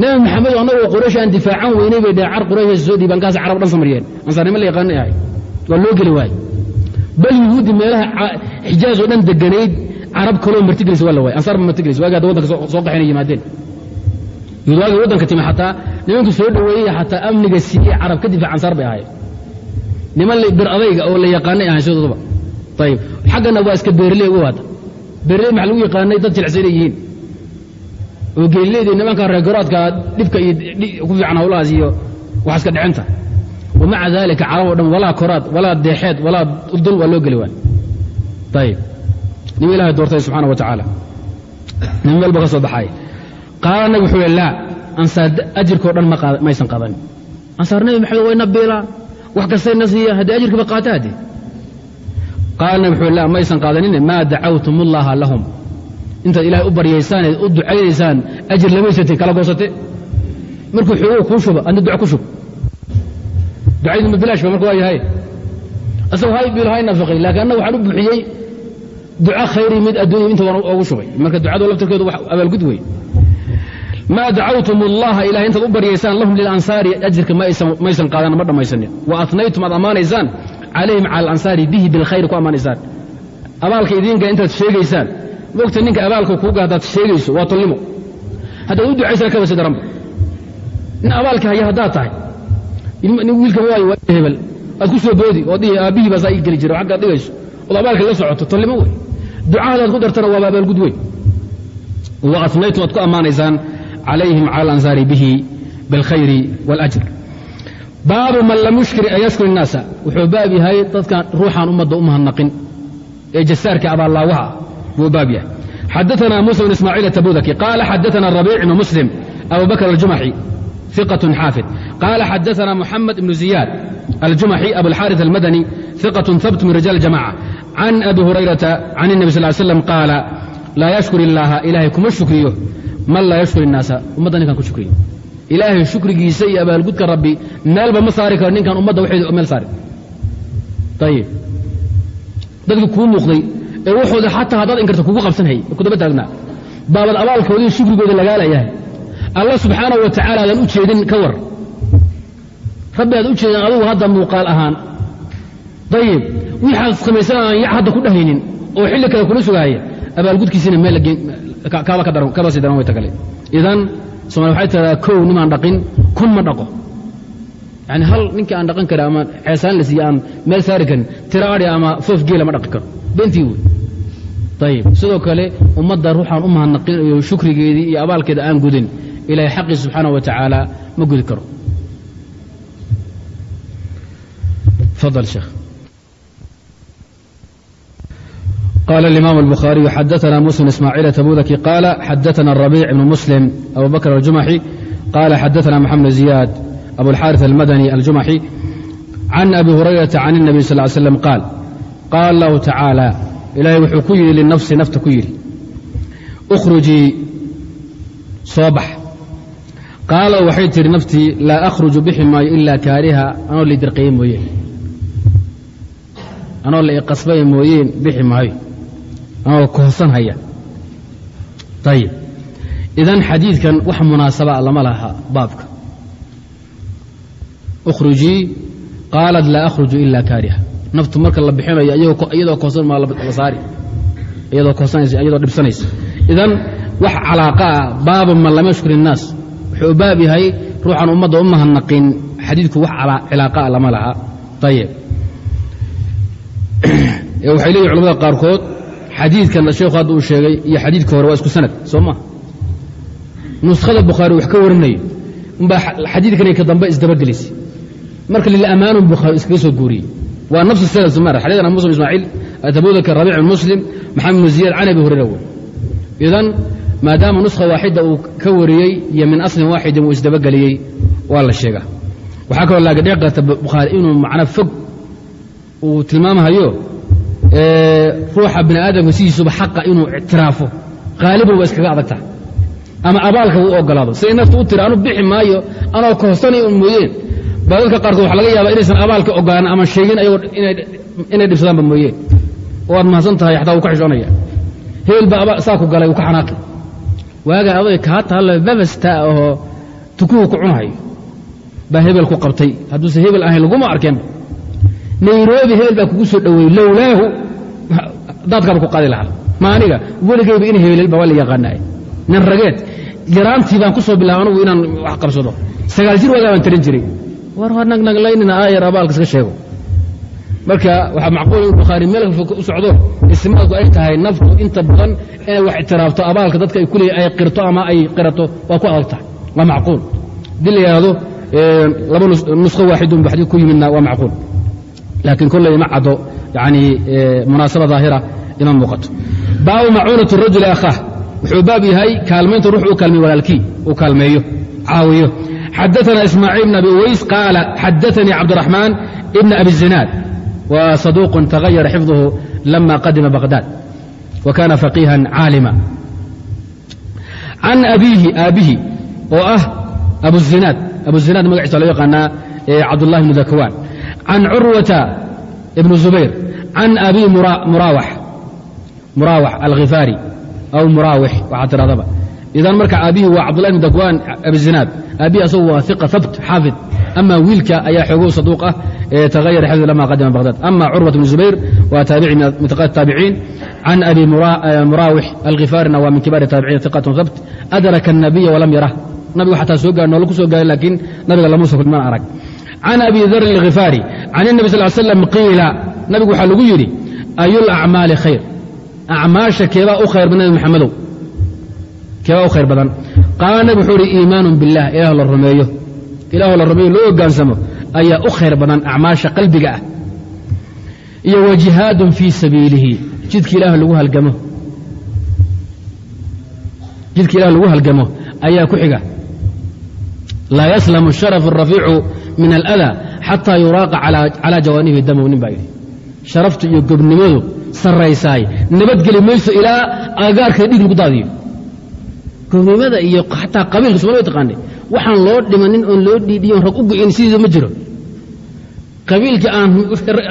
nabi maxamed annagoo quraysh aan difaacan weynay bay dheheen car quraysh soo dhiibaan kaas carab dhan samariyeen ansaarnimo la yaqaanay ahay waa loo geli waaye bal yuhuudi meelaha xijaaz oo dhan deganayd carab kaloo martigelis waa la waay ansaar ba martigelis waagi hadda waddanka soo qaxayna yimaadeen. Yuhuud waagi waddanka timi xataa nimanku soo dhoweeyey xataa amniga siiyey carab ka difaac ansaar bay ahaayeen. Niman bir adayga oo la yaqaanay ahaan sidooduba ayib xaggana waa iska beerley ugu waada beerley maxaa lagu yaqaanay? Dad jilicsan inay yihiin oo geelileedii nimanka reergaroodka dhibka iyo ku fiican hawlahaas iyo wax iska dhicinta wamaca daalika carab o dhan walaa koraad walaa deexeed walaa dul waa loo geli waan. Ayib nim ilahay doortay subxana wa tacaala. Nin meel ba ka soo baxay. Qaala nabig wuxuu laa ansaar ajirkao dhan maysan qadanin ansaar nabi maxamed wayna biilaan wax kastayna siiyaan haddii ajirkiiba qaata haddii. Qaala nabig wuxuu laa maysan qaadanin maa dacawtum ullaha lahum intaad ilaahay u baryaysaan eed u ducaynaysaan ajir lamaysatay kala goosate markuu xooguu kuu shuba adna duca ku shub. Ducaydu ma bilaash ba marka waa yahay. Asagoo hay biil hay nafaqay laakiin annaga waxaan u buuxiyey duca khayri mid adduunya inta waan ugu shubay. Marka ducadu laftirkeedu wax abaalgud wey maa dacawtum allaha ilahay intaad u baryaysaan lahum lilansaari ajirka maysan qaadan ma dhammaysanin wa atnaytum aad ammaanaysaan calayhim cala alansaari bihi bilkhayri ku ammaanaysaan abaalka idiinka intaad sheegaysaan mogta ninka abaalka kuuga haddaad sheegayso waa tolnimo haddaad u ducaysana kaba si daranba nin abaalka haya haddaad tahay wiilkan waayo waa hebel aad ku soo boodi oo dhihi aabbihii baa saa ii geli jira o xaggaad dhigayso ood abaalka la socoto tolnimo wey ducahadaad ku dartana waaba abaalgud weyn wa atnaytum aad ku ammaanaysaan calayhim cala alansaari bihi biاlkhayri wاlajr baabu man lam yushkir an yashkur الnaasa wuxuu baab yahay dadkan ruuxaan ummadda u mahadnaqin ee jasaarka abaallaawaha ah buu baab yahay xadaثna muسى بن ismاعيiل التbudki qala xadaثna الربيع بن مسلم أbu bكر الجuمحي ثقة xاaفظ qala xadaثna محamed بن زiyاad الجuمحي أبوالxاriث المdني ثقة ثبت min رiجال الجamاعة عن أbي هuريرaةa عن النبي صل ل sلم qاala laa yashkur illaaha ilaahay kuma shukriyo man laa yashkur الnaasa ummadda ninkaan ku shukriyo ilaahay shukrigiisa iyo abaalgudka rabbi meelba ma saari karo ninkaan ummadda waxeeda meel saari ayib dadkii kuu muuqday ee waxooda xataa haddaad inkarta kugu qabsanhay ku daba taagnaa baabad abaalkoodii shukrigooda lagaa leeyahay. Alla subxaanahu wa tacala adaan u jeedin ka war. Rabbi aad u jeedin adugu hadda muuqaal ahaan. Ayib wixaad samaysan aan ya hadda ku dhahaynin oo xilli kale kula sugaaya abaalgudkiisina meel kaaba ka daran way tagale idan somaali waxay tiradaa kow nimaan dhaqin kun ma dhaqo yani hal ninkii aan dhaqan kari ama ceesaan la siiye aan meel saari karin tira adhi ama foof geela ma dhaqi karo bentii wey ayib sidoo kale ummadda ruuxaan u mahadnaqin iyo shukrigeedii iyo abaalkeeda aan gudin ilaahay xaqii subxaanaه wa tacaala ma gudi karo fadl sheekh قال الإمام البخاري حدثنا مسلم إسماعيل تبوذكي قال حدثنا الربيع بن مسلم أبو بكر الجمحي قال حدثنا محمد زياد أبو الحارث المدني الجمحي عن أبي هريرة عن النبي صلى الله عليه وسلم قال قال الله تعالى إلهي وxuu ku yidhi linafsi nafta ku yidhi ukhrujii soo bax qaala waxay tihi naftii laa akhruju bixi maayo ilaa kaariha anoo la dirqaye mooyeen anoo la iqasbaya mooyeen bixi maayo anoo kohsan haya ayib idan xadiidkan wax munaasabaa lama laha baabka ukhrujii qaalat laa akhruju ila kaariha. Naftu marka la bixinayo iyadoo kohsan maa la saari. Iyadoo kohsanaysa iyadoo dhibsanaysa. Idan wax calaaqa ah baaba man lam yashkur wuxuu baab yahay ruuxaan ummadda u mahadnaqin xadiidku wax cilaaqaa lama laha. Ayib waxay leeyihiin culamada qaarkood xadiidkan sheekhu hadda uu sheegay iyo xadiidka hore waa isku sanad soo maa nuskhada bukhaari wax ka warinayo. Umbaa xadiidkan ka dambe isdabagelisay marka lilamaanu bukhaari iskaga soo guuriyey. Waa nafs sanad sumar xadiidana muslim ismaaciil atabudaka rabic bn muslim maxamed bn ziyad can abi hurayra wey idan maadaama nuskha waaxida uu ka wariyey iyo min aslin waaxidin uu isdabageliyey waa la sheegaa. Waxaa kaloo laaga dhici karta bukhaari inuu macno fog uu tilmaamhayo ruuxa bini aadamka sidiisuba xaqa inuu ictiraafo. Qaaliban iskaga adag tahay ama abaalka uu ogolaado siday nafta u tiri anu bixi maayo anoo kohsanay un mooyeen baa dadka qaarkood waxa laga yaaba inaysan abaalka ogolaanin ama sheegin inay dhibsadaanba mooyeen oo aad mahadsan tahay xataa wuu ka xishoonaya. Hebel baa saa ku galay uu ka xanaaqi. Waaga aday kaa taalla babasta ahoo tukuhu ku cunahayo baa hebel ku qabtay. Hadduusan hebel ahayn laguma arkeenba nairobi hebel baa kugu soo dhoweeyey lowlaahu daadkaaba ku qaadi lahaa. Ma aniga weligayba in hebelel waa la yaqaanaay nin rageed yaraantii baan ku soo bilaaba anugu inaan wax qabsado. Sagaal jir wagaa baan tarin jiray war waa nagnaglaynina aayar abaalka iska sheego. Marka waxaa macquul in bukhaari meel u socdo ismaadku ay tahay naftu inta badan inay wax ictiraafto abaalka dadka ay kuleey ay qirto ama ay qirato waa ku adag tahay. Waa macquul. Haddii la yidhaahdo laba nusqo waaxidun ba xadiid ku yimidna waa macquul. Laakiin kolley ma caddo yani munaasaba daahira ima muuqato. Baabu macuunat rajuli akhaah. Wuxuu baab yahay kaalmaynta ruux uu kaalmeeyo walaalkii uu kaalmeeyo caawiyo xadaana ismaaciil bn abi uways qaala xadaanii cabdiraxmaan ibn abi zinaad wa saduuqun tagayara xifduhu lama qadima baqhdaad wa kaana faqiihan caalima can abiihi aabbihi oo ah abuzinaad abuzinaad magaciisa loo yaqaanaa cabdulahi bnu dakwaan can curwata ibnu zubayr can abi muraawax alkhifaari aw muraawix waxaa tiradaba idan marka aabihi waa cabdullahi bn dakwaan abizinaad aabihi asagu waa iqa habt xaafid ama wiilka ayaa xoogow saduuq ah tagayara xifdu lama qadima baghdad ama curwat bn zubayr waa taabici min iqaat taabiciin can abi muraawix alkhifaarina waa min kibaari taabiciin iqatun habt adraka الnabiya walam yarah nabigu xataa soo gaar noola ku soo gaaray laakiin nabiga lamuusa kulman arag can abi darin alkhifaari can الnabi sal slam qiila nabigu waxaa lagu yidhi ayu lacmaali khayr acmaasha keebaa u khayr badan nabi maxamedow keebaa u khayr badan? Qaala nabig wuxuu ihi iimaanu biاllah ilaah la rumeeyo. Ilaah la rumeeyo loo ogaansamo ayaa u khayr badan acmaasha qalbiga ah. Iyo wa jihaadun fii sabiilihi. Jidka ilaah lagu halgamo. Jidka ilaah lagu halgamo ayaa ku xiga. Laa yaslamu sharafu arafiicu min alada xataa yuraaqa calaa jawaanihi damow nin baa yidhi. Sharaftu iyo gobnimadu sarraysaay. Nabadgeli mayso ilaa agagaarkeeda dhig lagu daadiyo gobnimada iyo xataa qabiilka somal taqaane waxaan loo dhimanin oon loo dhiidhiyon rag u go'in sidiisa ma jiro. Qabiilkii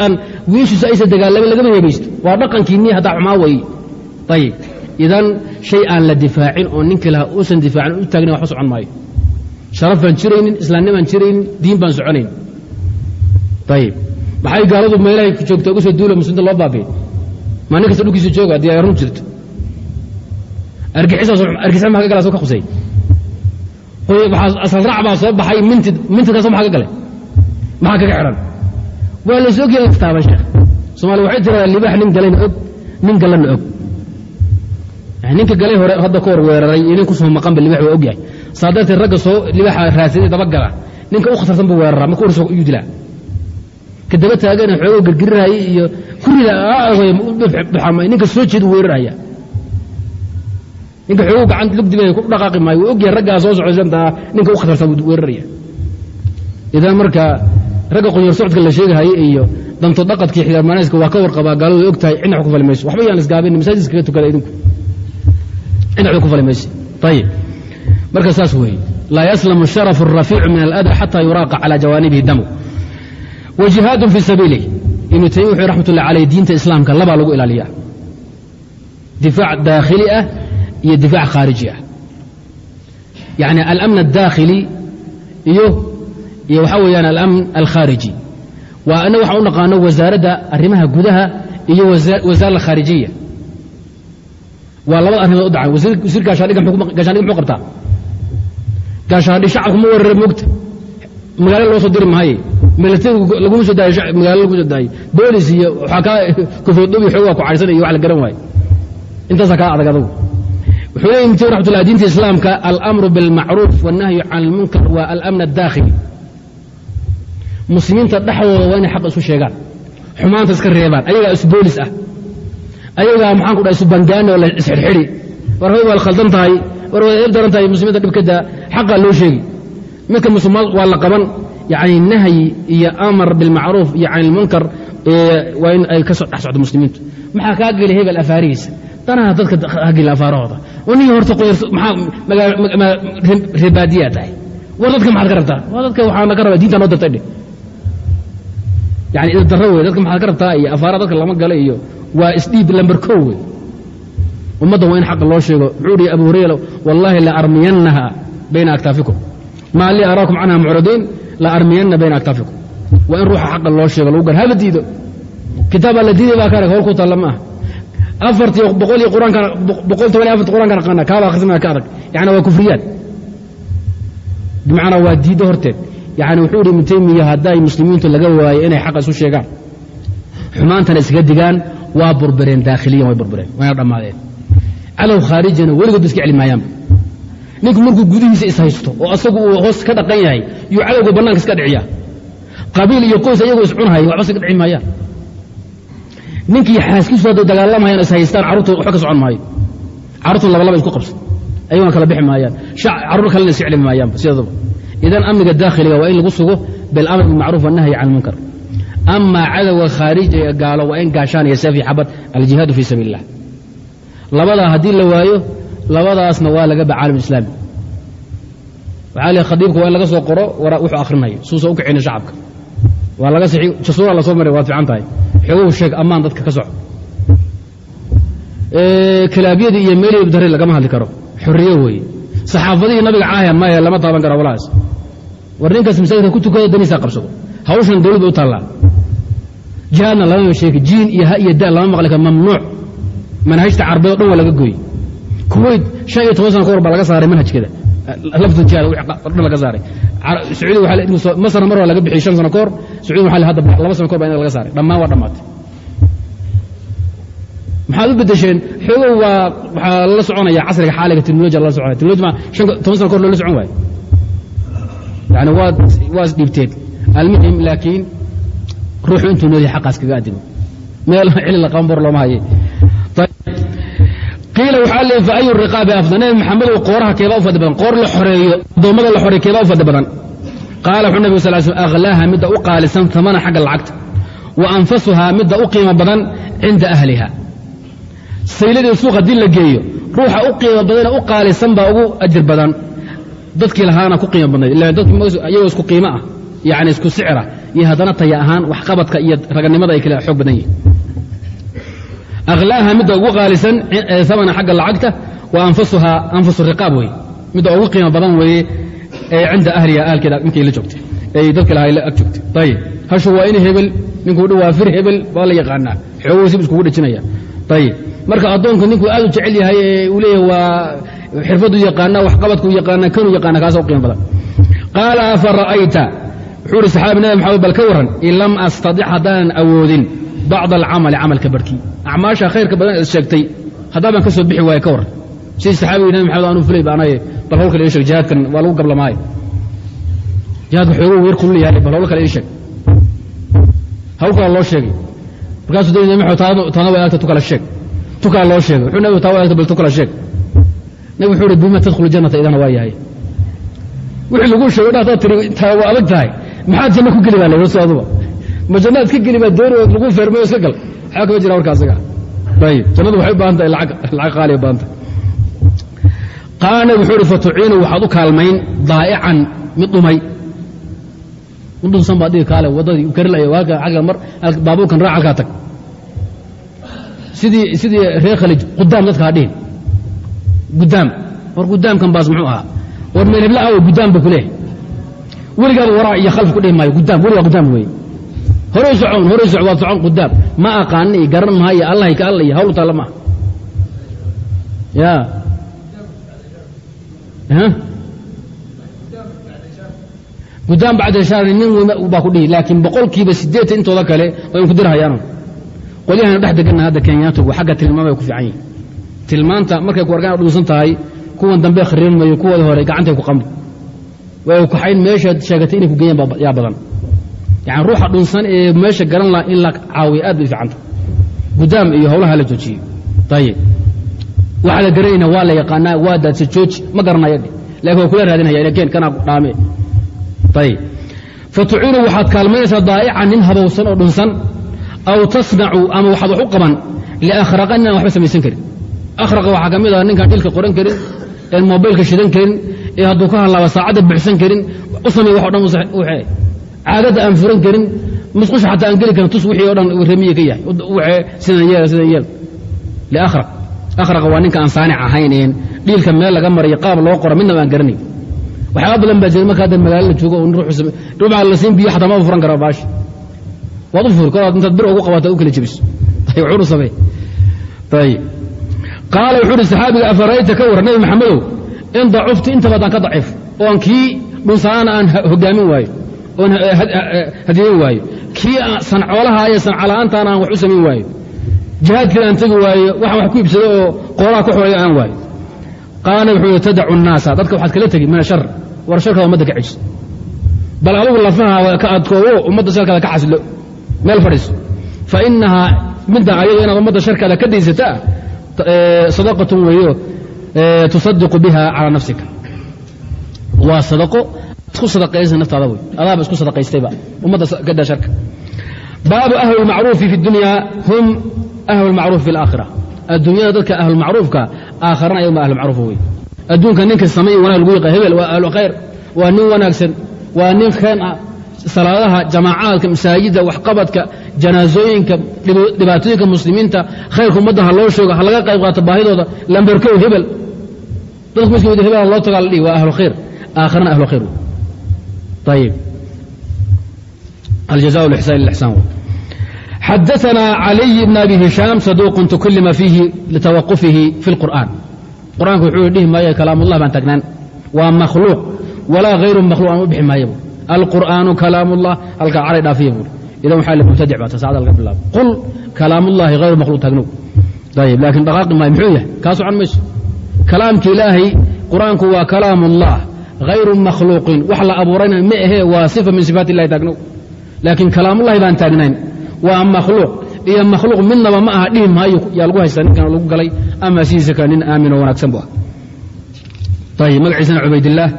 aan wiishiisu aysa dagaalamin lagama heebaysto waa dhaqankiinii haddaa xumaa ayib idan shay aan la difaacin oo ninkii lahaa uusan difaacin u taagna waxba socon maayo. Sharaf baan jiraynin islaamnimaan jiraynin diin baan soconayn. Ayib maxay gaaladu meelahay joogta uga soo duula muslimiinta loo baabiye maa nin kasta dhulkiisa jooga run jirto argixisa maa ka gala soo ka ninka ku soo maqanba libax waa og yahay saa darteed ragga soo dabagala ninka u khatarsan buu weeraraa marka ka daba taagana xoogoo gargirirahaya iyo kurida ninka soo jeeda weerarhaya ninka xooguu gacanta lugdibay ku dhaqaaqi maayo wuu ogyahay raggaa soo socdsantaa ninka u khatarsan buu weeraraya idan marka ragga qunyar socodka la sheegahaye iyo danto dhaqadkii xidaarmaanayska waa ka warqabaa gaaladu way og tahay cidna wax ku fali mayso waxba yaan isgaabin masaajid kaga tukada idinku cidna wax ku fali mayso ayib marka saas weeye laa yaslamu sharafu الrafiicu min alada xata yuraaqa calى jawaanibihi damu wa jihaadun fii sabiilih ibnu taymiya wuxuu raxmat ullah aleyh diinta islaamka labaa lagu ilaaliyaa difaac daakhili ah iyo difaac khaariji ah yani alamn الdaakhili iyo iyo waxaa weeyaan alamn alkhaariji. Waa ana waxaan u naqaano wasaaradda arrimaha gudaha iyo wasaara alkhaarijiya waa labada arrimood u dacan wasiir gaashaandhig muxuu qabtaa? Gaashaandhig shacabku ma weerare moogta magaalo loo soo diri maaye milatarigu laguma soo daayo magaalo laguma soo daayo. Boolis iyo waxaa kaa kofeedubi xoogaa ku cadhsan iyo wax la garan waaye. Intaasaa kaa adag adagu wuxuu ibnu taymiya raxmatullah diinta islaamka alamru bilmacruuf wannahyu can almunkar waa alamn addaakhili. Muslimiinta dhexdooda waa inay xaq isu sheegaan xumaanta iska reebaan ayagaa isboolis ah ayagaa maxaan ku dhaha isbangaani oo la isxidhxidhi. War hoy waad khaldan tahay war waad eeb daran tahay muslimiinta dhibkada xaqaa loo sheegi midka musulmaad waa la qaban yacni nahyi iyo amar bilmacruuf iyo can ilmunkar waa in ay ka dhex socdo muslimiintu. Maxaa kaa geli hebel afaarihiisa danaha dadka hageli afaarahooda oo nin horta rebaadiyaa tahay. War dadka maxaad ka rabtaa? War dadka waxaana ka rabaa diinta noo dartay dheh yani idardaro wey dadka maxaad ka rabtaa iyo afaara dadka lama galo iyo waa isdhiib lamber kow wey ummaddan waa in xaqa loo sheego. Wuxuu ihi abu hurayra wallaahi la armiyannaha bayna aktaafikum maa lii araakum canha mucradiin la armiyanna bayna aktaafikum waa in ruuxa xaqa loo sheego lagu gar. Haba diido. Kitaabaa la diiday baa ka arag howl ku taalla ma ah afartii boqol iyo quraanka boqol toban iyo afarti quraankan aqaana kaaba akhrismaya ka adag yani waa kufriyaad bimacnaa waa diiddo horteed yani wuxuu ihi ibnu taymiya hadday muslimiintu laga waayo inay xaqa isu sheegaan xumaantana iskaga digaan waa burbureen daakhiliyan way burbureen wayna dhammaadeen cadow khaarijina weligood iska celi ninku markuu gudihiisa ishaysto oo asagu uu hoos ka dhaqan yahay yuu cadowga bannaanka iska dhiciyaa qabiil iyo qoys ayagoo iscunhay waxba iska dhici maayaan ninkii xaaskiisu hadday dagaalamahayan is haystaan carruurtu waxba ka socon maayo. Carruurtu labalaba isku qabsan ayagona kala bixi maayaan. Carruur kalena iska celi maayaanba sideedaba idan amniga daakhiliga waa in lagu sugo bilamr bilmacruuf wannahyi can lmunkar amaa cadowga khaarijiga gaalo waa in gaashaan iyo seef xabad aljihaadu fii sabiil labadaa haddii la waayo labadaasna waa laga ba islaami. Waxaa li khadiibka waa in laga soo qoro wuxuu akhrinayo suusa u kicina shacabka waa laga sii jasuura la soo maray waad fiican tahay. Xogow sheeg ammaan dadka ka soco. Kalaabyadii iyo meelihii dare lagama hadli karo. Xorriye weeye. Saxaafadihii nabiga caahya maya lama taaban karo walahaas war ninkaas masaajidka ku tukada daniisaa qabsado. Hawshan dawlad u taallaa jihaadna lamama sheegi. Jiin iyo ha iyo da lama maqli karo mamnuuc. Manhajta carbeed o dhan waa laga gooy kuwayt shan iyo toban sana ka hor baa laga saaray manhajkeeda laga saaray. Masarna mar waa laga bixiyey shan sano ka hor sacuudi waa hadda laba sano kahor baa in laga saaray. Dhammaan waa dhammaatay. Maxaad u bedesheen xoogow waa waxaa lala soconaya casriga xaaliga teknolojiya lala soconaya. Teknoloji ma toban sana ka hor loola socon waayo. Yani waad waa isdhiibteen almuhim laakiin ruuxu intuu noolyahay xaqaas kaga adimo meel cili la qaban bor looma haye qiila waxaa leey fa ayu riqaabi afdal? Nebi maxamedow qooraha keebaa u fadli badan qoor la xoreeyo addoommada la xoreeyo keebaa u fadli badan. Qaala wuxuu nabig sal sl akhlaaha midda u qaalisan tamana xagga lacagta wa anfasuhaa midda u qiimo badan cinda ahliha sayladii suuq haddii la geeyo ruuxa u qiimo badana u qaalisan baa ugu ajir badan. Dadkii lahaana ku qiimo badnayd ila dadkiyagoo isku qiimo ah yani isku sicra iyo haddana taya ahaan waxqabadka iyo raganimada ay kale xoog badan yihiin akhlaaha midda ugu qaalisan amana xagga lacagta wa anfasuhaa anfasu riqaab weye midda ugu qiimo badan weeye ee cinda ahliha ahalkeeda ninkay la joogtay ay dadka lahaa la ag joogtay ayib hashu waa in hebel ninkuu dhi waa fir hebel baa la yaqaanaa xooguu sib iskugu dhejinaya ayib marka addoonka ninkuu aad u jecel yahay ee uu leeyahay waa xirfadu yaqaana waxqabadku yaqaana kanuu yaqaana kaasa u qiimo badan qaala afa ra'ayta wuxuu ihi saxaabi nabi maxamed bal ka warran in lam astadic haddaanan awoodin bacda alcamali camalka barhkii acmaasha khayrka badan eed sheegtay haddaaban ka soo bixi waaye ka warran sidii saxaabigii nabi maxamed aanu fulay baanaye bal hawl kale ii sheeg jihaadkan waa lagu gablamaayo jihaadka xooguu weer kulul yahay bal kale ii sheeg hawl loo sheegay markaasuu da nabi maxamed taana waa agta tu sheeg tu loo sheegay wuxuu nabigu taa waa agta bal tu sheeg nabi wuxuu uhi bima tadkhulu jannata idana waa yahay wixii lagu sheego dha hadaad tiri taa waa adag tahay maxaad janno ku geli baa la rasu aduba ma jannaad ka geli baa dooni ood lagu feermayo iska gal. Waxaa kama jira warka asaga? Ayib jannadu waxay u baahan tahay lacag qaaliya baahan tahay. Qaala wuxuu uhi fatuciinu waxaad u kaalmayn daa'ican mid dhumay. Mid dhunsan baad dhigi kaale waddadii karilaya halka agga mar baabuurkan raac halkaa tag. Sidii sidii reer khalij qudaam dadka ha dhihin. Gudaam war gudaamkan baas muxuu ahaa? War meel hebla awo gudaam ba kuleehay weligaaba waraa iyo khalf ku dhihi maayo gudaam weligaa gudaam weeye horay socon horay waad socon gudaam ma aqaana iyo garan maayo allahay ka alla iyo hawl taalla maaha ya gudaam bacda shaari nin baa ku dhihi laakiin boqolkiiba siddeetan intooda kale waa in ku dirhayaano qolyahana dhex deganna hadda kenyaatugu xagga tilmaamay ku fiican yihiin tilmaanta markay ku argaan dhunsan tahay kuwan dambe khariirin mayo kuwooda hore gacantay ku qambi way kaxayn meeshaad sheegatay inay ku geeyaan yaa badan yani ruuxa dhunsan ee meesha garan laha in la caawiyo aad bay fiicanta gudaam iyo howlaha la joojiye ayib waxaa la garanayna waa la yaqaanaa waa daadsa jooji ma garanaya laakiin waa kula raadinaya keen kanaa dhaame. Ayib fatuciinu waxaad kaalmaynaysaa daa'ican nin habowsan oo dhunsan aw tasnacu ama waxaad wax u qaban liakhraqa inaan waxba samaysan karin. Akhraqa waxaa ka mid ah ninkaan dhilka qoran karin een mobaylka shidan karin ee hadduu ka hadlaaba saacadda buxsan karin u wax o dhan wxee caadadda aan furan karin musqusha xataa aan geli karin tus wixii o dhan remiye ka yahay. Sidan yeel sidan yeel. Liakhraq akhraqa waa ninka aan saanic ahayneen dhiilka meel laga marayo qaab loo qoro midnaba aan garanayn. Waxyaaba badan baa jira marka hadda magaalo la joogo ruuxa la siin biyo xataa ma furan kara baashi. Waad u furi kor intaad bir ugu qabato u kala jebiso wuxuunu samey. Ayib qaala wuxuu uhi saxaabiga afarayta ka warran nabi maxamedow in dacufti inta badan ka daciif oo aan kii dhunsanaana aan hogaamin waayo oon hadiyan waayo. Kii sancoolaha iyo sancala'aantaana aan wax u samayn waayo. Jihaadkiina aan tegi waayo waxaan wax ku ibsado oo qoolaha ku xulaya aan waayo. Qaala wuxuu yidhi tadacu nnaasa. Dadka waxaad kala tegi min ashar war sharkaada ummadda ka cejiso bal adigu lafaha ka adkoowo ummadda sharkaada ka xasilo meel fadhiiso fa inahaa midda ayado inaad ummadda sharkaada ka daysataa sadaqatun weeyo tusadiqu biha calaa nafsika. Waa sadaqo isku sadaqaysa naftaada wey adaaba isku sadaqaystayba ummadda gadha sharka. Baabu ahlu lmacruufi fi dunya hum ahlu lmacruufi fi alaakhira adduunyada dadka ahlulmacruufka aakharana ayaguma ahlumacruufa wey adduunka ninka samay wanag lagu yaqa hebel waa ahlu khayr waa nin wanaagsan waa nin kheen ah. Salaadaha jamaacaadka masaajidda waxqabadka janaasooyinka dhibaatooyinka muslimiinta khayrka ummadda loo sheego ha laga qayb qaato baahidooda lamberkow hebel. Dadku miski hebel loo tagaa la dhihi waa ahlu khayr aakharana ahlu khayr ayib aljaza lixsaan ilixsaan xadaثna عaliي bn abi hishaam saduuq tukulima fiihi litawaqufihi fi اlqur'an qur'aanku wuxuu dhihi maayo kalaamullah baan taagnaan waa makhluuq walaa hayru makhluq aan u bixi maayo alqur'aanu kalaamullah halkaa caray dhaafiya buuri idan waxaa mubtadic baa tasaacada laga bilaabo qul kalaamullahi hayru makhluuq taagnow ayib laakiin dhaqaaqi maayo muxuu yahay kaa socan mayso kalaamka ilaahay qur'aanku waa kalaamullah hayru makhluuqin wax la abuurayna ma ahee waa sifa min sifaat illahi taagnow laakiin kalaamullahi baan taagnayn waa makhluuq iyo makhluuq midnaba ma aha dhihi maayo yaa lagu haystaa ninkan lagu galay ama sidiisa kale nin aamin oo wanaagsan bu ah ayib magaciisana cubaydillaah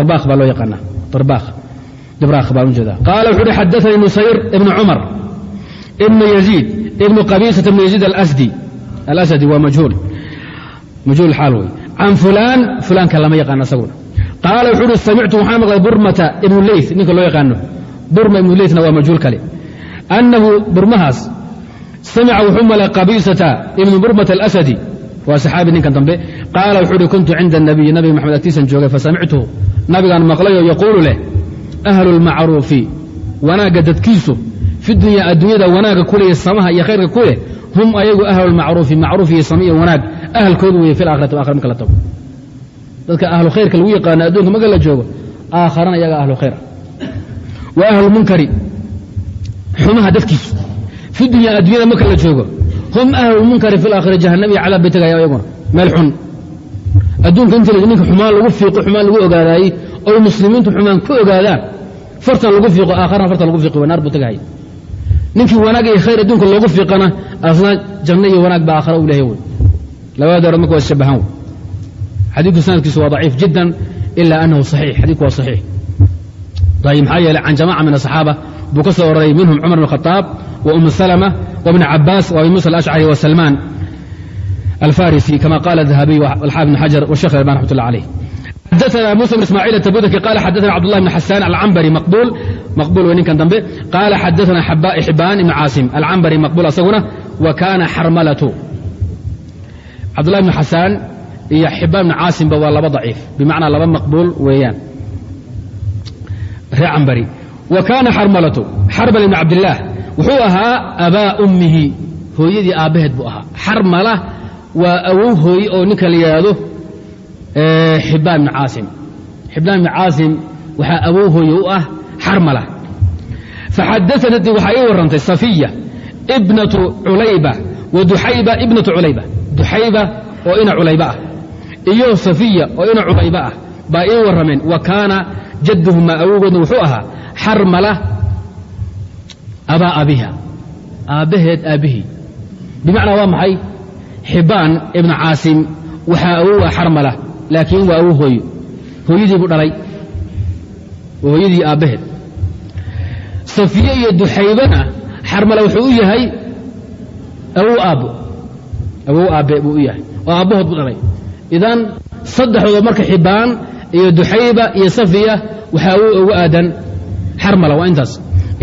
arbakh baa loo yaqaana arbakh dibrakh baan u jeedaa qaala wuxu uhi xadaanii nusayr ibnu cumar ibnu yaziid ibnu qabiisata ibnu yaziid alasadi waa majhuul majhuul xaal wey can fulaan fulaanka lama yaqaano isaguna qaala wuxuu uhi samictu waxaa maqlay burmata ibnu ninka loo yaqaano burma ibnu waa majhuul kale annahu burmahaas samica wuxuu malay qabiisata ibnu burmata alasadi waa saxaabi ninkan dambe qaala wuxuu uhi kuntu cinda anabiyi nabiga maxamed agtiisan joogay fasamictuhu nabigaan maqlayoo yaquulu leh ahlu lmacruufi wanaagga dadkiisu fi dunya adduunyada wanaagga kuleh samaha iyo khayrka ku leh hum ayagu ahlu lmacruufi macruuf iyo iyo wanaag ahalkoodu weeye fi aakhirati akhira marka la tago dadka ahlu khayrka lagu yaqaano adduunka marka la joogo aakharana iyaga ahlu khayr wa ahlu munkari xumaha dadkiisu fi dunya adduunyada marka la joogo hum ahlu munkari fi laakhira jahanam cadaab bay tagaya ayaguna meel xun. Adduunka inta ninka xumaan lagu fiiqo xumaan lagu ogaadaayey oy muslimiintu xumaan ku ogaadaan fartan lagu fiiqo aakharana fartan lagu fiiqi naar buu tagahay ninkii wanaag iyo khayr adduunka loogu fiiqana asna janno iyo wanaag baa aakhara u lehay wey daarood marka waa ishabahan wey xadiidku sanadkiisu waa daciif jiddan ila anahu saxiix xadiidku waa saxiix ayib maxaa yeelay can jamaca min asaxaaba buu ka soo oraray minhum cumar bn khadaab wa umu salama wabni cabaas wa abi musa alashcari wa salmaan alfarisi kama qala dahabiy alxaafid bn xajar washekh alban raxmat ullah alayh xadaثna muسى بن ismاعيل التbudki qala xadaثna cبd الlah بن xasان alcambri maqbul maqbul wey ninkan dambe qala xadaثna xibaan ibn caasim alcambri maqbul asaguna wa kana xarmalatu cabdالlah بn xasaan iyo xibaan ibn caasimba waa laba ضaciif bimacnaa laba maqbul weeyaan. Ree cambari. Wa kana xarmalatu xarbal ibn cabdillaah wuxuu ahaa abaa ummihi hooyadii aabbaheed buu ahaa. Xarmala waa awow hooye oo ninka la yidhaahdo xibaan ibn caasim xibaan ibn caasim waxaa awow hooye u ah xarmala faxadaanii waxaa ii warrantay safiya ibnatu culayba wa ibnatu culayba. Duxayba oo ina culayba ah iyo safiya oo ina culayba ah baa ii warrameen wa kaana jadduhumaa awowgoodna wuxuu ahaa xarmala abaa abiha aabbaheed aabbihii bimacnaa waa maxay? Xibaan ibna caasim waxaa awow ah xarmala laakiin waa awow hooyo. Hooyadii buu dhalay waa hooyadii aabbaheed safiye iyo duxaybana xarmala wuxuu u yahay awow aabbo awow aabbe buu u yahay oo aabbahood buu dhalay idan saddexdooda marka xibaan iyo duxayba iyo safiya waxaa ugu aadan xarmala waa intaas.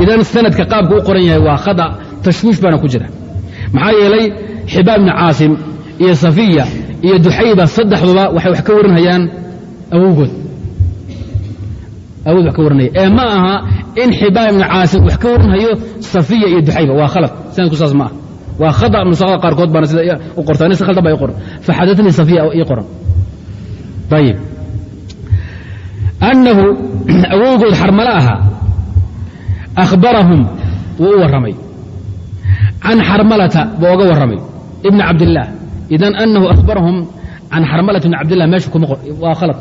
Idan sanadka qaabku u qoran yahay waa khada tashwiish baana ku jira. Maxaa yeelay xibaan ibni caasim iyo safiya iyo duxayba saddexduba waxay wax ka warinhayaan awowgood awood wax ka warinaya. Ee ma aha in xibaan ibni caasim wax ka warinhayo safiya iyo duxayba. Waa khalad sanadku saas ma ah waa khada nusaqada qaarkood baana sida u qortaa nis khaldan baa ii qoran faxadatanii safiya ii qoran ayib annahu awowgood xarmalo ahaa akhbarahum wuu u warramay. Can xarmalata buu oga warramay. Ibni cabdillaah idan anahu akhbarahum can xarmalata ibni cabdillah meesha kuma qor waa khalad.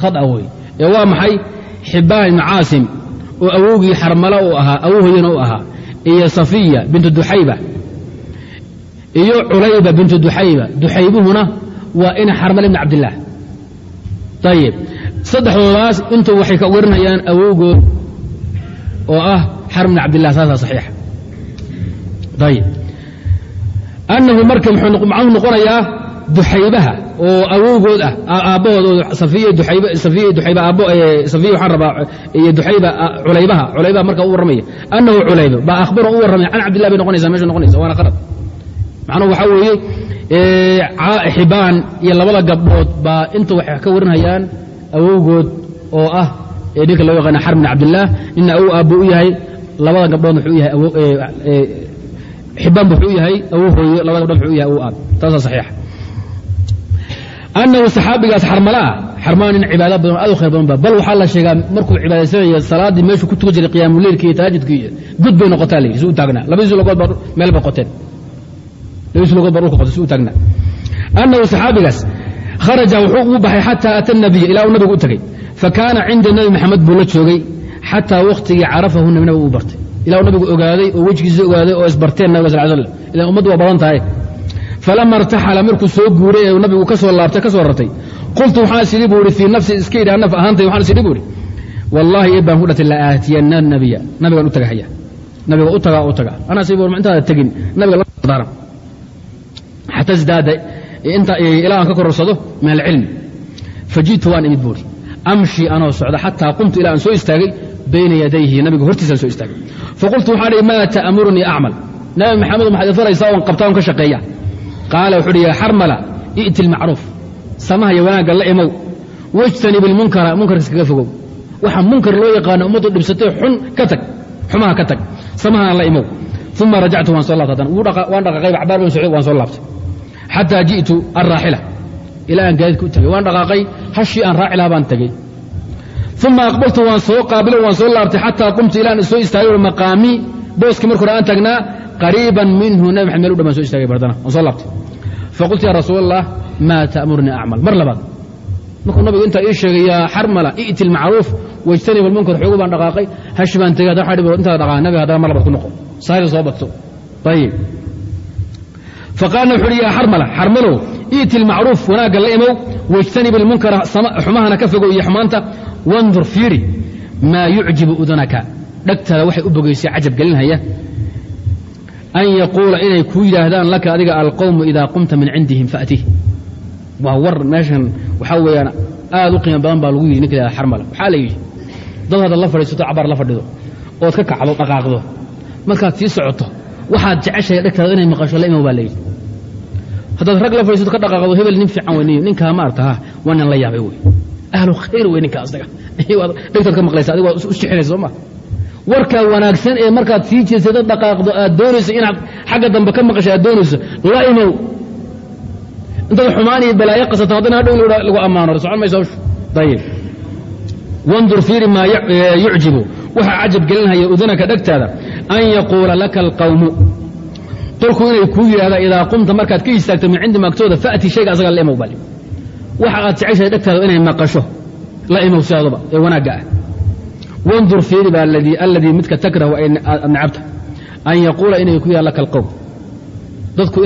Khada wey ee waa maxay? Xibaan ibni caasim oo awowgii xarmalo uu ahaa awowhoyana u ahaa. Iyo safiya bintu duxayba iyo culayba bintu duxayba duxaybuhuna waa ina xarmal ibni cabdillaah ayib saddexdoodaas intu waxay ka warinayaan awowgood oo ah xarm ibni cabdillah saasaa saxiixa ayib annahu marka muxuu noqonayaa duxaybaha oo awowgood ah aabbahood oo safiya duxayba waxaan rabaa iyo duxayba culaybaha. Culaybaha marka u warramaya. Annahu culayba baa akhbaro u warramaya can cabdillah bay noqonaysa meesha noqonaysa waana qalad macnuhu waxaa weeye xibaan iyo labada gabdhood baa inta waxay ka warinayaan awowgood oo ah ninka loo yaqaana xarm bin cabdillaah nina awow aabbo u yahay labada gabdhood wuxuu yahay xibaan wuxuu yahay awow hooyo labada gabdhood wuxuu yahay awow aab. Taasaa saxiixa annahu saxaabigaas xarmalaa xarmaan nin cibaado badan aad u khayr badan ba. Bal waxaa la sheegaa markuu cibaadaysanaya salaaddii meeshuu ku tukan jiray qiyaamuleylki iyo tahaajudkii iyo gud bay noqotaa la yidhi si u taagnaa labadiisu logood baa meel bay qoteen annahu saxaabigaas kharaja wuxuu ugu baxay xataa ata nabiya ilaa uu nabigu u tegey fa kaana cinda nebi maxamed buu la joogay xataa wakhtigii carafahu nabi nabigu u bartay ilaa nabigu ogaaday oo wejigiisa ogaaday oo isbarteen nabiga sal slam ilan ummaddu waa badan tahay falama irtaxala markuu soo guuray ee nabigu ka soo laabtay ka soo rartay qultu waxaan is idhi buu ihi fii nafsi iska yidhaha naf ahaantay waxaan is idhi buu ihi wallaahi ee baan ku dhatay la aatiyana nabiya nabigaan u tagahaya nabiga u tagaa u taga anaa si intaada tegin nabiga daaran xata isdaada ilaa ka kororsado min alcilmi waan imid buuri amshi anoo socda xataa qumtu ilaa aan soo istaagay bayna yadayhi nabiga hortiisaan soo istaagay faqultu waxaan ihi maa ta'murunii acmal nabi maxamed maxaad ifaraysaa oon qabtaa on ka shaqeeya qaala wuxuu yaa xarmala i'ti lmacruuf samaha iyo wanaagga la imow wajtanib ilmunkara munkarka iskaga fogow waxa munkar loo yaqaano ummaddu dhibsatay xun ka tag xumaha ka tag samahana la imow uma rajactu waan soo laabtay haddana waan dhaqaaqay baxbaar baan socday waan soo laabtay xataa ji'tu alraaxila ilaa aan gaadidka u tagay waan dhaqaaqay hashii aan raaci baan tegey uma aqbaltu waan soo qaabilo waan soo laabtay xataa qumtu ilaan soo istaagay maqaamii booskii marka hore aan tagnaa qariiban minhu nabi maxamed meel u dhan baan istaagay bardana waan soo laabtay faqultu ya rasuul allah maa ta'murnii acmal mar labaad markuu nabigu intaa ii sheegay yaa xarmala i'ti lmacruuf wajtanib almunkar xoogu baan dhaqaaqay hashi baan tegay haddana waxaa intaada dhaqaa nabiga haddana mar labaad ku noqo saayda soo badso ayib faqaalna wuxu uhi yaa xarmala xarmalow i'ti lmacruuf wanaagga la imow wajtanib ilmunkara xumahana ka fogow iyo xumaanta wandur fiiri maa yucjibu udunaka dhegtaada waxay u bogaysay cajab gelinhaya an yaquula inay kuu yidhaahdaan laka adiga alqowmu idaa qumta min cindihim faatih waa war meeshan waxaa weeyaan aad u qiimo badan baa lagu yidhi ninka xarmala waxaa la yidhi dad haddaad la fadhiisato cabaar la fadhido ood ka kacdo dhaqaaqdo markaad sii socoto waxaad jeceshahay dhegtaada inay maqasho la imow baa layidhi haddaad rag la fadhiisato ka dhaqaaqdo hebel nin fiican wey ninkaa maarta ha waa nin la yaabay wey. Ahlu khayr wey ninkaa asaga. Dhegtaad ka maqlaysa adiga waad u jexinaysa soo ma. Warkaa wanaagsan ee markaad sii jeedsada dhaqaaqdo aad doonayso inaad xagga dambe ka maqasho aad doonayso la imow. Intaad xumaan iyo balaayo qasato haddana hadhow lagu ammaano socon mayso ayib wandur fiiri maa yucjibu waxaa cajab gelinhaya udunaka dhegtaada an yaquula laka alqawmu. Tolku inay kuu yidhahdaa idaa qumta markaad ka istaagto min cindi maagtooda fa'ti shayga asaga la imow bale waxa aad jeceshahay dhegtaada inay maqasho la imow sidaadaba ee wanaagga ah. Wandur fiiri baa alladii midka takrahu aad necabta an yaquula inay ku yaha laka alqowm dadku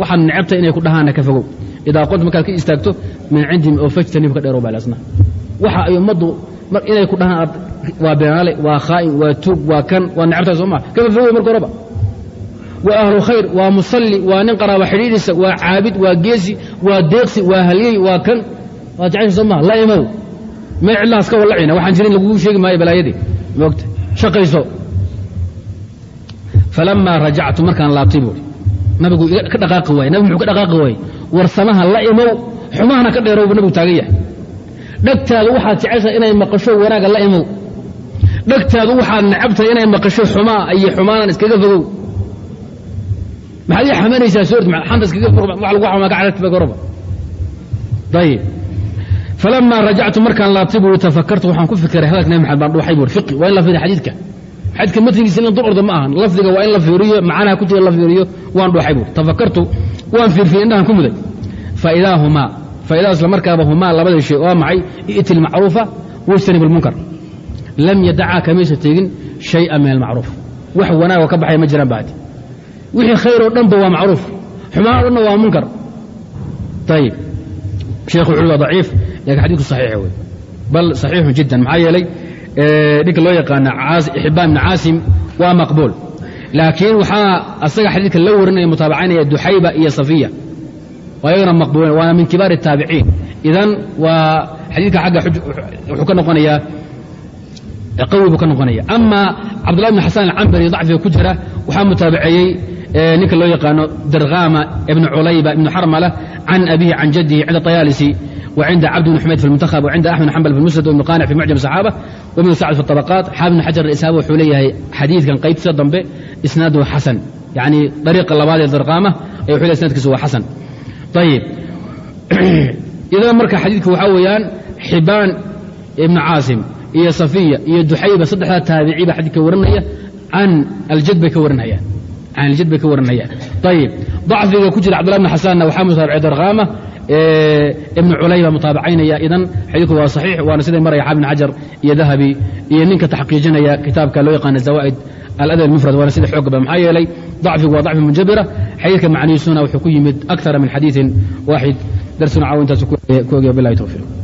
waxaad necabta inay ku dhahaana ka fogow. Idaa qumta markaad ka istaagto min cindihim oo fajtanib ka dheerow baalasna waxa ay ummaddu inay ku dhahaan waa beenaale waa khaa'in waa tuug waa kan waa necabtahay soo maa kafa fogey marka horeba waa ahlu khayr waa musalli waa nin qaraaba xidhiidhisa waa caabid waa geesi waa deeqsi waa halyey waa kan. Waa jecesha soo maa la imow meel cidlahaas ka wallacina waxaan jirin laguu sheegi maayo balaayadii. Moogta shaqayso. Falamaa rajactu markaan laabtay buuri nabigu ka dhaqaaqi waaye nabigu muxuu ka dhaqaaqi waaye warsamaha la imow xumahana ka dheerow buu nabigu taagan yahay dhegtaadu waxaad jeceshahay inay maqasho wanaagga la imow dhegtaadu waxaad necabtahay inay maqasho xumaa iyo xumaanan iskaga fogow. Maxaad ii xamanaysaa soort xanta iskaga fog wax lagu xamaa ka goroba ayib falamaa rajactu markaan laabtay buu tafakartu waxaan ku fikiray hadalka nabi maxamed baan dhuuxay buu fiqi waa in la fiiriyo xadiidka. Xadiidka matnigiisa in dul ordo ma ahan lafdiga waa in la fiiriyo macnaha ku la fiiriyo waan dhuuxay buu tafakartu waan fiirfiyey indhahan ku muday. Faidaa humaa faidaa isla markaaba humaa labada shay waa maxay i'ti lmacruufa wajtanib lmunkar lam yadacaa kamaysa tegin shaya min almacruuf wax wanaag oo ka baxaya ma jiraan baadi wixii khayr oo dhanba waa macruuf xumaan o dhanna waa munkar ayib sheekhu wuxuu waa daciif laakiin xadidku saxiix wey bal saxiixun jiddan maxaa yeelay ninka loo yaqaana xibaan ibni caasim waa maqbuul laakiin waxaa asaga xadiidka la warinaya mutaabacaynaya duxayba iyo safiya waa iyagana maqbuulen waana min kibaar الtaabiciin idan waa xadiidka xagga wuxuu ka noqonayaa qawi buu ka noqonaya ama cabdullah bn xasan alcambari dacfiga ku jira waxaa mutaabaceeyey ninka loo yaqaano darkhama ibn culayba ibn xarmala can abihi can jadihi cinda طayaalisi وعند عبد بن حميد في المنتخب وعند أحمد بن حنبل في المسند وابن قانع في معجم الصحابة وابن سعد في الطبقات حافظ بن حجر الإسابة wuxuu leeyahay xadiidkan qaybtiisa dambe isnaaduhu xasan yani dariiqa labaad ee darqaama ay wuxuu leeyahay isnaadkiisu waa xasan ayib idan marka xadiidka waxaa weeyaan xibaan ibnu caasim iyo safiya iyo duxayba saddexdaa taabici baa xadiidka warinaya can aljad bay ka warinayaan can aljad bay ka warinayaan ayib dacfiga ku jira cabdullah bn xasanna waxaa mutaabicay darqaama ibn culayba mutaabacaynaya idan xadiidku waa saxiix waana siday maraya xaafid bn xajar iyo dahabi iyo ninka taxqiijinaya kitaabka loo yaqaana zawaa'id aladab almufrad waana sida xoog badan maxaa yeelay dacfigu waa dacfi munjabira xadiidka macnihiisuna wuxuu ku yimid akara min xadiiثin waaxid darsuna caaw intaas ku ogya bilahi towfiiq